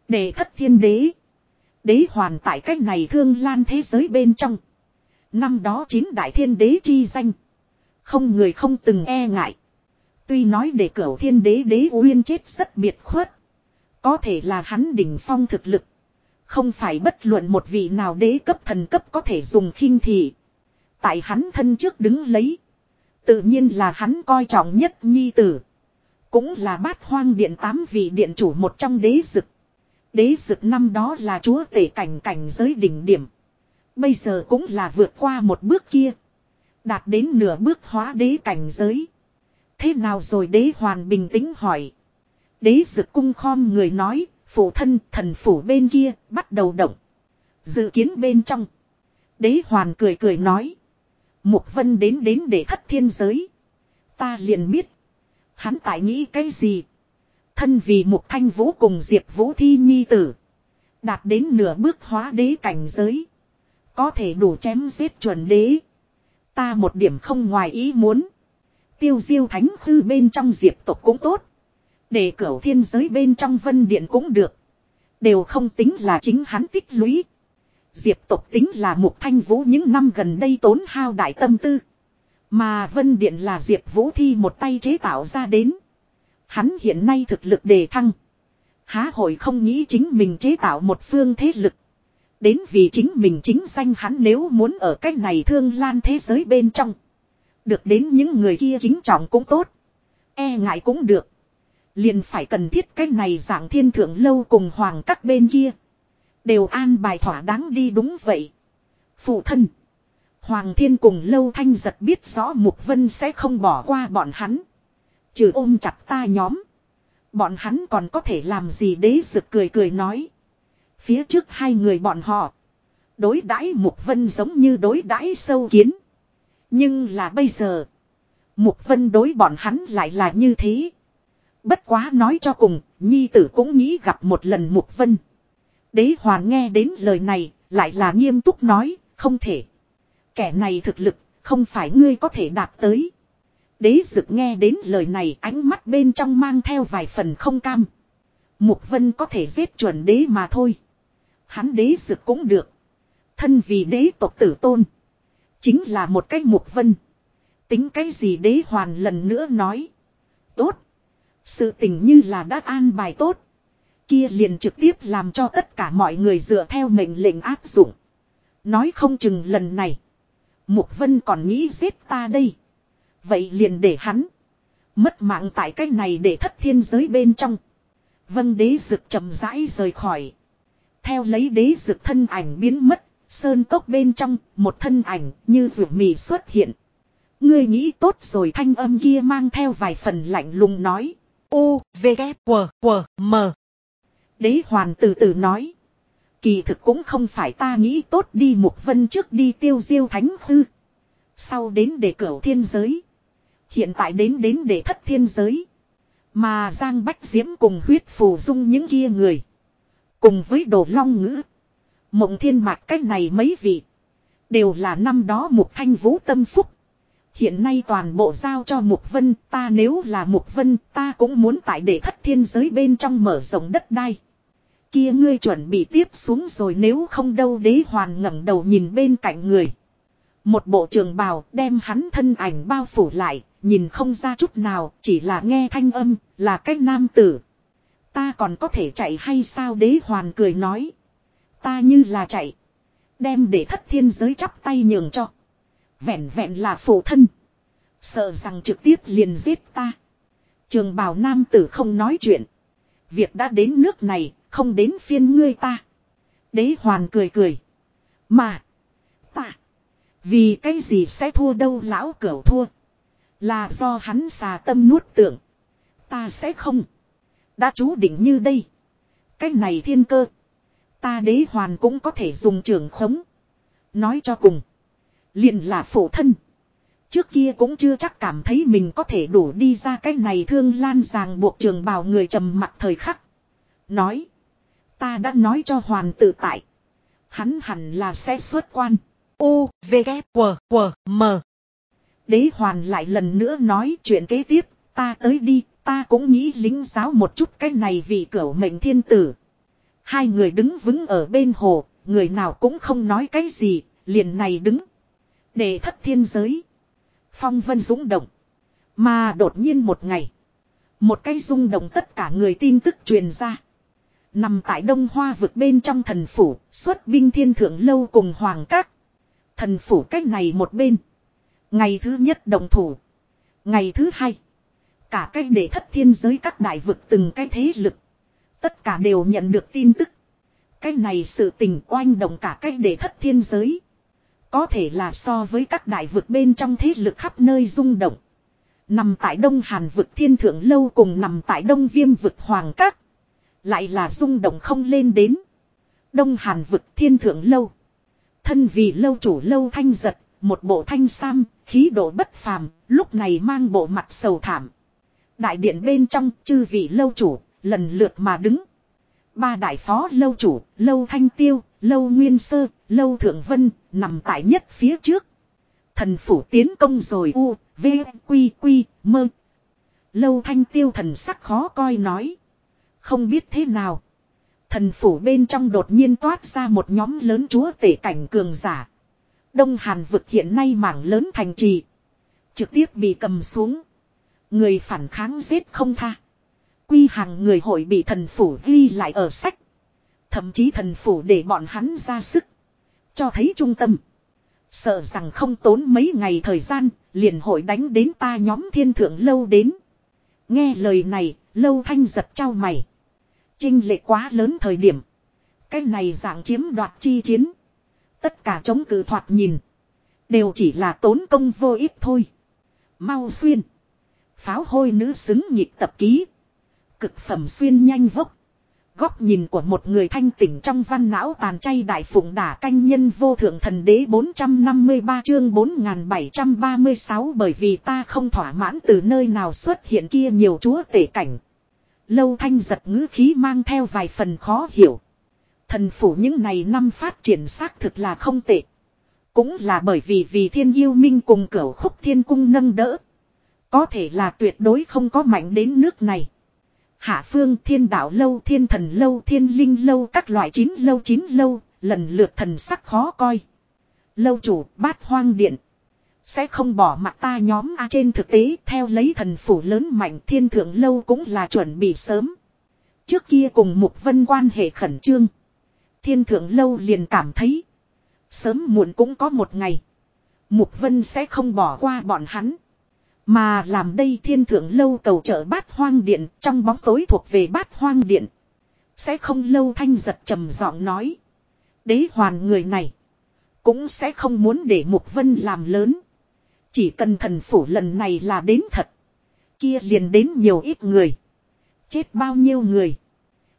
Để thất thiên đế. Đế hoàn tại cách này thương lan thế giới bên trong. Năm đó chín đại thiên đế chi danh. Không người không từng e ngại. Tuy nói để cửu thiên đế đế uyên chết rất biệt khuất. Có thể là hắn đỉnh phong thực lực. Không phải bất luận một vị nào đế cấp thần cấp có thể dùng khinh thị. Tại hắn thân trước đứng lấy. Tự nhiên là hắn coi trọng nhất nhi tử. Cũng là bát hoang điện tám vị điện chủ một trong đế dực. Đế dực năm đó là chúa tể cảnh cảnh giới đỉnh điểm. Bây giờ cũng là vượt qua một bước kia. Đạt đến nửa bước hóa đế cảnh giới. Thế nào rồi đế hoàn bình tĩnh hỏi. Đế dực cung khom người nói, phụ thân thần phủ bên kia, bắt đầu động. Dự kiến bên trong. Đế hoàn cười cười nói. Mục vân đến đến để thất thiên giới. Ta liền biết. Hắn tại nghĩ cái gì. Thân vì mục thanh vũ cùng diệp vũ thi nhi tử. Đạt đến nửa bước hóa đế cảnh giới. Có thể đủ chém giết chuẩn đế. Ta một điểm không ngoài ý muốn. Tiêu diêu thánh khư bên trong diệp tộc cũng tốt. Để cửu thiên giới bên trong vân điện cũng được. Đều không tính là chính hắn tích lũy. Diệp tộc tính là một thanh vũ những năm gần đây tốn hao đại tâm tư. Mà vân điện là diệp vũ thi một tay chế tạo ra đến. Hắn hiện nay thực lực đề thăng. Há hội không nghĩ chính mình chế tạo một phương thế lực. Đến vì chính mình chính danh hắn nếu muốn ở cách này thương lan thế giới bên trong. Được đến những người kia kính trọng cũng tốt. E ngại cũng được. Liền phải cần thiết cách này giảng thiên thượng lâu cùng hoàng các bên kia. Đều an bài thỏa đáng đi đúng vậy. Phụ thân. Hoàng thiên cùng lâu thanh giật biết rõ Mục Vân sẽ không bỏ qua bọn hắn. Trừ ôm chặt ta nhóm. Bọn hắn còn có thể làm gì đế sực cười cười nói. Phía trước hai người bọn họ. Đối đãi Mục Vân giống như đối đãi sâu kiến. Nhưng là bây giờ. Mục Vân đối bọn hắn lại là như thế. Bất quá nói cho cùng, Nhi tử cũng nghĩ gặp một lần Mục Vân. Đế hoàn nghe đến lời này, lại là nghiêm túc nói, không thể. Kẻ này thực lực, không phải ngươi có thể đạt tới. Đế dực nghe đến lời này ánh mắt bên trong mang theo vài phần không cam. Mục vân có thể giết chuẩn đế mà thôi. Hắn đế dực cũng được. Thân vì đế tộc tử tôn. Chính là một cái mục vân. Tính cái gì đế hoàn lần nữa nói. Tốt. Sự tình như là đã an bài tốt. Kia liền trực tiếp làm cho tất cả mọi người dựa theo mệnh lệnh áp dụng. Nói không chừng lần này. Mục vân còn nghĩ giết ta đây. Vậy liền để hắn. Mất mạng tại cái này để thất thiên giới bên trong. Vân đế rực chậm rãi rời khỏi. Theo lấy đế dực thân ảnh biến mất. Sơn cốc bên trong một thân ảnh như rượu mì xuất hiện. Ngươi nghĩ tốt rồi thanh âm kia mang theo vài phần lạnh lùng nói. U, V, K, W, W, M. Đế hoàn từ từ nói. Kỳ thực cũng không phải ta nghĩ tốt đi một vân trước đi tiêu diêu thánh hư. Sau đến để cửu thiên giới. Hiện tại đến đến để thất thiên giới. Mà Giang Bách Diễm cùng huyết phù dung những kia người. Cùng với đồ long ngữ. Mộng thiên mạc cách này mấy vị. Đều là năm đó một thanh vũ tâm phúc. Hiện nay toàn bộ giao cho Mục Vân, ta nếu là Mục Vân, ta cũng muốn tại để thất thiên giới bên trong mở rộng đất đai. Kia ngươi chuẩn bị tiếp xuống rồi nếu không đâu đế hoàn ngẩng đầu nhìn bên cạnh người. Một bộ trường bào đem hắn thân ảnh bao phủ lại, nhìn không ra chút nào, chỉ là nghe thanh âm, là cách nam tử. Ta còn có thể chạy hay sao đế hoàn cười nói. Ta như là chạy. Đem để thất thiên giới chắp tay nhường cho. Vẹn vẹn là phụ thân. Sợ rằng trực tiếp liền giết ta. Trường Bảo nam tử không nói chuyện. Việc đã đến nước này, không đến phiên ngươi ta. Đế hoàn cười cười. Mà. Ta. Vì cái gì sẽ thua đâu lão cửu thua. Là do hắn xà tâm nuốt tưởng. Ta sẽ không. Đã chú định như đây. Cái này thiên cơ. Ta đế hoàn cũng có thể dùng trường khống. Nói cho cùng. Liền là phổ thân. Trước kia cũng chưa chắc cảm thấy mình có thể đủ đi ra cái này thương lan ràng buộc trường bào người trầm mặt thời khắc. Nói. Ta đã nói cho hoàn tự tại. Hắn hẳn là sẽ xuất quan. U, V, K, W, W, M. Đế hoàn lại lần nữa nói chuyện kế tiếp. Ta tới đi, ta cũng nghĩ lính giáo một chút cái này vì cửu mệnh thiên tử. Hai người đứng vững ở bên hồ, người nào cũng không nói cái gì, liền này đứng. Để thất thiên giới. Phong vân dũng động. Mà đột nhiên một ngày. Một cái rung động tất cả người tin tức truyền ra. Nằm tại đông hoa vực bên trong thần phủ, xuất binh thiên thượng lâu cùng hoàng các. Thần phủ cách này một bên. Ngày thứ nhất đồng thủ. Ngày thứ hai. Cả cách để thất thiên giới các đại vực từng cái thế lực. Tất cả đều nhận được tin tức. Cái này sự tình oanh động cả cách để thất thiên giới. Có thể là so với các đại vực bên trong thế lực khắp nơi rung động. Nằm tại đông hàn vực thiên thượng lâu cùng nằm tại đông viêm vực hoàng các. Lại là rung động không lên đến. Đông hàn vực thiên thượng lâu. Thân vì lâu chủ lâu thanh giật, một bộ thanh sam, khí độ bất phàm, lúc này mang bộ mặt sầu thảm. Đại điện bên trong chư vị lâu chủ, lần lượt mà đứng. Ba đại phó lâu chủ, lâu thanh tiêu, lâu nguyên sơ, lâu thượng vân, nằm tại nhất phía trước. Thần phủ tiến công rồi u, v, quy quy, mơ. Lâu thanh tiêu thần sắc khó coi nói. Không biết thế nào. Thần phủ bên trong đột nhiên toát ra một nhóm lớn chúa tể cảnh cường giả. Đông Hàn vực hiện nay mảng lớn thành trì. Trực tiếp bị cầm xuống. Người phản kháng giết không tha. Quy hàng người hội bị thần phủ ghi lại ở sách. Thậm chí thần phủ để bọn hắn ra sức. Cho thấy trung tâm. Sợ rằng không tốn mấy ngày thời gian, liền hội đánh đến ta nhóm thiên thượng lâu đến. Nghe lời này, lâu thanh giật trao mày. Trinh lệ quá lớn thời điểm. Cái này dạng chiếm đoạt chi chiến. Tất cả chống cự thoạt nhìn. Đều chỉ là tốn công vô ích thôi. Mau xuyên. Pháo hôi nữ xứng nhịp tập ký. Cực phẩm xuyên nhanh vốc. Góc nhìn của một người thanh tỉnh trong văn não tàn chay đại phụng đả canh nhân vô thượng thần đế 453 chương 4736 bởi vì ta không thỏa mãn từ nơi nào xuất hiện kia nhiều chúa tể cảnh. Lâu thanh giật ngữ khí mang theo vài phần khó hiểu. Thần phủ những này năm phát triển xác thực là không tệ. Cũng là bởi vì vì thiên yêu minh cùng cửu khúc thiên cung nâng đỡ. Có thể là tuyệt đối không có mạnh đến nước này. Hạ phương thiên đạo lâu thiên thần lâu thiên linh lâu các loại chín lâu chín lâu, lần lượt thần sắc khó coi. Lâu chủ bát hoang điện. Sẽ không bỏ mặt ta nhóm A trên thực tế theo lấy thần phủ lớn mạnh thiên thượng lâu cũng là chuẩn bị sớm. Trước kia cùng Mục Vân quan hệ khẩn trương. Thiên thượng lâu liền cảm thấy. Sớm muộn cũng có một ngày. Mục Vân sẽ không bỏ qua bọn hắn. Mà làm đây thiên thượng lâu cầu trở bát hoang điện trong bóng tối thuộc về bát hoang điện. Sẽ không lâu thanh giật trầm giọng nói. Đế hoàn người này. Cũng sẽ không muốn để Mục Vân làm lớn. Chỉ cần thần phủ lần này là đến thật. Kia liền đến nhiều ít người. Chết bao nhiêu người.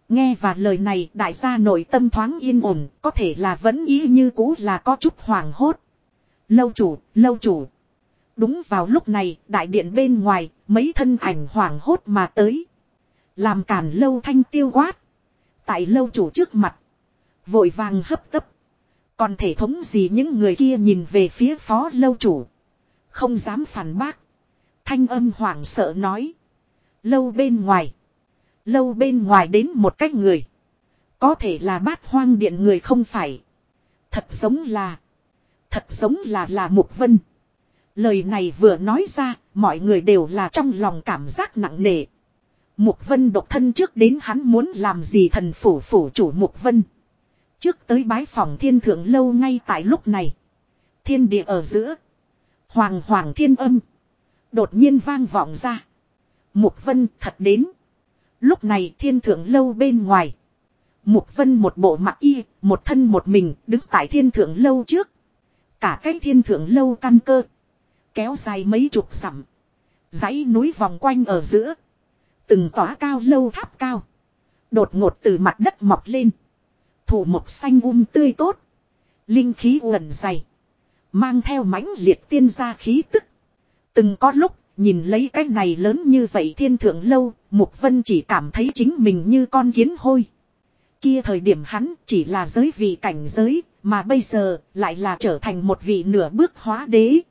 Nghe và lời này đại gia nội tâm thoáng yên ổn. Có thể là vẫn ý như cũ là có chút hoàng hốt. Lâu chủ, lâu chủ. Đúng vào lúc này, đại điện bên ngoài, mấy thân ảnh hoàng hốt mà tới. Làm cản lâu thanh tiêu quát. Tại lâu chủ trước mặt. Vội vàng hấp tấp. Còn thể thống gì những người kia nhìn về phía phó lâu chủ. Không dám phản bác. Thanh âm hoảng sợ nói. Lâu bên ngoài. Lâu bên ngoài đến một cách người. Có thể là bát hoang điện người không phải. Thật giống là. Thật giống là là Mục Vân. Lời này vừa nói ra, mọi người đều là trong lòng cảm giác nặng nề. Mục Vân độc thân trước đến hắn muốn làm gì thần phủ phủ chủ Mục Vân. Trước tới bái phòng thiên thượng lâu ngay tại lúc này. Thiên địa ở giữa. Hoàng hoàng thiên âm. Đột nhiên vang vọng ra. Mục Vân thật đến. Lúc này thiên thượng lâu bên ngoài. Mục Vân một bộ mặc y, một thân một mình, đứng tại thiên thượng lâu trước. Cả cái thiên thượng lâu căn cơ. Kéo dài mấy chục dặm. dãy núi vòng quanh ở giữa. Từng tỏa cao lâu tháp cao. Đột ngột từ mặt đất mọc lên. Thủ mục xanh um tươi tốt. Linh khí uẩn dày. Mang theo mãnh liệt tiên gia khí tức. Từng có lúc, nhìn lấy cái này lớn như vậy thiên thượng lâu, Mục Vân chỉ cảm thấy chính mình như con kiến hôi. Kia thời điểm hắn chỉ là giới vị cảnh giới, mà bây giờ lại là trở thành một vị nửa bước hóa đế.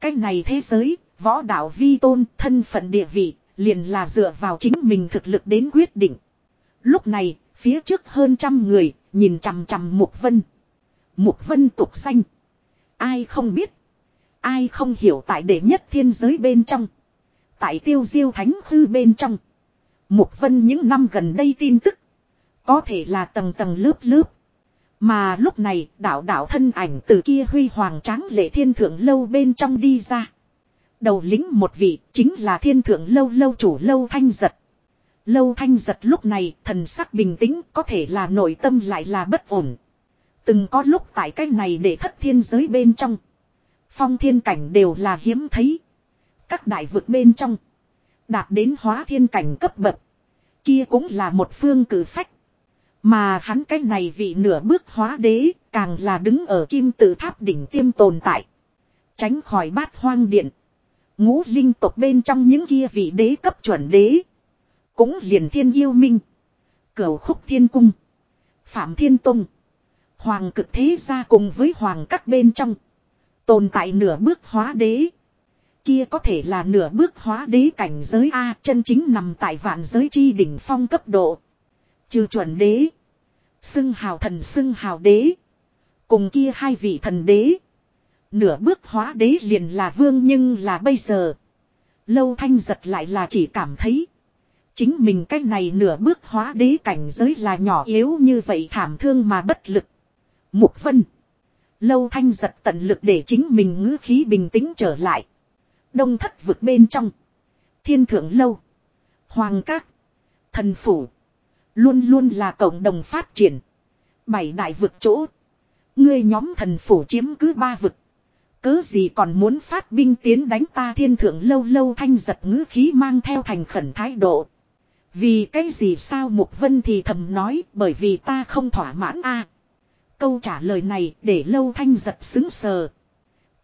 Cái này thế giới, võ đạo vi tôn, thân phận địa vị, liền là dựa vào chính mình thực lực đến quyết định. Lúc này, phía trước hơn trăm người, nhìn chằm chằm Mục Vân. Mục Vân tục xanh. Ai không biết. Ai không hiểu tại đệ nhất thiên giới bên trong. Tại tiêu diêu thánh hư bên trong. Mục Vân những năm gần đây tin tức. Có thể là tầng tầng lớp lớp. Mà lúc này, đạo đạo thân ảnh từ kia huy hoàng tráng lệ thiên thượng lâu bên trong đi ra. Đầu lính một vị, chính là thiên thượng lâu lâu chủ lâu thanh giật. Lâu thanh giật lúc này, thần sắc bình tĩnh, có thể là nội tâm lại là bất ổn. Từng có lúc tại cái này để thất thiên giới bên trong. Phong thiên cảnh đều là hiếm thấy. Các đại vực bên trong. Đạt đến hóa thiên cảnh cấp bậc. Kia cũng là một phương cử phách. Mà hắn cái này vị nửa bước hóa đế, càng là đứng ở kim tự tháp đỉnh tiêm tồn tại. Tránh khỏi bát hoang điện. Ngũ linh tộc bên trong những kia vị đế cấp chuẩn đế. Cũng liền thiên yêu minh. Cửu khúc thiên cung. Phạm thiên tông. Hoàng cực thế gia cùng với hoàng các bên trong. Tồn tại nửa bước hóa đế. Kia có thể là nửa bước hóa đế cảnh giới A chân chính nằm tại vạn giới chi đỉnh phong cấp độ. Trừ chuẩn đế. Xưng hào thần xưng hào đế. Cùng kia hai vị thần đế. Nửa bước hóa đế liền là vương nhưng là bây giờ. Lâu thanh giật lại là chỉ cảm thấy. Chính mình cách này nửa bước hóa đế cảnh giới là nhỏ yếu như vậy thảm thương mà bất lực. Mục vân. Lâu thanh giật tận lực để chính mình ngữ khí bình tĩnh trở lại. Đông thất vực bên trong. Thiên thượng lâu. Hoàng các. Thần phủ. Luôn luôn là cộng đồng phát triển. Bảy đại vực chỗ. Ngươi nhóm thần phủ chiếm cứ ba vực. cứ gì còn muốn phát binh tiến đánh ta thiên thượng lâu lâu thanh giật ngữ khí mang theo thành khẩn thái độ. Vì cái gì sao Mục Vân thì thầm nói, bởi vì ta không thỏa mãn a Câu trả lời này để lâu thanh giật xứng sờ.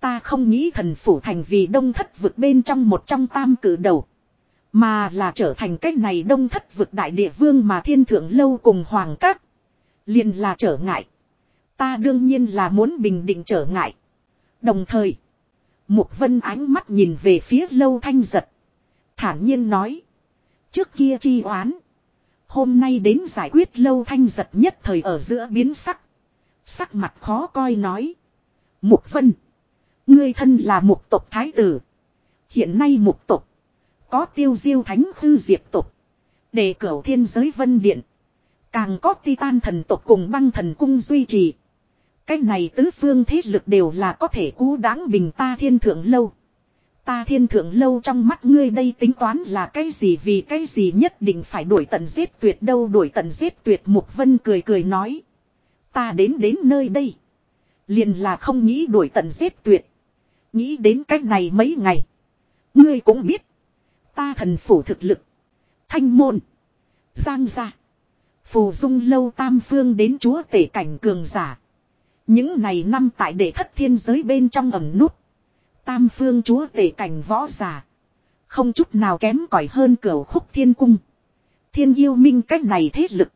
Ta không nghĩ thần phủ thành vì đông thất vực bên trong một trong tam cử đầu. Mà là trở thành cách này đông thất vực đại địa vương mà thiên thượng lâu cùng hoàng các. liền là trở ngại. Ta đương nhiên là muốn bình định trở ngại. Đồng thời. Mục vân ánh mắt nhìn về phía lâu thanh giật. Thản nhiên nói. Trước kia chi oán. Hôm nay đến giải quyết lâu thanh giật nhất thời ở giữa biến sắc. Sắc mặt khó coi nói. Mục Vân. Ngươi thân là mục tộc thái tử. Hiện nay mục tộc. Có tiêu diêu thánh khư diệp tộc. Để cửu thiên giới vân điện. Càng có titan thần tộc cùng băng thần cung duy trì. Cách này tứ phương thế lực đều là có thể cú đáng bình ta thiên thượng lâu. Ta thiên thượng lâu trong mắt ngươi đây tính toán là cái gì vì cái gì nhất định phải đuổi tận giết tuyệt đâu đuổi tận giết tuyệt Mục Vân cười cười nói. Ta đến đến nơi đây. Liền là không nghĩ đuổi tận giết tuyệt. Nghĩ đến cách này mấy ngày. Ngươi cũng biết. Ta thần phủ thực lực. Thanh môn. Giang gia. Phù dung lâu tam phương đến chúa tể cảnh cường giả. Những này năm tại đệ thất thiên giới bên trong ẩm nút. Tam phương chúa tể cảnh võ giả. Không chút nào kém cỏi hơn cửa khúc thiên cung. Thiên yêu minh cách này thế lực.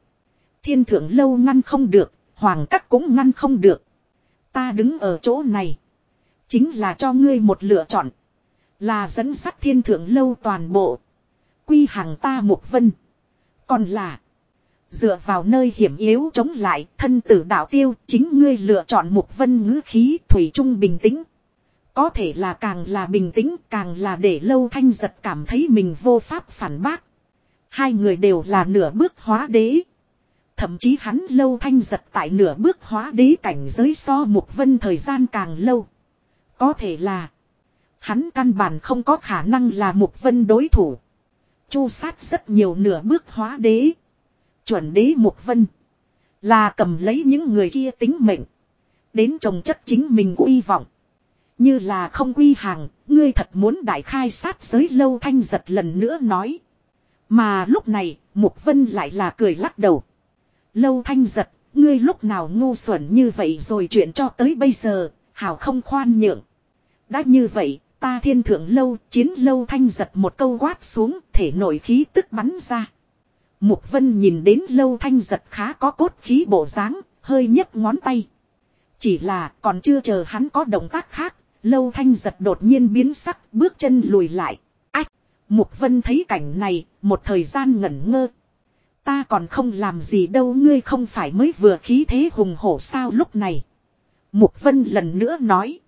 Thiên thượng lâu ngăn không được. Hoàng cắt cũng ngăn không được. Ta đứng ở chỗ này. Chính là cho ngươi một lựa chọn. Là dẫn sắt thiên thượng lâu toàn bộ. Quy hàng ta một vân. Còn là. Dựa vào nơi hiểm yếu chống lại thân tử đạo tiêu, chính ngươi lựa chọn một vân ngữ khí thủy trung bình tĩnh. Có thể là càng là bình tĩnh, càng là để lâu thanh giật cảm thấy mình vô pháp phản bác. Hai người đều là nửa bước hóa đế. Thậm chí hắn lâu thanh giật tại nửa bước hóa đế cảnh giới so một vân thời gian càng lâu. Có thể là hắn căn bản không có khả năng là một vân đối thủ. Chu sát rất nhiều nửa bước hóa đế. Chuẩn đế một vân. Là cầm lấy những người kia tính mệnh. Đến trồng chất chính mình uy vọng. Như là không quy hàng, ngươi thật muốn đại khai sát giới lâu thanh giật lần nữa nói. Mà lúc này, Mục Vân lại là cười lắc đầu. Lâu thanh giật, ngươi lúc nào ngu xuẩn như vậy rồi chuyện cho tới bây giờ, hảo không khoan nhượng. Đã như vậy, ta thiên thượng lâu, chiến lâu thanh giật một câu quát xuống, thể nổi khí tức bắn ra. Mục Vân nhìn đến lâu thanh giật khá có cốt khí bộ dáng, hơi nhấc ngón tay. Chỉ là còn chưa chờ hắn có động tác khác, lâu thanh giật đột nhiên biến sắc, bước chân lùi lại. Ách! Mục Vân thấy cảnh này, một thời gian ngẩn ngơ. Ta còn không làm gì đâu ngươi không phải mới vừa khí thế hùng hổ sao lúc này. Mục Vân lần nữa nói.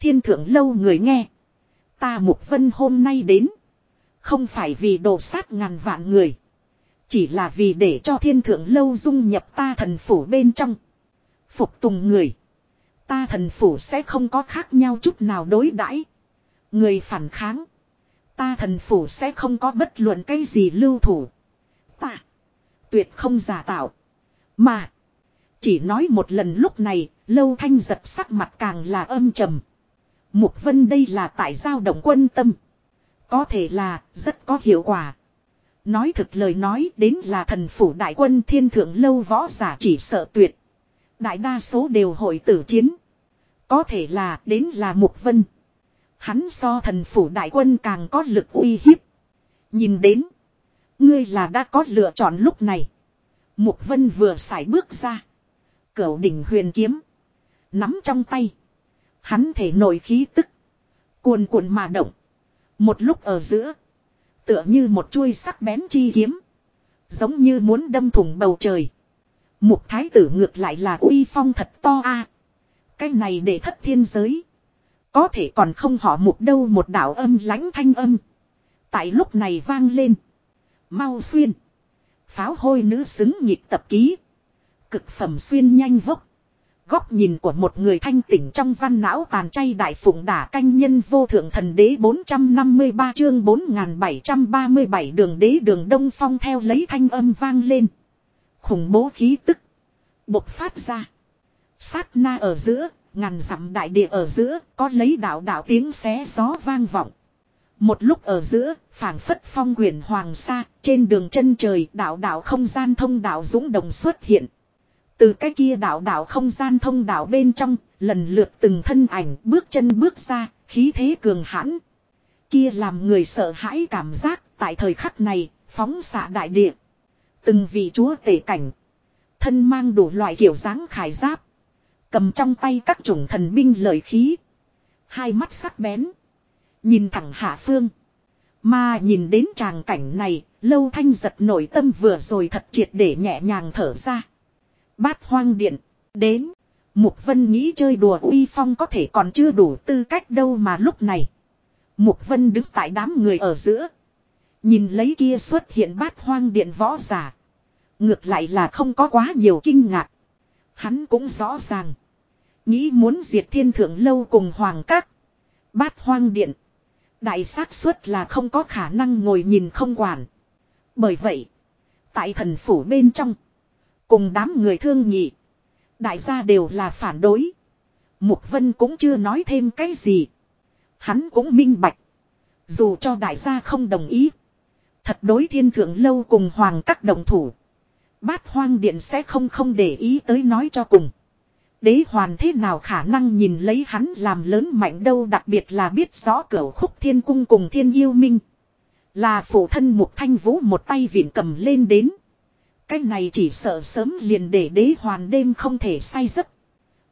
Thiên thượng lâu người nghe. Ta Mục Vân hôm nay đến. Không phải vì đồ sát ngàn vạn người. Chỉ là vì để cho thiên thượng lâu dung nhập ta thần phủ bên trong. Phục tùng người. Ta thần phủ sẽ không có khác nhau chút nào đối đãi Người phản kháng. Ta thần phủ sẽ không có bất luận cái gì lưu thủ. Ta. Tuyệt không giả tạo. Mà. Chỉ nói một lần lúc này, lâu thanh giật sắc mặt càng là âm trầm. Mục vân đây là tại giao động quân tâm. Có thể là, rất có hiệu quả. Nói thực lời nói đến là thần phủ đại quân thiên thượng lâu võ giả chỉ sợ tuyệt. Đại đa số đều hội tử chiến. Có thể là đến là Mục Vân. Hắn so thần phủ đại quân càng có lực uy hiếp. Nhìn đến. Ngươi là đã có lựa chọn lúc này. Mục Vân vừa xài bước ra. Cửu đỉnh huyền kiếm. Nắm trong tay. Hắn thể nổi khí tức. Cuồn cuộn mà động. Một lúc ở giữa. Tựa như một chuôi sắc bén chi kiếm. Giống như muốn đâm thủng bầu trời. Mục thái tử ngược lại là uy phong thật to a. Cái này để thất thiên giới. Có thể còn không họ mục đâu một đạo âm lãnh thanh âm. Tại lúc này vang lên. Mau xuyên. Pháo hôi nữ xứng nhịp tập ký. Cực phẩm xuyên nhanh vốc. Góc nhìn của một người thanh tỉnh trong văn não tàn chay đại phụng đả canh nhân vô thượng thần đế 453 chương 4737 đường đế đường đông phong theo lấy thanh âm vang lên. Khủng bố khí tức. Bộc phát ra. Sát na ở giữa, ngàn dặm đại địa ở giữa, có lấy đạo đạo tiếng xé gió vang vọng. Một lúc ở giữa, phảng phất phong quyển hoàng sa, trên đường chân trời đạo đạo không gian thông đạo dũng đồng xuất hiện. Từ cái kia đạo đạo không gian thông đạo bên trong, lần lượt từng thân ảnh bước chân bước ra, khí thế cường hãn. Kia làm người sợ hãi cảm giác, tại thời khắc này, phóng xạ đại địa. Từng vị chúa tể cảnh. Thân mang đủ loại kiểu dáng khải giáp. Cầm trong tay các chủng thần binh lợi khí. Hai mắt sắc bén. Nhìn thẳng hạ phương. Mà nhìn đến tràng cảnh này, lâu thanh giật nội tâm vừa rồi thật triệt để nhẹ nhàng thở ra. Bát hoang điện, đến. Mục Vân nghĩ chơi đùa uy phong có thể còn chưa đủ tư cách đâu mà lúc này. Mục Vân đứng tại đám người ở giữa. Nhìn lấy kia xuất hiện bát hoang điện võ giả. Ngược lại là không có quá nhiều kinh ngạc. Hắn cũng rõ ràng. Nghĩ muốn diệt thiên thượng lâu cùng hoàng các. Bát hoang điện. Đại xác suất là không có khả năng ngồi nhìn không quản. Bởi vậy. Tại thần phủ bên trong. Cùng đám người thương nhị. Đại gia đều là phản đối. Mục Vân cũng chưa nói thêm cái gì. Hắn cũng minh bạch. Dù cho đại gia không đồng ý. Thật đối thiên thượng lâu cùng hoàng các đồng thủ. Bát hoang điện sẽ không không để ý tới nói cho cùng. Đế hoàn thế nào khả năng nhìn lấy hắn làm lớn mạnh đâu đặc biệt là biết rõ cửa khúc thiên cung cùng thiên yêu minh. Là phụ thân mục thanh vũ một tay viện cầm lên đến. Cái này chỉ sợ sớm liền để đế hoàn đêm không thể say giấc.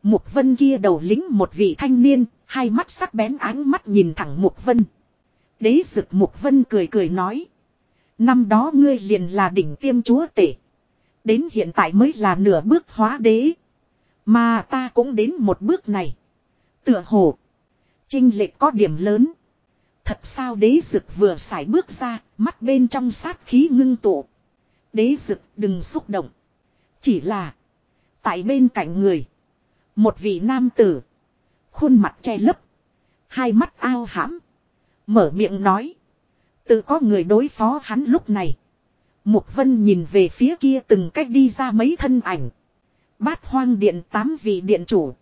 Mục vân kia đầu lính một vị thanh niên, hai mắt sắc bén ánh mắt nhìn thẳng mục vân. Đế dực mục vân cười cười nói. Năm đó ngươi liền là đỉnh tiêm chúa tể. Đến hiện tại mới là nửa bước hóa đế. Mà ta cũng đến một bước này. Tựa hồ. Trinh lệch có điểm lớn. Thật sao đế dực vừa xài bước ra, mắt bên trong sát khí ngưng tụ. Đế dực đừng xúc động. Chỉ là. Tại bên cạnh người. Một vị nam tử. Khuôn mặt che lấp. Hai mắt ao hãm. Mở miệng nói. Tự có người đối phó hắn lúc này. Mục vân nhìn về phía kia từng cách đi ra mấy thân ảnh. Bát hoang điện tám vị điện chủ.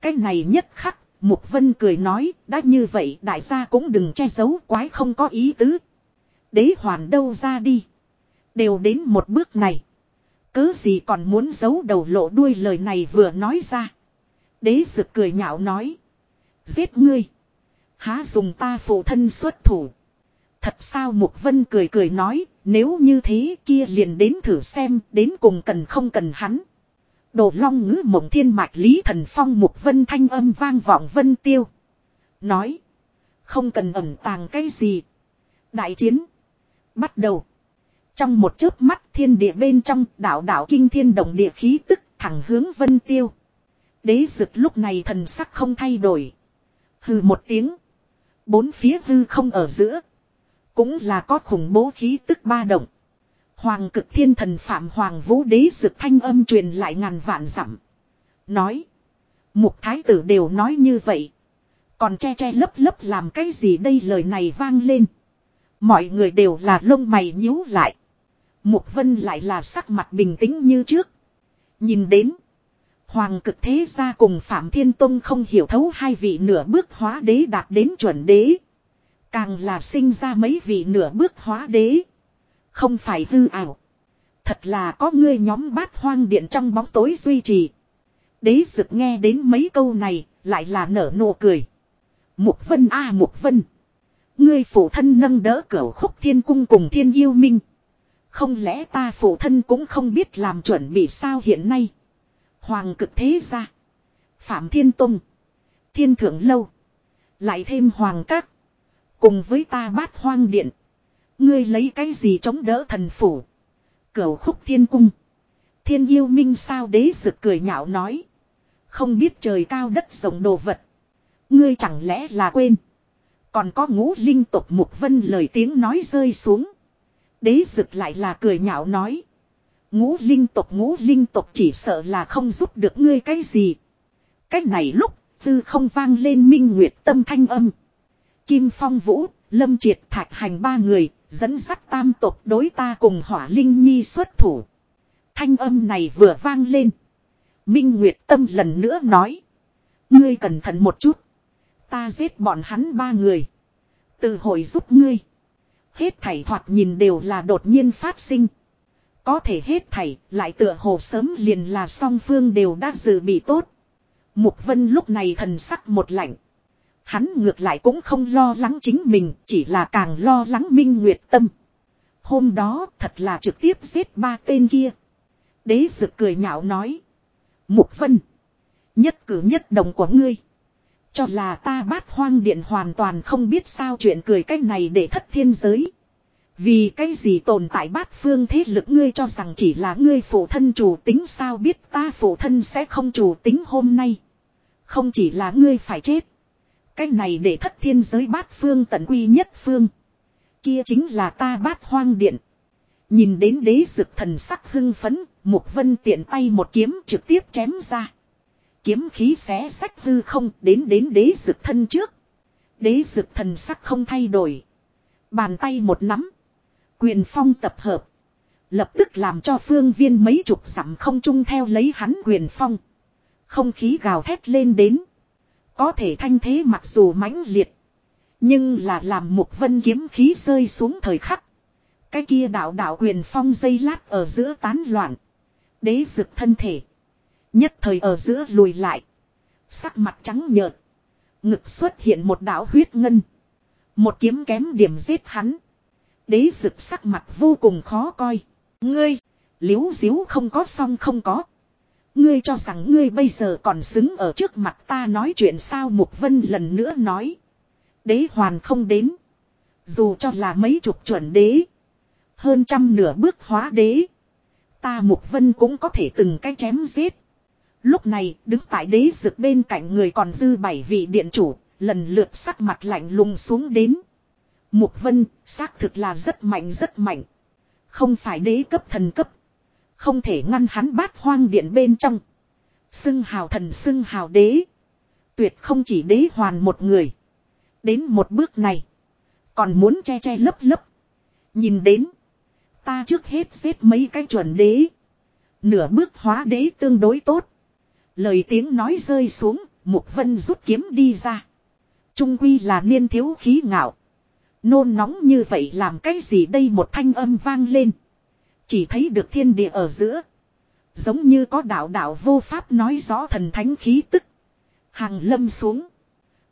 Cách này nhất khắc, Mục Vân cười nói, đã như vậy đại gia cũng đừng che giấu quái không có ý tứ. Đế hoàn đâu ra đi. Đều đến một bước này. Cớ gì còn muốn giấu đầu lộ đuôi lời này vừa nói ra. Đế sực cười nhạo nói. Giết ngươi. Há dùng ta phụ thân xuất thủ. Thật sao Mục Vân cười cười nói, nếu như thế kia liền đến thử xem, đến cùng cần không cần hắn. Đồ long ngữ mộng thiên mạch lý thần phong Mục Vân thanh âm vang vọng vân tiêu. Nói, không cần ẩn tàng cái gì. Đại chiến, bắt đầu. Trong một chớp mắt thiên địa bên trong đảo đảo kinh thiên động địa khí tức thẳng hướng vân tiêu. Đế dực lúc này thần sắc không thay đổi. Hừ một tiếng. Bốn phía hư không ở giữa. Cũng là có khủng bố khí tức ba động. Hoàng cực thiên thần phạm hoàng vũ đế dực thanh âm truyền lại ngàn vạn dặm. Nói. Mục thái tử đều nói như vậy. Còn che che lấp lấp làm cái gì đây lời này vang lên. Mọi người đều là lông mày nhíu lại. Mục vân lại là sắc mặt bình tĩnh như trước. Nhìn đến. Hoàng cực thế gia cùng Phạm Thiên Tông không hiểu thấu hai vị nửa bước hóa đế đạt đến chuẩn đế. Càng là sinh ra mấy vị nửa bước hóa đế. Không phải hư ảo. Thật là có ngươi nhóm bát hoang điện trong bóng tối duy trì. Đế sực nghe đến mấy câu này, lại là nở nụ cười. Mục vân a mục vân. Ngươi phụ thân nâng đỡ cửu khúc thiên cung cùng thiên yêu minh. Không lẽ ta phụ thân cũng không biết làm chuẩn bị sao hiện nay. Hoàng cực thế ra. Phạm Thiên Tông. Thiên Thượng Lâu. Lại thêm Hoàng Các. Cùng với ta bát hoang điện. Ngươi lấy cái gì chống đỡ thần phủ. Cửu khúc thiên cung. Thiên yêu minh sao đế rực cười nhạo nói. Không biết trời cao đất rộng đồ vật. Ngươi chẳng lẽ là quên. Còn có ngũ linh tục mục vân lời tiếng nói rơi xuống. Đế dực lại là cười nhạo nói. Ngũ linh tục ngũ linh tục chỉ sợ là không giúp được ngươi cái gì. Cái này lúc tư không vang lên minh nguyệt tâm thanh âm. Kim phong vũ, lâm triệt thạch hành ba người, dẫn dắt tam tục đối ta cùng hỏa linh nhi xuất thủ. Thanh âm này vừa vang lên. Minh Nguyệt Tâm lần nữa nói. Ngươi cẩn thận một chút. Ta giết bọn hắn ba người. Từ hồi giúp ngươi. Hết thảy thoạt nhìn đều là đột nhiên phát sinh. Có thể hết thảy lại tựa hồ sớm liền là song phương đều đã dự bị tốt. Mục Vân lúc này thần sắc một lạnh. Hắn ngược lại cũng không lo lắng chính mình, chỉ là càng lo lắng Minh Nguyệt Tâm. Hôm đó thật là trực tiếp giết ba tên kia. Đế dực cười nhạo nói. Mục Vân. Nhất cử nhất động của ngươi. Cho là ta bát hoang điện hoàn toàn không biết sao chuyện cười cách này để thất thiên giới. Vì cái gì tồn tại bát phương thế lực ngươi cho rằng chỉ là ngươi phụ thân chủ tính sao biết ta phụ thân sẽ không chủ tính hôm nay. Không chỉ là ngươi phải chết. Cái này để thất thiên giới bát phương tận quy nhất phương. Kia chính là ta bát hoang điện. Nhìn đến đế dực thần sắc hưng phấn, Mục Vân tiện tay một kiếm trực tiếp chém ra. Kiếm khí xé sách hư không, đến đến đế dực thân trước. Đế dực thần sắc không thay đổi. Bàn tay một nắm. Quyền phong tập hợp. Lập tức làm cho phương viên mấy chục sẵm không chung theo lấy hắn quyền phong. Không khí gào thét lên đến. Có thể thanh thế mặc dù mãnh liệt. Nhưng là làm một vân kiếm khí rơi xuống thời khắc. Cái kia đạo đạo quyền phong dây lát ở giữa tán loạn. Đế dực thân thể. Nhất thời ở giữa lùi lại. Sắc mặt trắng nhợt. Ngực xuất hiện một đạo huyết ngân. Một kiếm kém điểm giết hắn. Đế rực sắc mặt vô cùng khó coi. Ngươi, liếu diếu không có xong không có. Ngươi cho rằng ngươi bây giờ còn xứng ở trước mặt ta nói chuyện sao Mục Vân lần nữa nói. Đế hoàn không đến. Dù cho là mấy chục chuẩn đế. Hơn trăm nửa bước hóa đế. Ta Mục Vân cũng có thể từng cái chém giết. Lúc này, đứng tại đế dực bên cạnh người còn dư bảy vị điện chủ. Lần lượt sắc mặt lạnh lùng xuống đến. Mục Vân, xác thực là rất mạnh rất mạnh. Không phải đế cấp thần cấp. Không thể ngăn hắn bát hoang điện bên trong. Xưng hào thần, xưng hào đế. Tuyệt không chỉ đế hoàn một người. Đến một bước này. Còn muốn che che lấp lấp. Nhìn đến. Ta trước hết xếp mấy cái chuẩn đế. Nửa bước hóa đế tương đối tốt. Lời tiếng nói rơi xuống. Mục vân rút kiếm đi ra. Trung quy là niên thiếu khí ngạo. Nôn nóng như vậy làm cái gì đây một thanh âm vang lên. Chỉ thấy được thiên địa ở giữa. Giống như có đạo đạo vô pháp nói rõ thần thánh khí tức. Hàng lâm xuống.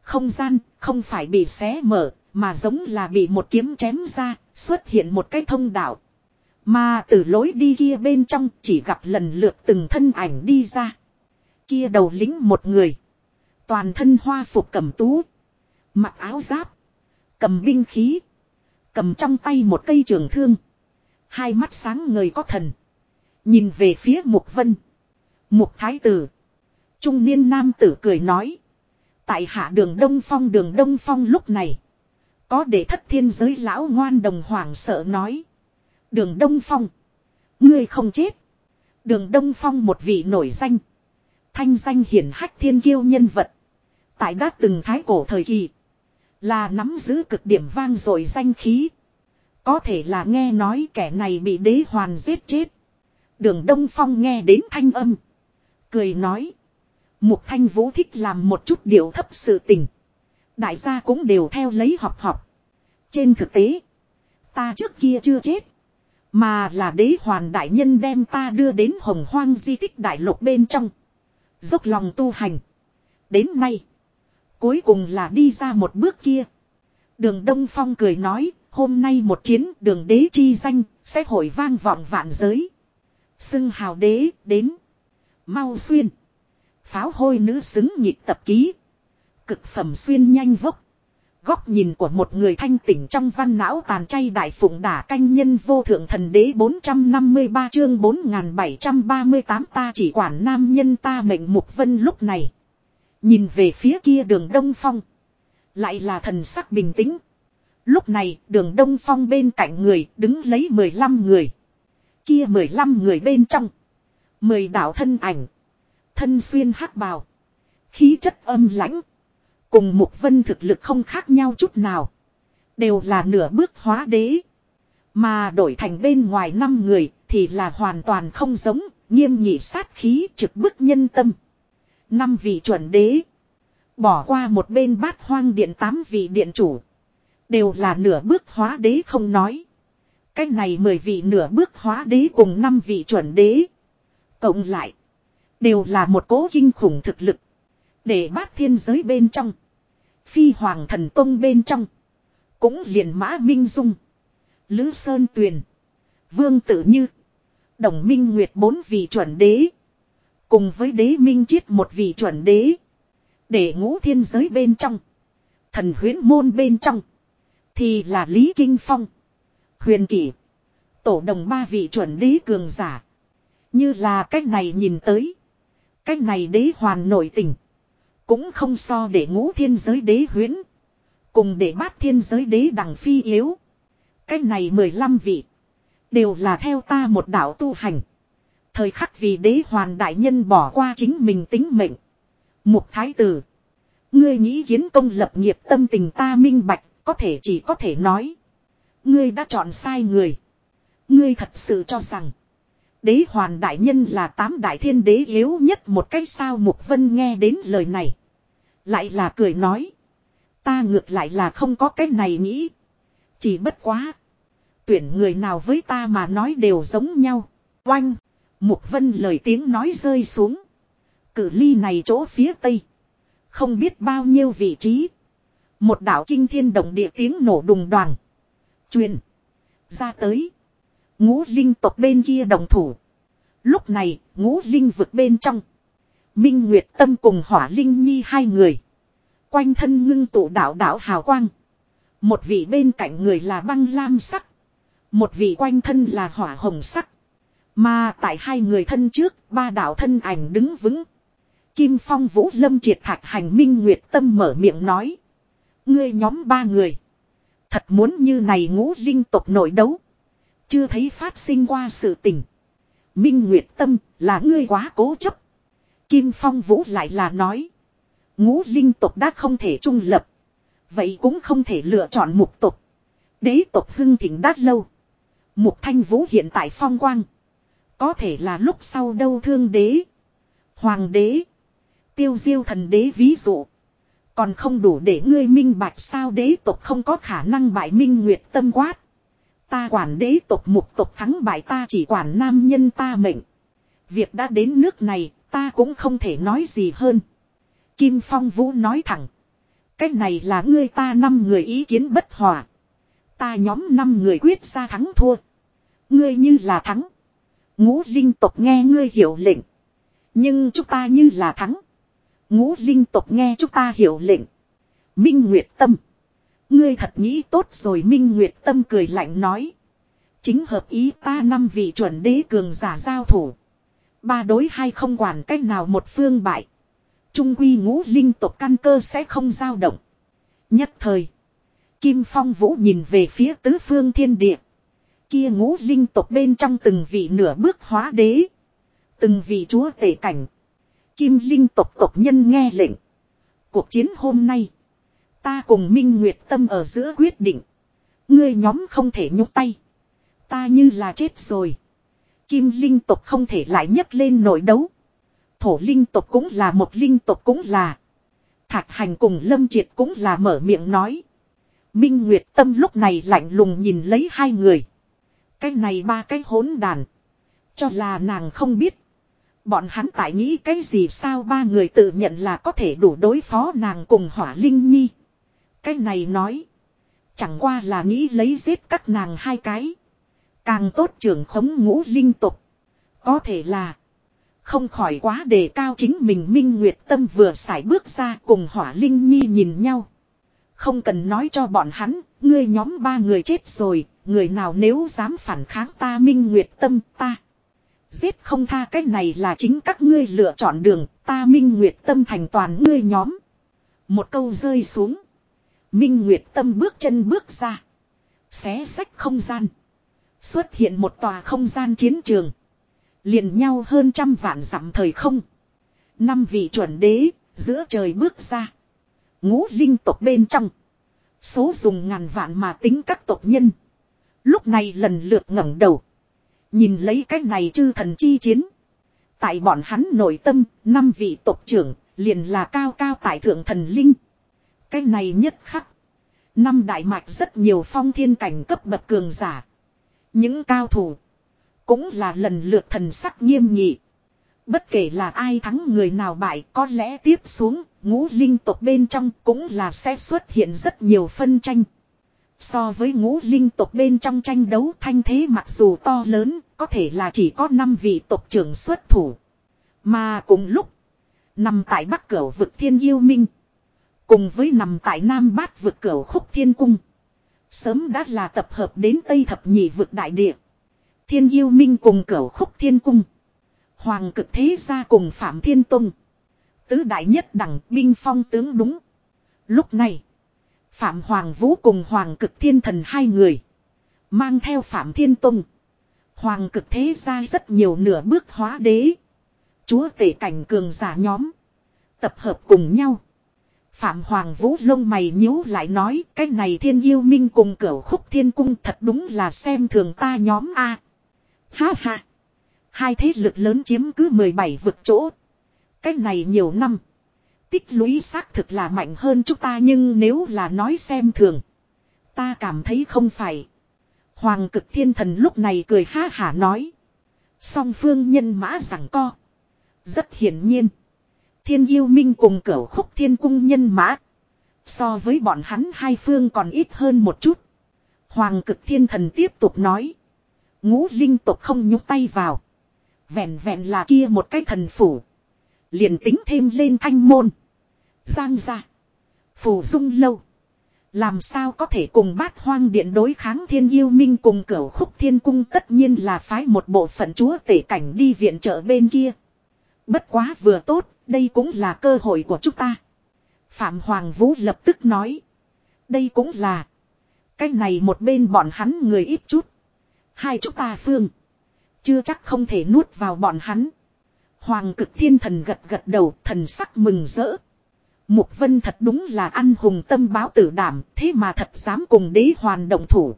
Không gian không phải bị xé mở, mà giống là bị một kiếm chém ra, xuất hiện một cái thông đạo. Mà từ lối đi kia bên trong chỉ gặp lần lượt từng thân ảnh đi ra. Kia đầu lính một người. Toàn thân hoa phục cầm tú. Mặc áo giáp. Cầm binh khí. Cầm trong tay một cây trường thương. Hai mắt sáng người có thần. Nhìn về phía Mục Vân. Mục Thái Tử. Trung niên nam tử cười nói. Tại hạ đường Đông Phong, đường Đông Phong lúc này. Có để thất thiên giới lão ngoan đồng hoàng sợ nói. Đường Đông Phong. Ngươi không chết. Đường Đông Phong một vị nổi danh. Thanh danh hiển hách thiên kiêu nhân vật. Tại đã từng thái cổ thời kỳ. Là nắm giữ cực điểm vang rồi danh khí. Có thể là nghe nói kẻ này bị đế hoàn giết chết. Đường Đông Phong nghe đến thanh âm. Cười nói. Mục Thanh Vũ thích làm một chút điều thấp sự tình. Đại gia cũng đều theo lấy học học. Trên thực tế. Ta trước kia chưa chết. Mà là đế hoàn đại nhân đem ta đưa đến hồng hoang di tích đại lục bên trong. Dốc lòng tu hành. Đến nay. Cuối cùng là đi ra một bước kia. Đường Đông Phong cười nói, hôm nay một chiến đường đế chi danh, sẽ hội vang vọng vạn giới. Xưng hào đế, đến. Mau xuyên. Pháo hôi nữ xứng nhịp tập ký. Cực phẩm xuyên nhanh vốc. Góc nhìn của một người thanh tỉnh trong văn não tàn chay đại phụng đả canh nhân vô thượng thần đế 453 chương 4738 ta chỉ quản nam nhân ta mệnh mục vân lúc này. Nhìn về phía kia đường đông phong. Lại là thần sắc bình tĩnh. Lúc này, đường đông phong bên cạnh người đứng lấy 15 người. Kia 15 người bên trong. Mười đạo thân ảnh. Thân xuyên hắc bào. Khí chất âm lãnh. Cùng mục vân thực lực không khác nhau chút nào. Đều là nửa bước hóa đế. Mà đổi thành bên ngoài năm người thì là hoàn toàn không giống, nghiêm nghị sát khí trực bức nhân tâm. Năm vị chuẩn đế. Bỏ qua một bên bát hoang điện tám vị điện chủ. Đều là nửa bước hóa đế không nói. Cái này mười vị nửa bước hóa đế cùng năm vị chuẩn đế. Cộng lại. Đều là một cố kinh khủng thực lực. Để bát thiên giới bên trong. Phi hoàng thần tông bên trong. Cũng liền mã minh dung. Lữ Sơn Tuyền. Vương Tử Như. Đồng Minh Nguyệt bốn vị chuẩn đế. Cùng với đế minh chiết một vị chuẩn đế. Để ngũ thiên giới bên trong. Thần huyến môn bên trong. Thì là Lý Kinh Phong. Huyền kỷ. Tổ đồng ba vị chuẩn đế cường giả. Như là cách này nhìn tới. Cách này đế hoàn nổi tình. Cũng không so để ngũ thiên giới đế huyến. Cùng để bát thiên giới đế đằng phi yếu. Cách này 15 vị. Đều là theo ta một đạo tu hành. Thời khắc vì đế hoàn đại nhân bỏ qua chính mình tính mệnh. Mục thái tử. Ngươi nghĩ kiến công lập nghiệp tâm tình ta minh bạch, có thể chỉ có thể nói. Ngươi đã chọn sai người. Ngươi thật sự cho rằng. Đế hoàn đại nhân là tám đại thiên đế yếu nhất một cách sao Mục Vân nghe đến lời này. Lại là cười nói. Ta ngược lại là không có cái này nghĩ. Chỉ bất quá. Tuyển người nào với ta mà nói đều giống nhau. Oanh. Mục Vân lời tiếng nói rơi xuống. Cử ly này chỗ phía tây. Không biết bao nhiêu vị trí. Một đảo kinh thiên động địa tiếng nổ đùng đoàn. Truyền. Ra tới. Ngũ linh tộc bên kia đồng thủ. Lúc này, ngũ linh vực bên trong. Minh Nguyệt Tâm cùng Hỏa Linh Nhi hai người. Quanh thân ngưng tụ đạo đạo hào quang. Một vị bên cạnh người là băng lam sắc. Một vị quanh thân là hỏa hồng sắc. Mà tại hai người thân trước, ba đạo thân ảnh đứng vững. Kim Phong Vũ Lâm triệt thạch hành Minh Nguyệt Tâm mở miệng nói. Ngươi nhóm ba người. Thật muốn như này ngũ linh tộc nội đấu. Chưa thấy phát sinh qua sự tình. Minh Nguyệt Tâm là ngươi quá cố chấp. Kim Phong Vũ lại là nói. Ngũ linh tộc đã không thể trung lập. Vậy cũng không thể lựa chọn mục tộc. Đế tộc hưng thịnh đát lâu. Mục Thanh Vũ hiện tại phong quang. Có thể là lúc sau đâu thương đế. Hoàng đế. Tiêu diêu thần đế ví dụ. Còn không đủ để ngươi minh bạch sao đế tộc không có khả năng bại minh nguyệt tâm quát. Ta quản đế tộc mục tộc thắng bại ta chỉ quản nam nhân ta mệnh. Việc đã đến nước này ta cũng không thể nói gì hơn. Kim Phong Vũ nói thẳng. Cách này là ngươi ta năm người ý kiến bất hòa. Ta nhóm năm người quyết ra thắng thua. Ngươi như là thắng. Ngũ linh tộc nghe ngươi hiểu lệnh. Nhưng chúng ta như là thắng. Ngũ linh tộc nghe chúng ta hiểu lệnh. Minh Nguyệt Tâm. Ngươi thật nghĩ tốt rồi, Minh Nguyệt Tâm cười lạnh nói. Chính hợp ý ta năm vị chuẩn đế cường giả giao thủ. Ba đối hai không quản cách nào một phương bại. Trung quy ngũ linh tộc căn cơ sẽ không dao động. Nhất thời. Kim Phong Vũ nhìn về phía tứ phương thiên địa. Kia ngũ linh tộc bên trong từng vị nửa bước hóa đế. Từng vị chúa tể cảnh. Kim linh tộc tộc nhân nghe lệnh. Cuộc chiến hôm nay. Ta cùng Minh Nguyệt Tâm ở giữa quyết định. Ngươi nhóm không thể nhúc tay. Ta như là chết rồi. Kim linh tộc không thể lại nhấc lên nội đấu. Thổ linh tộc cũng là một linh tộc cũng là. Thạch hành cùng lâm triệt cũng là mở miệng nói. Minh Nguyệt Tâm lúc này lạnh lùng nhìn lấy hai người. Cái này ba cái hỗn đàn. Cho là nàng không biết. Bọn hắn tại nghĩ cái gì sao ba người tự nhận là có thể đủ đối phó nàng cùng hỏa linh nhi. Cái này nói. Chẳng qua là nghĩ lấy giết các nàng hai cái. Càng tốt trưởng khống ngũ linh tục. Có thể là. Không khỏi quá đề cao chính mình Minh Nguyệt Tâm vừa xài bước ra cùng hỏa linh nhi nhìn nhau. Không cần nói cho bọn hắn, ngươi nhóm ba người chết rồi, người nào nếu dám phản kháng ta Minh Nguyệt Tâm ta. Giết không tha cái này là chính các ngươi lựa chọn đường, ta Minh Nguyệt Tâm thành toàn ngươi nhóm. Một câu rơi xuống. Minh Nguyệt Tâm bước chân bước ra. Xé sách không gian. Xuất hiện một tòa không gian chiến trường. liền nhau hơn trăm vạn dặm thời không. Năm vị chuẩn đế, giữa trời bước ra. Ngũ linh tộc bên trong. Số dùng ngàn vạn mà tính các tộc nhân. Lúc này lần lượt ngẩng đầu. Nhìn lấy cái này chư thần chi chiến. Tại bọn hắn nội tâm, năm vị tộc trưởng, liền là cao cao tại thượng thần linh. Cái này nhất khắc. Năm đại mạch rất nhiều phong thiên cảnh cấp bậc cường giả. Những cao thủ. Cũng là lần lượt thần sắc nghiêm nghị. Bất kể là ai thắng người nào bại có lẽ tiếp xuống ngũ linh tộc bên trong cũng là sẽ xuất hiện rất nhiều phân tranh. So với ngũ linh tộc bên trong tranh đấu thanh thế mặc dù to lớn, có thể là chỉ có 5 vị tộc trưởng xuất thủ. Mà cùng lúc, nằm tại bắc cửu vực thiên yêu minh, cùng với nằm tại nam bát vực cửu khúc thiên cung. Sớm đã là tập hợp đến Tây Thập Nhị vực đại địa. Thiên yêu minh cùng cửu khúc thiên cung. Hoàng cực thế gia cùng Phạm Thiên Tông. Tứ đại nhất đẳng, binh phong tướng đúng. Lúc này. Phạm Hoàng Vũ cùng Hoàng cực thiên thần hai người. Mang theo Phạm Thiên Tông. Hoàng cực thế gia rất nhiều nửa bước hóa đế. Chúa tể cảnh cường giả nhóm. Tập hợp cùng nhau. Phạm Hoàng Vũ lông mày nhíu lại nói, cái này thiên yêu minh cùng cửu khúc thiên cung thật đúng là xem thường ta nhóm A. Ha ha. Hai thế lực lớn chiếm cứ 17 vực chỗ. Cái này nhiều năm. Tích lũy xác thực là mạnh hơn chúng ta nhưng nếu là nói xem thường. Ta cảm thấy không phải. Hoàng cực thiên thần lúc này cười ha hả nói. Song phương nhân mã rằng co. Rất hiển nhiên. Thiên yêu minh cùng cửu khúc thiên cung nhân mã. So với bọn hắn hai phương còn ít hơn một chút. Hoàng cực thiên thần tiếp tục nói. Ngũ linh tộc không nhúc tay vào. Vẹn vẹn là kia một cái thần phủ. liền tính thêm lên thanh môn. Giang ra. Phủ dung lâu. Làm sao có thể cùng bát hoang điện đối kháng thiên yêu minh cùng cửu khúc thiên cung tất nhiên là phái một bộ phận chúa tể cảnh đi viện trợ bên kia. Bất quá vừa tốt, đây cũng là cơ hội của chúng ta. Phạm Hoàng Vũ lập tức nói. Đây cũng là. Cái này một bên bọn hắn người ít chút. Hai chúng ta phương. Chưa chắc không thể nuốt vào bọn hắn. Hoàng cực thiên thần gật gật đầu thần sắc mừng rỡ. Mục vân thật đúng là ăn hùng tâm báo tử đảm thế mà thật dám cùng đế hoàn động thủ.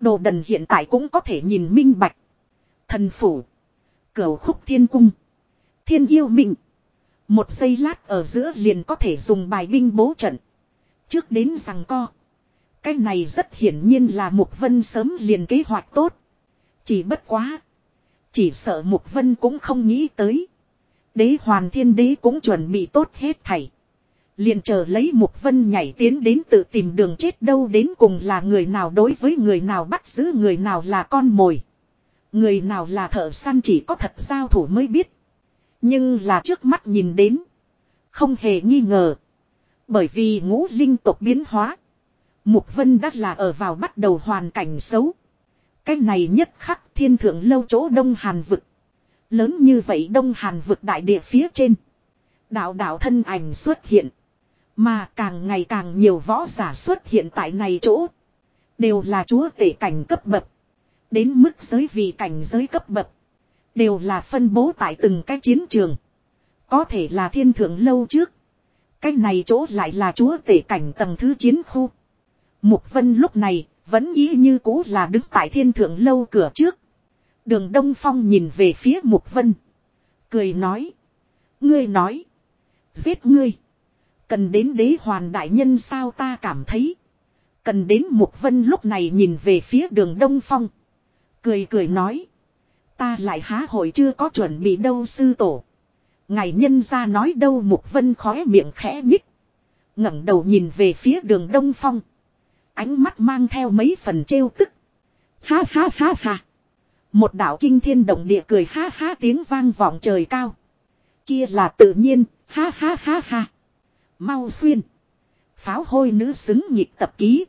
Đồ đần hiện tại cũng có thể nhìn minh bạch. Thần phủ. Cửu khúc thiên cung. Thiên yêu mình. Một giây lát ở giữa liền có thể dùng bài binh bố trận. Trước đến rằng co. Cái này rất hiển nhiên là Mục Vân sớm liền kế hoạch tốt. Chỉ bất quá. Chỉ sợ Mục Vân cũng không nghĩ tới. Đế hoàn thiên đế cũng chuẩn bị tốt hết thảy. Liền chờ lấy Mục Vân nhảy tiến đến tự tìm đường chết đâu đến cùng là người nào đối với người nào bắt giữ người nào là con mồi. Người nào là thợ săn chỉ có thật giao thủ mới biết. Nhưng là trước mắt nhìn đến. Không hề nghi ngờ. Bởi vì ngũ linh tộc biến hóa. Mục Vân đã là ở vào bắt đầu hoàn cảnh xấu. Cái này nhất khắc thiên thượng lâu chỗ Đông Hàn vực. Lớn như vậy Đông Hàn vực đại địa phía trên. Đạo đạo thân ảnh xuất hiện. Mà càng ngày càng nhiều võ giả xuất hiện tại này chỗ. Đều là chúa tể cảnh cấp bậc. Đến mức giới vì cảnh giới cấp bậc. Đều là phân bố tại từng cái chiến trường. Có thể là thiên thượng lâu trước. Cái này chỗ lại là chúa tể cảnh tầng thứ chiến khu. Mục Vân lúc này vẫn ý như cũ là đứng tại thiên thượng lâu cửa trước. Đường Đông Phong nhìn về phía Mục Vân. Cười nói. Ngươi nói. Giết ngươi. Cần đến đế hoàn đại nhân sao ta cảm thấy. Cần đến Mục Vân lúc này nhìn về phía đường Đông Phong. Cười cười nói. Ta lại há hội chưa có chuẩn bị đâu sư tổ. Ngài nhân ra nói đâu Mục Vân khóe miệng khẽ nhích. ngẩng đầu nhìn về phía đường Đông Phong. Ánh mắt mang theo mấy phần trêu tức. Ha ha ha ha. Một đạo kinh thiên động địa cười ha ha tiếng vang vọng trời cao. Kia là tự nhiên, ha ha ha ha. Mau xuyên. Pháo hôi nữ xứng nhịp tập ký.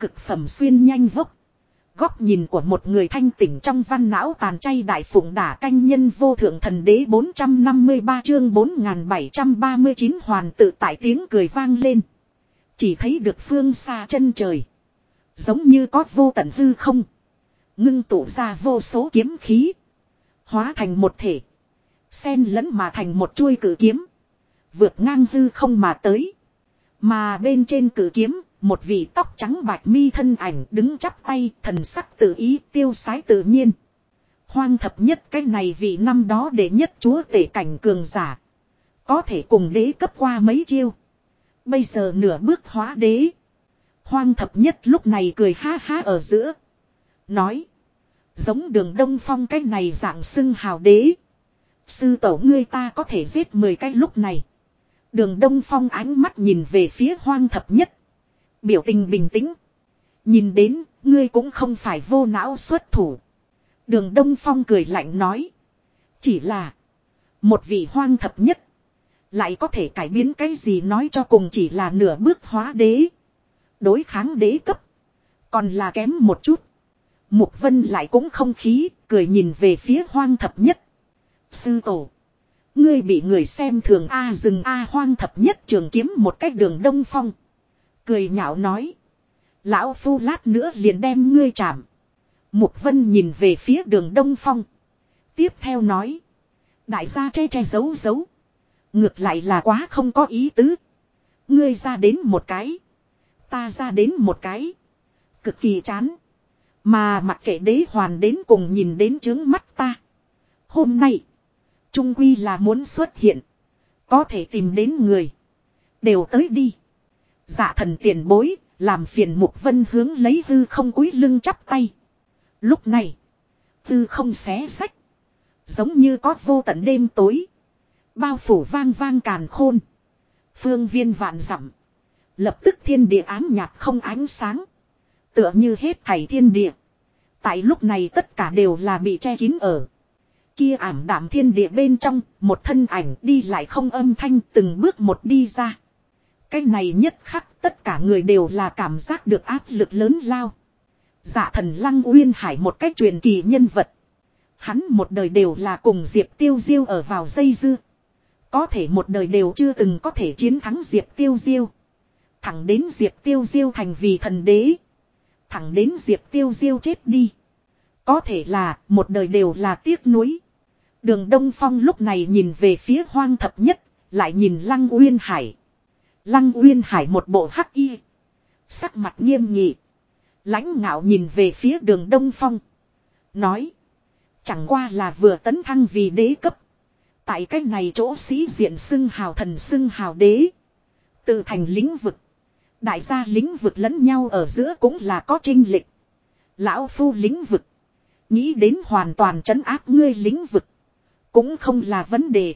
Cực phẩm xuyên nhanh vốc. Góc nhìn của một người thanh tỉnh trong văn não tàn chay đại phụng đả canh nhân vô thượng thần đế 453 chương 4739 hoàn tự tại tiếng cười vang lên. Chỉ thấy được phương xa chân trời. Giống như có vô tận hư không. Ngưng tụ ra vô số kiếm khí. Hóa thành một thể. Xen lẫn mà thành một chuôi cử kiếm. Vượt ngang hư không mà tới. Mà bên trên cử kiếm một vị tóc trắng bạch mi thân ảnh đứng chắp tay, thần sắc tự ý, tiêu sái tự nhiên. Hoang thập nhất cái này vị năm đó để nhất chúa tể cảnh cường giả. Có thể cùng đế cấp qua mấy chiêu. Bây giờ nửa bước hóa đế. Hoang thập nhất lúc này cười ha ha ở giữa. Nói. Giống đường đông phong cái này dạng xưng hào đế. Sư tổ ngươi ta có thể giết 10 cái lúc này. Đường đông phong ánh mắt nhìn về phía hoang thập nhất. Biểu tình bình tĩnh. Nhìn đến, ngươi cũng không phải vô não xuất thủ. Đường Đông Phong cười lạnh nói. Chỉ là một vị hoang thập nhất. Lại có thể cải biến cái gì nói cho cùng chỉ là nửa bước hóa đế. Đối kháng đế cấp. Còn là kém một chút. Mục Vân lại cũng không khí, cười nhìn về phía hoang thập nhất. Sư tổ. Ngươi bị người xem thường A rừng A hoang thập nhất trường kiếm một cách đường đông phong. Cười nhạo nói. Lão phu lát nữa liền đem ngươi chạm. Mục Vân nhìn về phía đường đông phong. Tiếp theo nói. Đại gia che che giấu giấu. Ngược lại là quá không có ý tứ. Ngươi ra đến một cái. Ta ra đến một cái. Cực kỳ chán. Mà mặc kệ đế hoàn đến cùng nhìn đến trướng mắt ta. Hôm nay. Trung quy là muốn xuất hiện. Có thể tìm đến người. Đều tới đi. Dạ thần tiền bối. Làm phiền mục vân hướng lấy hư không cúi lưng chắp tay. Lúc này. Hư không xé sách. Giống như có vô tận đêm tối. Bao phủ vang vang càn khôn. Phương viên vạn dặm Lập tức thiên địa ám nhạt không ánh sáng. Tựa như hết thảy thiên địa. Tại lúc này tất cả đều là bị che kín ở. Kia ảm đạm thiên địa bên trong, một thân ảnh đi lại không âm thanh từng bước một đi ra. Cái này nhất khắc tất cả người đều là cảm giác được áp lực lớn lao. Dạ thần lăng uyên hải một cách truyền kỳ nhân vật. Hắn một đời đều là cùng Diệp Tiêu Diêu ở vào dây dưa. Có thể một đời đều chưa từng có thể chiến thắng Diệp Tiêu Diêu. Thẳng đến Diệp Tiêu Diêu thành vì thần đế. Thẳng đến Diệp Tiêu Diêu chết đi. Có thể là một đời đều là tiếc nuối. Đường Đông Phong lúc này nhìn về phía hoang thập nhất, lại nhìn Lăng Uyên Hải. Lăng Uyên Hải một bộ hắc y. Sắc mặt nghiêm nghị. lãnh ngạo nhìn về phía đường Đông Phong. Nói. Chẳng qua là vừa tấn thăng vì đế cấp. Tại cách này chỗ sĩ diện xưng hào thần xưng hào đế. Tự thành lĩnh vực. Đại gia lĩnh vực lẫn nhau ở giữa cũng là có trinh lịch. Lão phu lĩnh vực. Nghĩ đến hoàn toàn trấn áp ngươi lĩnh vực. Cũng không là vấn đề.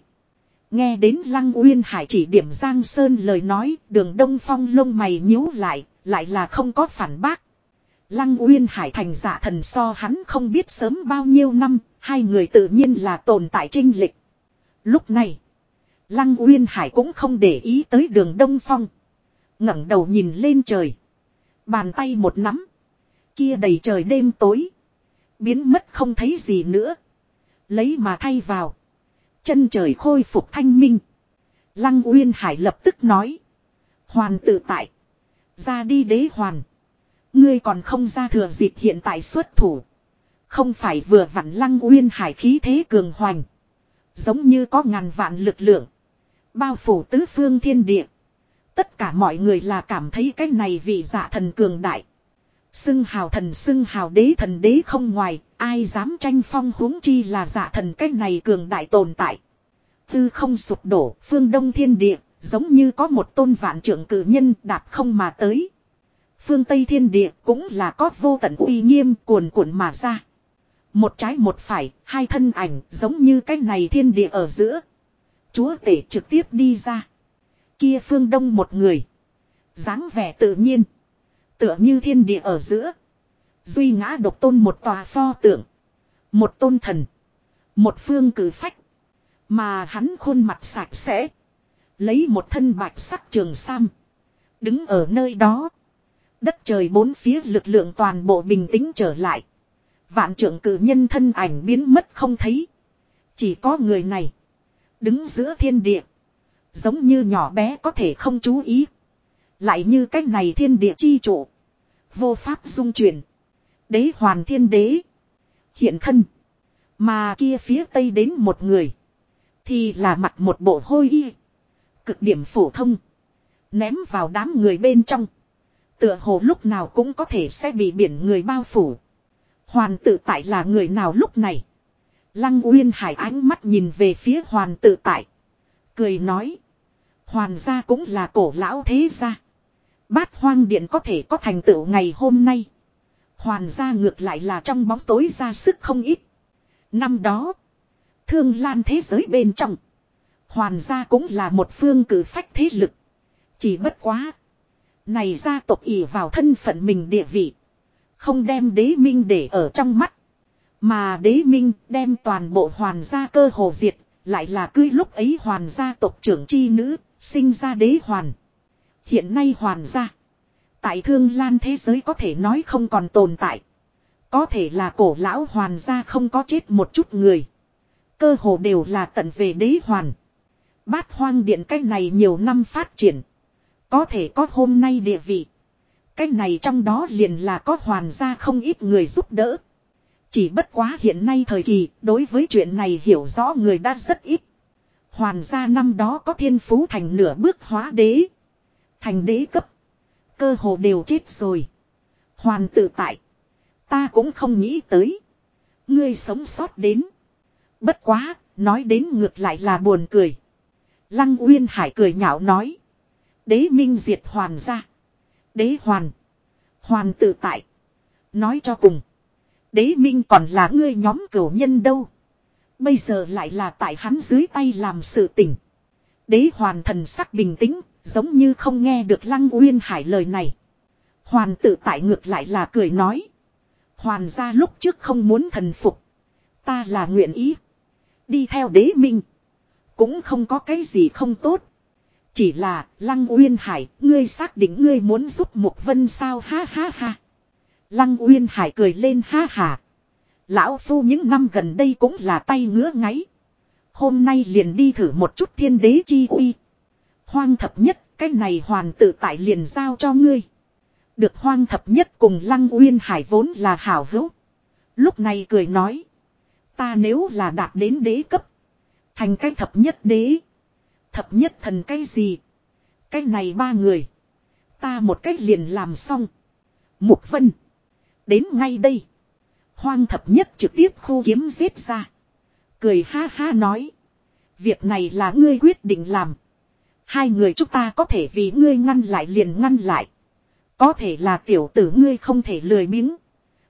Nghe đến Lăng Uyên Hải chỉ điểm Giang Sơn lời nói, đường Đông Phong lông mày nhíu lại, lại là không có phản bác. Lăng Uyên Hải thành giả thần so hắn không biết sớm bao nhiêu năm, hai người tự nhiên là tồn tại trinh lịch. Lúc này, Lăng Uyên Hải cũng không để ý tới đường Đông Phong ngẩng đầu nhìn lên trời. Bàn tay một nắm. Kia đầy trời đêm tối. Biến mất không thấy gì nữa. Lấy mà thay vào. Chân trời khôi phục thanh minh. Lăng Uyên Hải lập tức nói. Hoàn tự tại. Ra đi đế hoàn. Ngươi còn không ra thừa dịp hiện tại xuất thủ. Không phải vừa vặn Lăng Uyên Hải khí thế cường hoành. Giống như có ngàn vạn lực lượng. Bao phủ tứ phương thiên địa. Tất cả mọi người là cảm thấy cái này vị dạ thần cường đại. Xưng hào thần xưng hào đế thần đế không ngoài, ai dám tranh phong huống chi là giả thần cái này cường đại tồn tại. Tư không sụp đổ, phương đông thiên địa, giống như có một tôn vạn trưởng cử nhân đạp không mà tới. Phương Tây thiên địa cũng là có vô tận uy nghiêm cuồn cuộn mà ra. Một trái một phải, hai thân ảnh giống như cái này thiên địa ở giữa. Chúa tể trực tiếp đi ra kia phương đông một người. dáng vẻ tự nhiên. Tựa như thiên địa ở giữa. Duy ngã độc tôn một tòa pho tượng. Một tôn thần. Một phương cử phách. Mà hắn khuôn mặt sạch sẽ. Lấy một thân bạch sắc trường sam. Đứng ở nơi đó. Đất trời bốn phía lực lượng toàn bộ bình tĩnh trở lại. Vạn trưởng cử nhân thân ảnh biến mất không thấy. Chỉ có người này. Đứng giữa thiên địa. Giống như nhỏ bé có thể không chú ý. Lại như cách này thiên địa chi trụ. Vô pháp dung chuyển. Đế hoàn thiên đế. Hiện thân. Mà kia phía tây đến một người. Thì là mặt một bộ hôi y. Cực điểm phổ thông. Ném vào đám người bên trong. Tựa hồ lúc nào cũng có thể sẽ bị biển người bao phủ. Hoàn tự tại là người nào lúc này. Lăng Uyên Hải ánh mắt nhìn về phía hoàn tự tại. Cười nói. Hoàn gia cũng là cổ lão thế gia. Bát hoang điện có thể có thành tựu ngày hôm nay. Hoàn gia ngược lại là trong bóng tối ra sức không ít. Năm đó. Thương lan thế giới bên trong. Hoàn gia cũng là một phương cử phách thế lực. Chỉ bất quá. Này gia tộc ỷ vào thân phận mình địa vị. Không đem đế minh để ở trong mắt. Mà đế minh đem toàn bộ hoàn gia cơ hồ diệt. Lại là cưới lúc ấy hoàn gia tộc trưởng chi nữ, Sinh ra đế hoàn. Hiện nay hoàn gia. Tại thương lan thế giới có thể nói không còn tồn tại. Có thể là cổ lão hoàn gia không có chết một chút người. Cơ hồ đều là tận về đế hoàn. Bát hoang điện cách này nhiều năm phát triển. Có thể có hôm nay địa vị. Cách này trong đó liền là có hoàn gia không ít người giúp đỡ. Chỉ bất quá hiện nay thời kỳ, đối với chuyện này hiểu rõ người đã rất ít. Hoàn gia năm đó có thiên phú thành nửa bước hóa đế. Thành đế cấp. Cơ hồ đều chết rồi. Hoàn tự tại. Ta cũng không nghĩ tới. Ngươi sống sót đến. Bất quá, nói đến ngược lại là buồn cười. Lăng Uyên Hải cười nhạo nói. Đế minh diệt hoàn ra. Đế hoàn. Hoàn tự tại. Nói cho cùng. Đế minh còn là ngươi nhóm cửu nhân đâu. Bây giờ lại là tại hắn dưới tay làm sự tình. Đế hoàn thần sắc bình tĩnh, giống như không nghe được Lăng Uyên Hải lời này. Hoàn tự tại ngược lại là cười nói. Hoàn ra lúc trước không muốn thần phục. Ta là nguyện ý. Đi theo đế minh. Cũng không có cái gì không tốt. Chỉ là Lăng Uyên Hải, ngươi xác định ngươi muốn giúp Mục Vân sao ha ha ha. Lăng Uyên Hải cười lên ha ha. Lão Phu những năm gần đây cũng là tay ngứa ngáy. Hôm nay liền đi thử một chút thiên đế chi uy. Hoang thập nhất, cái này hoàn tự tại liền giao cho ngươi. Được hoang thập nhất cùng Lăng Uyên Hải vốn là hảo hữu. Lúc này cười nói. Ta nếu là đạt đến đế cấp. Thành cái thập nhất đế. Thập nhất thần cái gì? Cái này ba người. Ta một cách liền làm xong. Mục vân. Đến ngay đây. Hoang thập nhất trực tiếp khu kiếm giết ra. Cười ha ha nói. Việc này là ngươi quyết định làm. Hai người chúng ta có thể vì ngươi ngăn lại liền ngăn lại. Có thể là tiểu tử ngươi không thể lười biếng.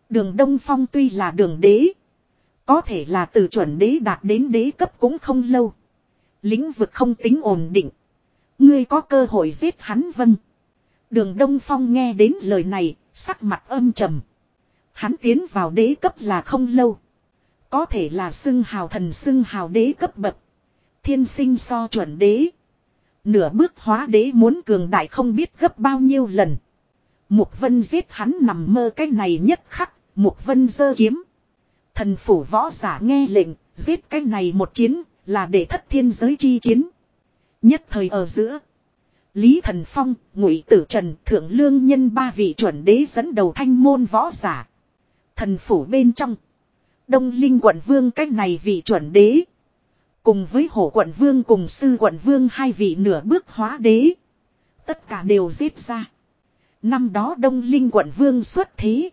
Đường Đông Phong tuy là đường đế. Có thể là từ chuẩn đế đạt đến đế cấp cũng không lâu. Lĩnh vực không tính ổn định. Ngươi có cơ hội giết hắn vâng. Đường Đông Phong nghe đến lời này, sắc mặt âm trầm. Hắn tiến vào đế cấp là không lâu. Có thể là xưng hào thần xưng hào đế cấp bậc. Thiên sinh so chuẩn đế. Nửa bước hóa đế muốn cường đại không biết gấp bao nhiêu lần. Mục vân giết hắn nằm mơ cái này nhất khắc, mục vân dơ kiếm. Thần phủ võ giả nghe lệnh, giết cái này một chiến, là để thất thiên giới chi chiến. Nhất thời ở giữa. Lý Thần Phong, Ngụy Tử Trần, Thượng Lương Nhân ba vị chuẩn đế dẫn đầu thanh môn võ giả. Thần phủ bên trong. Đông Linh quận vương cách này vị chuẩn đế. Cùng với hổ quận vương cùng sư quận vương hai vị nửa bước hóa đế. Tất cả đều giết ra. Năm đó Đông Linh quận vương xuất thế.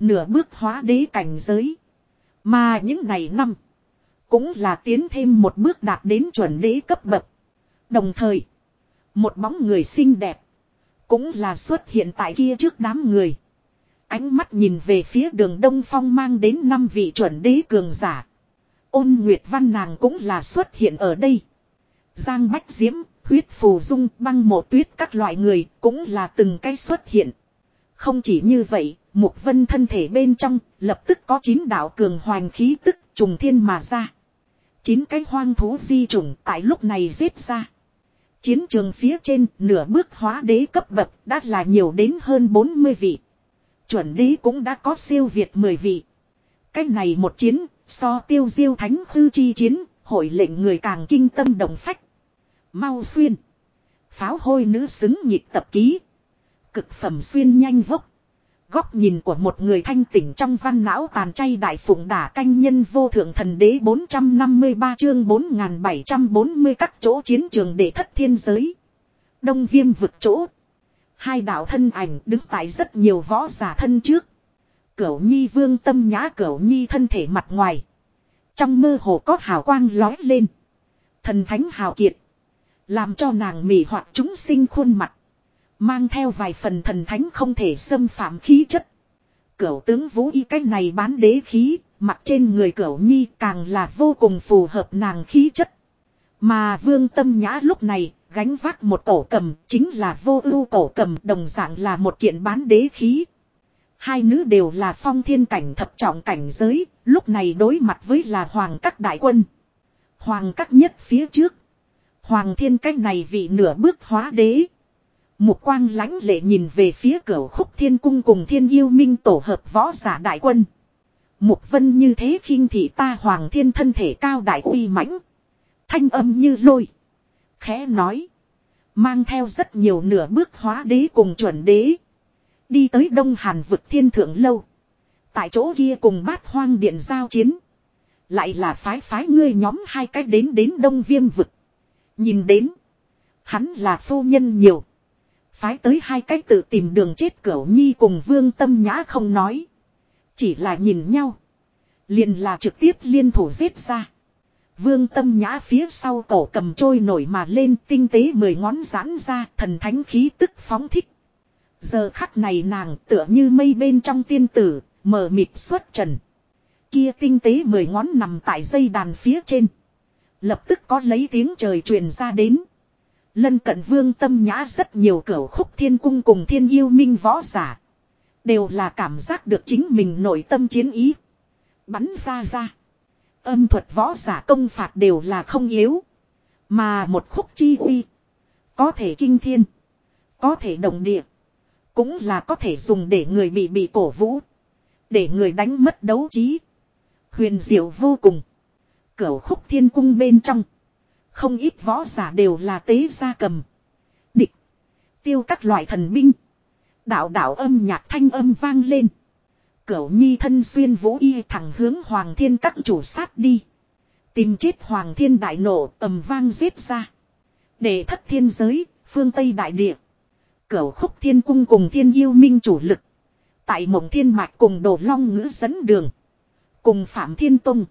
Nửa bước hóa đế cảnh giới. Mà những này năm. Cũng là tiến thêm một bước đạt đến chuẩn đế cấp bậc. Đồng thời. Một bóng người xinh đẹp. Cũng là xuất hiện tại kia trước đám người. Ánh mắt nhìn về phía đường Đông Phong mang đến năm vị chuẩn đế cường giả. Ôn Nguyệt Văn nàng cũng là xuất hiện ở đây. Giang Bách Diễm, huyết phù dung, băng mộ tuyết các loại người cũng là từng cái xuất hiện. Không chỉ như vậy, Mục Vân thân thể bên trong lập tức có chín đạo cường hoành khí tức trùng thiên mà ra. Chín cái hoang thú di trùng tại lúc này giết ra. Chiến trường phía trên nửa bước hóa đế cấp bậc đã là nhiều đến hơn 40 vị. Chuẩn đế cũng đã có siêu việt 10 vị. Cái này một chiến, so tiêu diêu thánh hư chi chiến, hội lệnh người càng kinh tâm đồng phách. Mau xuyên. Pháo hôi nữ xứng nhịp tập ký. Cực phẩm xuyên nhanh vốc. Góc nhìn của một người thanh tỉnh trong văn não tàn chay đại phụng đả canh nhân vô thượng thần đế 453 chương 4740 các chỗ chiến trường để thất thiên giới. Đông viêm vực chỗ. Hai đạo thân ảnh đứng tại rất nhiều võ giả thân trước. Cửu nhi vương tâm nhã cửu nhi thân thể mặt ngoài. Trong mơ hồ có hào quang lói lên. Thần thánh hào kiệt. Làm cho nàng mỉ hoặc chúng sinh khuôn mặt. Mang theo vài phần thần thánh không thể xâm phạm khí chất. Cửu tướng vũ y cách này bán đế khí, mặt trên người cửu nhi càng là vô cùng phù hợp nàng khí chất. Mà vương tâm nhã lúc này, gánh vác một cổ cầm, chính là vô ưu cổ cầm đồng dạng là một kiện bán đế khí. Hai nữ đều là phong thiên cảnh thập trọng cảnh giới, lúc này đối mặt với là hoàng các đại quân. Hoàng các nhất phía trước. Hoàng thiên cách này vị nửa bước hóa đế. Mục quang lãnh lệ nhìn về phía cửa khúc thiên cung cùng thiên yêu minh tổ hợp võ giả đại quân. Mục vân như thế khinh thị ta hoàng thiên thân thể cao đại uy mãnh. Thanh âm như lôi. Khẽ nói. Mang theo rất nhiều nửa bước hóa đế cùng chuẩn đế. Đi tới Đông Hàn vực thiên thượng lâu. Tại chỗ kia cùng bát hoang điện giao chiến. Lại là phái phái ngươi nhóm hai cách đến đến Đông Viêm vực. Nhìn đến. Hắn là phu nhân nhiều. Phái tới hai cách tự tìm đường chết cửu nhi cùng vương tâm nhã không nói. Chỉ là nhìn nhau. Liền là trực tiếp liên thủ giết ra. Vương tâm nhã phía sau cổ cầm trôi nổi mà lên tinh tế mười ngón giãn ra thần thánh khí tức phóng thích. Giờ khắc này nàng tựa như mây bên trong tiên tử, mờ mịt xuất trần. Kia tinh tế mười ngón nằm tại dây đàn phía trên. Lập tức có lấy tiếng trời truyền ra đến. Lân cận vương tâm nhã rất nhiều cửa khúc thiên cung cùng thiên yêu minh võ giả. Đều là cảm giác được chính mình nội tâm chiến ý. Bắn ra ra. Âm thuật võ giả công phạt đều là không yếu. Mà một khúc chi uy. Có thể kinh thiên. Có thể động địa. Cũng là có thể dùng để người bị bị cổ vũ. Để người đánh mất đấu trí. Huyền diệu vô cùng. Cửu khúc thiên cung bên trong. Không ít võ giả đều là tế gia cầm. Địch. Tiêu các loại thần binh. Đạo đạo âm nhạc thanh âm vang lên. Cửu nhi thân xuyên vũ y thẳng hướng hoàng thiên các chủ sát đi. Tìm chết hoàng thiên đại nổ ầm vang giết ra. Để thất thiên giới, phương Tây đại địa. Cửu khúc thiên cung cùng thiên yêu minh chủ lực. Tại mộng thiên mạch cùng đồ long ngữ dẫn đường. Cùng phạm thiên tông.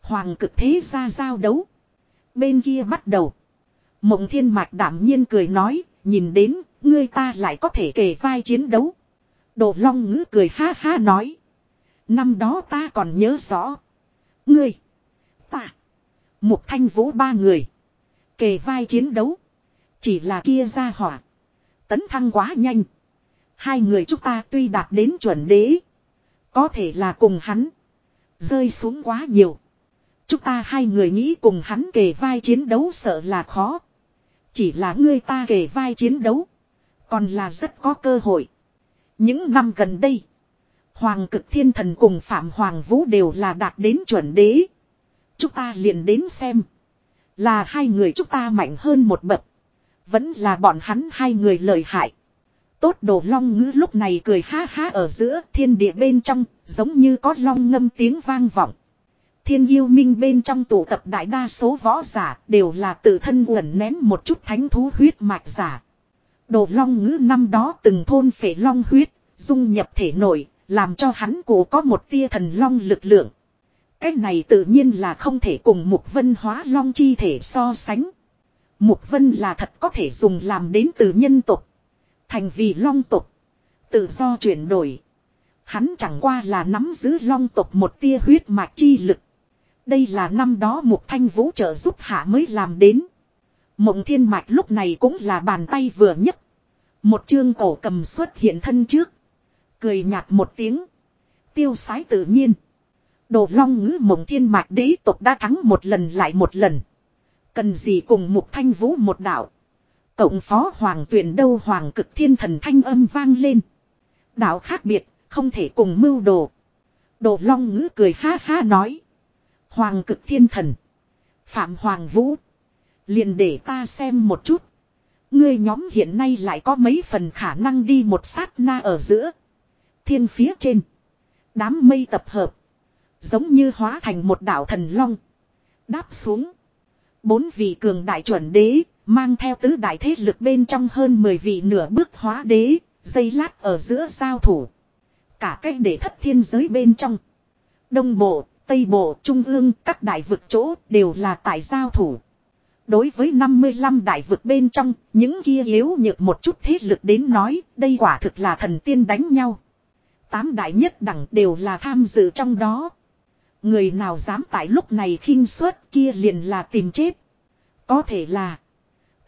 Hoàng cực thế ra giao đấu. Bên kia bắt đầu. Mộng thiên mạch đảm nhiên cười nói, nhìn đến, ngươi ta lại có thể kề vai chiến đấu. Đồ long ngữ cười ha ha nói. Năm đó ta còn nhớ rõ. Ngươi. Ta. một thanh vũ ba người. Kề vai chiến đấu. Chỉ là kia ra hỏa. Tấn thăng quá nhanh. Hai người chúng ta tuy đạt đến chuẩn đế. Có thể là cùng hắn. Rơi xuống quá nhiều. Chúng ta hai người nghĩ cùng hắn kề vai chiến đấu sợ là khó. Chỉ là ngươi ta kề vai chiến đấu. Còn là rất có cơ hội. Những năm gần đây. Hoàng cực thiên thần cùng Phạm Hoàng Vũ đều là đạt đến chuẩn đế. Chúng ta liền đến xem. Là hai người chúng ta mạnh hơn một bậc. Vẫn là bọn hắn hai người lợi hại. Tốt đồ long ngữ lúc này cười ha ha ở giữa thiên địa bên trong, giống như có long ngâm tiếng vang vọng. Thiên yêu minh bên trong tụ tập đại đa số võ giả đều là tự thân uẩn nén một chút thánh thú huyết mạch giả. Đồ long ngữ năm đó từng thôn phệ long huyết, dung nhập thể nội, làm cho hắn cổ có một tia thần long lực lượng. Cái này tự nhiên là không thể cùng mục vân hóa long chi thể so sánh. Mục vân là thật có thể dùng làm đến từ nhân tục. Thành vì long tục. Tự do chuyển đổi. Hắn chẳng qua là nắm giữ long tục một tia huyết mạch chi lực. Đây là năm đó Mục Thanh Vũ trợ giúp hạ mới làm đến. Mộng thiên mạch lúc này cũng là bàn tay vừa nhất Một chương cổ cầm xuất hiện thân trước. Cười nhạt một tiếng. Tiêu sái tự nhiên. Đồ long ngữ mộng thiên mạch đế tộc đã thắng một lần lại một lần. Cần gì cùng Mục Thanh Vũ một đạo. Cộng phó hoàng tuyển đâu hoàng cực thiên thần thanh âm vang lên. Đạo khác biệt, không thể cùng mưu đồ. Đồ long ngữ cười ha ha nói. Hoàng cực thiên thần. Phạm Hoàng Vũ. Liền để ta xem một chút. Ngươi nhóm hiện nay lại có mấy phần khả năng đi một sát na ở giữa. Thiên phía trên. Đám mây tập hợp. Giống như hóa thành một đảo thần long. Đáp xuống. Bốn vị cường đại chuẩn đế. Mang theo tứ đại thế lực bên trong hơn 10 vị nửa bước hóa đế. Dây lát ở giữa giao thủ. Cả cách để thất thiên giới bên trong. Đông bộ, Tây Bộ, Trung ương, các đại vực chỗ đều là tại giao thủ. Đối với 55 đại vực bên trong, những kia yếu nhược một chút thế lực đến nói, đây quả thực là thần tiên đánh nhau. Tám đại nhất đẳng đều là tham dự trong đó. Người nào dám tại lúc này khinh suất kia liền là tìm chết. Có thể là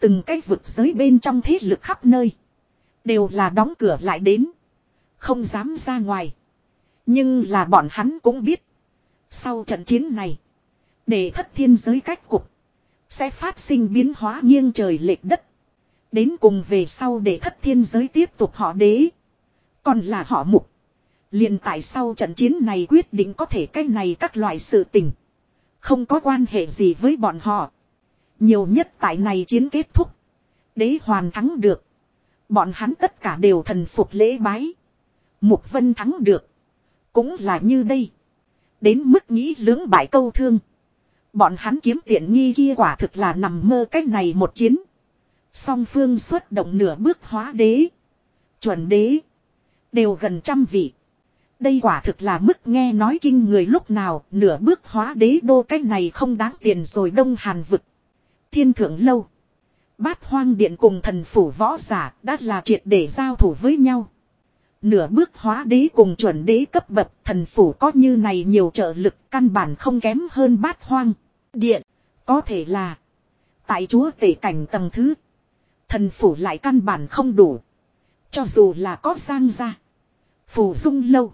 từng cái vực giới bên trong thế lực khắp nơi. Đều là đóng cửa lại đến. Không dám ra ngoài. Nhưng là bọn hắn cũng biết. Sau trận chiến này, để thất thiên giới cách cục, sẽ phát sinh biến hóa nghiêng trời lệch đất. Đến cùng về sau để thất thiên giới tiếp tục họ đế. Còn là họ mục liền tại sau trận chiến này quyết định có thể cái này các loại sự tình. Không có quan hệ gì với bọn họ. Nhiều nhất tại này chiến kết thúc. Đế hoàn thắng được. Bọn hắn tất cả đều thần phục lễ bái. Mục vân thắng được. Cũng là như đây. Đến mức nghĩ lưỡng bại câu thương. Bọn hắn kiếm tiện nghi kia quả thực là nằm mơ cách này một chiến. Song phương xuất động nửa bước hóa đế. Chuẩn đế. Đều gần trăm vị. Đây quả thực là mức nghe nói kinh người lúc nào nửa bước hóa đế đô cái này không đáng tiền rồi đông hàn vực. Thiên thượng lâu. Bát hoang điện cùng thần phủ võ giả đã là triệt để giao thủ với nhau. Nửa bước hóa đế cùng chuẩn đế cấp bậc thần phủ có như này nhiều trợ lực căn bản không kém hơn bát hoang. Điện, có thể là tại chúa tể cảnh tầng thứ. Thần phủ lại căn bản không đủ. Cho dù là có giang ra. Phủ dung lâu.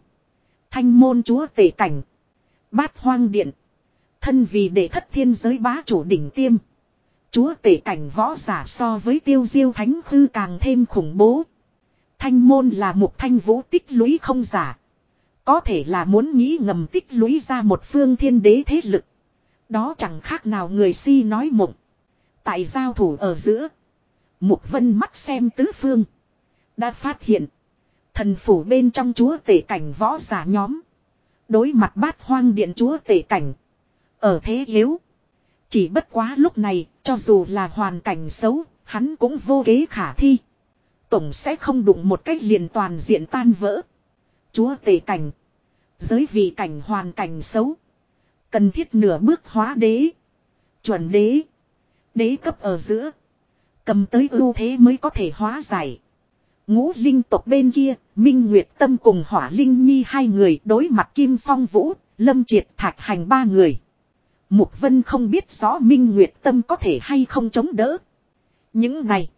Thanh môn chúa tể cảnh. Bát hoang điện. Thân vì để thất thiên giới bá chủ đỉnh tiêm. Chúa tể cảnh võ giả so với tiêu diêu thánh hư càng thêm khủng bố. Thanh môn là một thanh vũ tích lũy không giả. Có thể là muốn nghĩ ngầm tích lũy ra một phương thiên đế thế lực. Đó chẳng khác nào người si nói mộng. Tại giao thủ ở giữa. Mục vân mắt xem tứ phương. Đã phát hiện. Thần phủ bên trong chúa tể cảnh võ giả nhóm. Đối mặt bát hoang điện chúa tể cảnh. Ở thế yếu. Chỉ bất quá lúc này, cho dù là hoàn cảnh xấu, hắn cũng vô kế khả thi. Tổng sẽ không đụng một cách liền toàn diện tan vỡ. Chúa tể cảnh. Giới vị cảnh hoàn cảnh xấu. Cần thiết nửa bước hóa đế. Chuẩn đế. Đế cấp ở giữa. Cầm tới ưu thế mới có thể hóa giải. Ngũ linh tộc bên kia, Minh Nguyệt Tâm cùng Hỏa Linh Nhi hai người đối mặt Kim Phong Vũ, Lâm Triệt Thạch Hành ba người. Mục Vân không biết rõ Minh Nguyệt Tâm có thể hay không chống đỡ. Những này,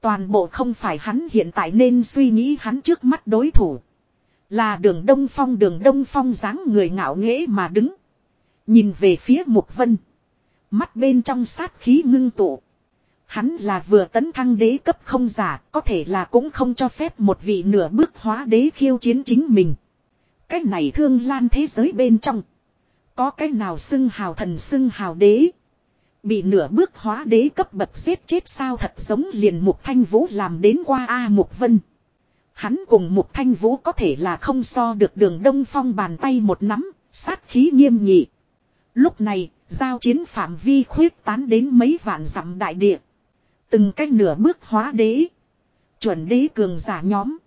toàn bộ không phải hắn hiện tại nên suy nghĩ hắn trước mắt đối thủ. Là đường Đông Phong đường Đông Phong dáng người ngạo nghễ mà đứng. Nhìn về phía Mục Vân. Mắt bên trong sát khí ngưng tụ. Hắn là vừa tấn thăng đế cấp không giả, có thể là cũng không cho phép một vị nửa bước hóa đế khiêu chiến chính mình. Cái này thương lan thế giới bên trong. Có cái nào xưng hào thần xưng hào đế. Bị nửa bước hóa đế cấp bậc giết chết sao thật giống liền Mục Thanh Vũ làm đến qua A Mục Vân. Hắn cùng Mục Thanh Vũ có thể là không so được đường đông phong bàn tay một nắm, sát khí nghiêm nghị. Lúc này, giao chiến phạm vi khuyết tán đến mấy vạn dặm đại địa. Từng cách nửa bước hóa đế. Chuẩn đế cường giả nhóm.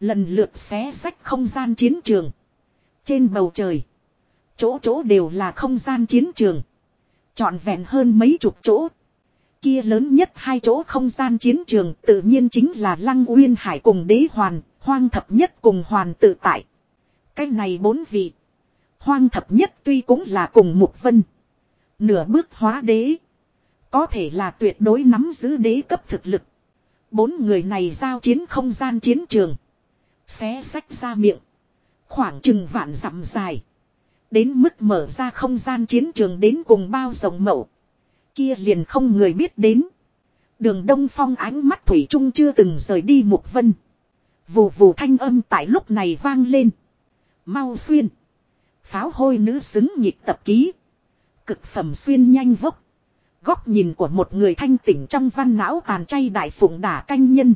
Lần lượt xé sách không gian chiến trường. Trên bầu trời. Chỗ chỗ đều là không gian chiến trường. Chọn vẹn hơn mấy chục chỗ. Kia lớn nhất hai chỗ không gian chiến trường tự nhiên chính là Lăng Uyên Hải cùng đế hoàn, hoang thập nhất cùng hoàn tự tại. Cái này bốn vị. Hoang thập nhất tuy cũng là cùng mục vân. Nửa bước hóa đế. Có thể là tuyệt đối nắm giữ đế cấp thực lực. Bốn người này giao chiến không gian chiến trường. Xé sách ra miệng. Khoảng chừng vạn dặm dài. Đến mức mở ra không gian chiến trường đến cùng bao rộng mậu. Kia liền không người biết đến. Đường Đông Phong ánh mắt Thủy Trung chưa từng rời đi Mục Vân. Vù vù thanh âm tại lúc này vang lên. Mau xuyên. Pháo hôi nữ xứng nhịp tập ký. Cực phẩm xuyên nhanh vốc. Góc nhìn của một người thanh tỉnh trong văn não tàn chay đại phụng đả canh nhân.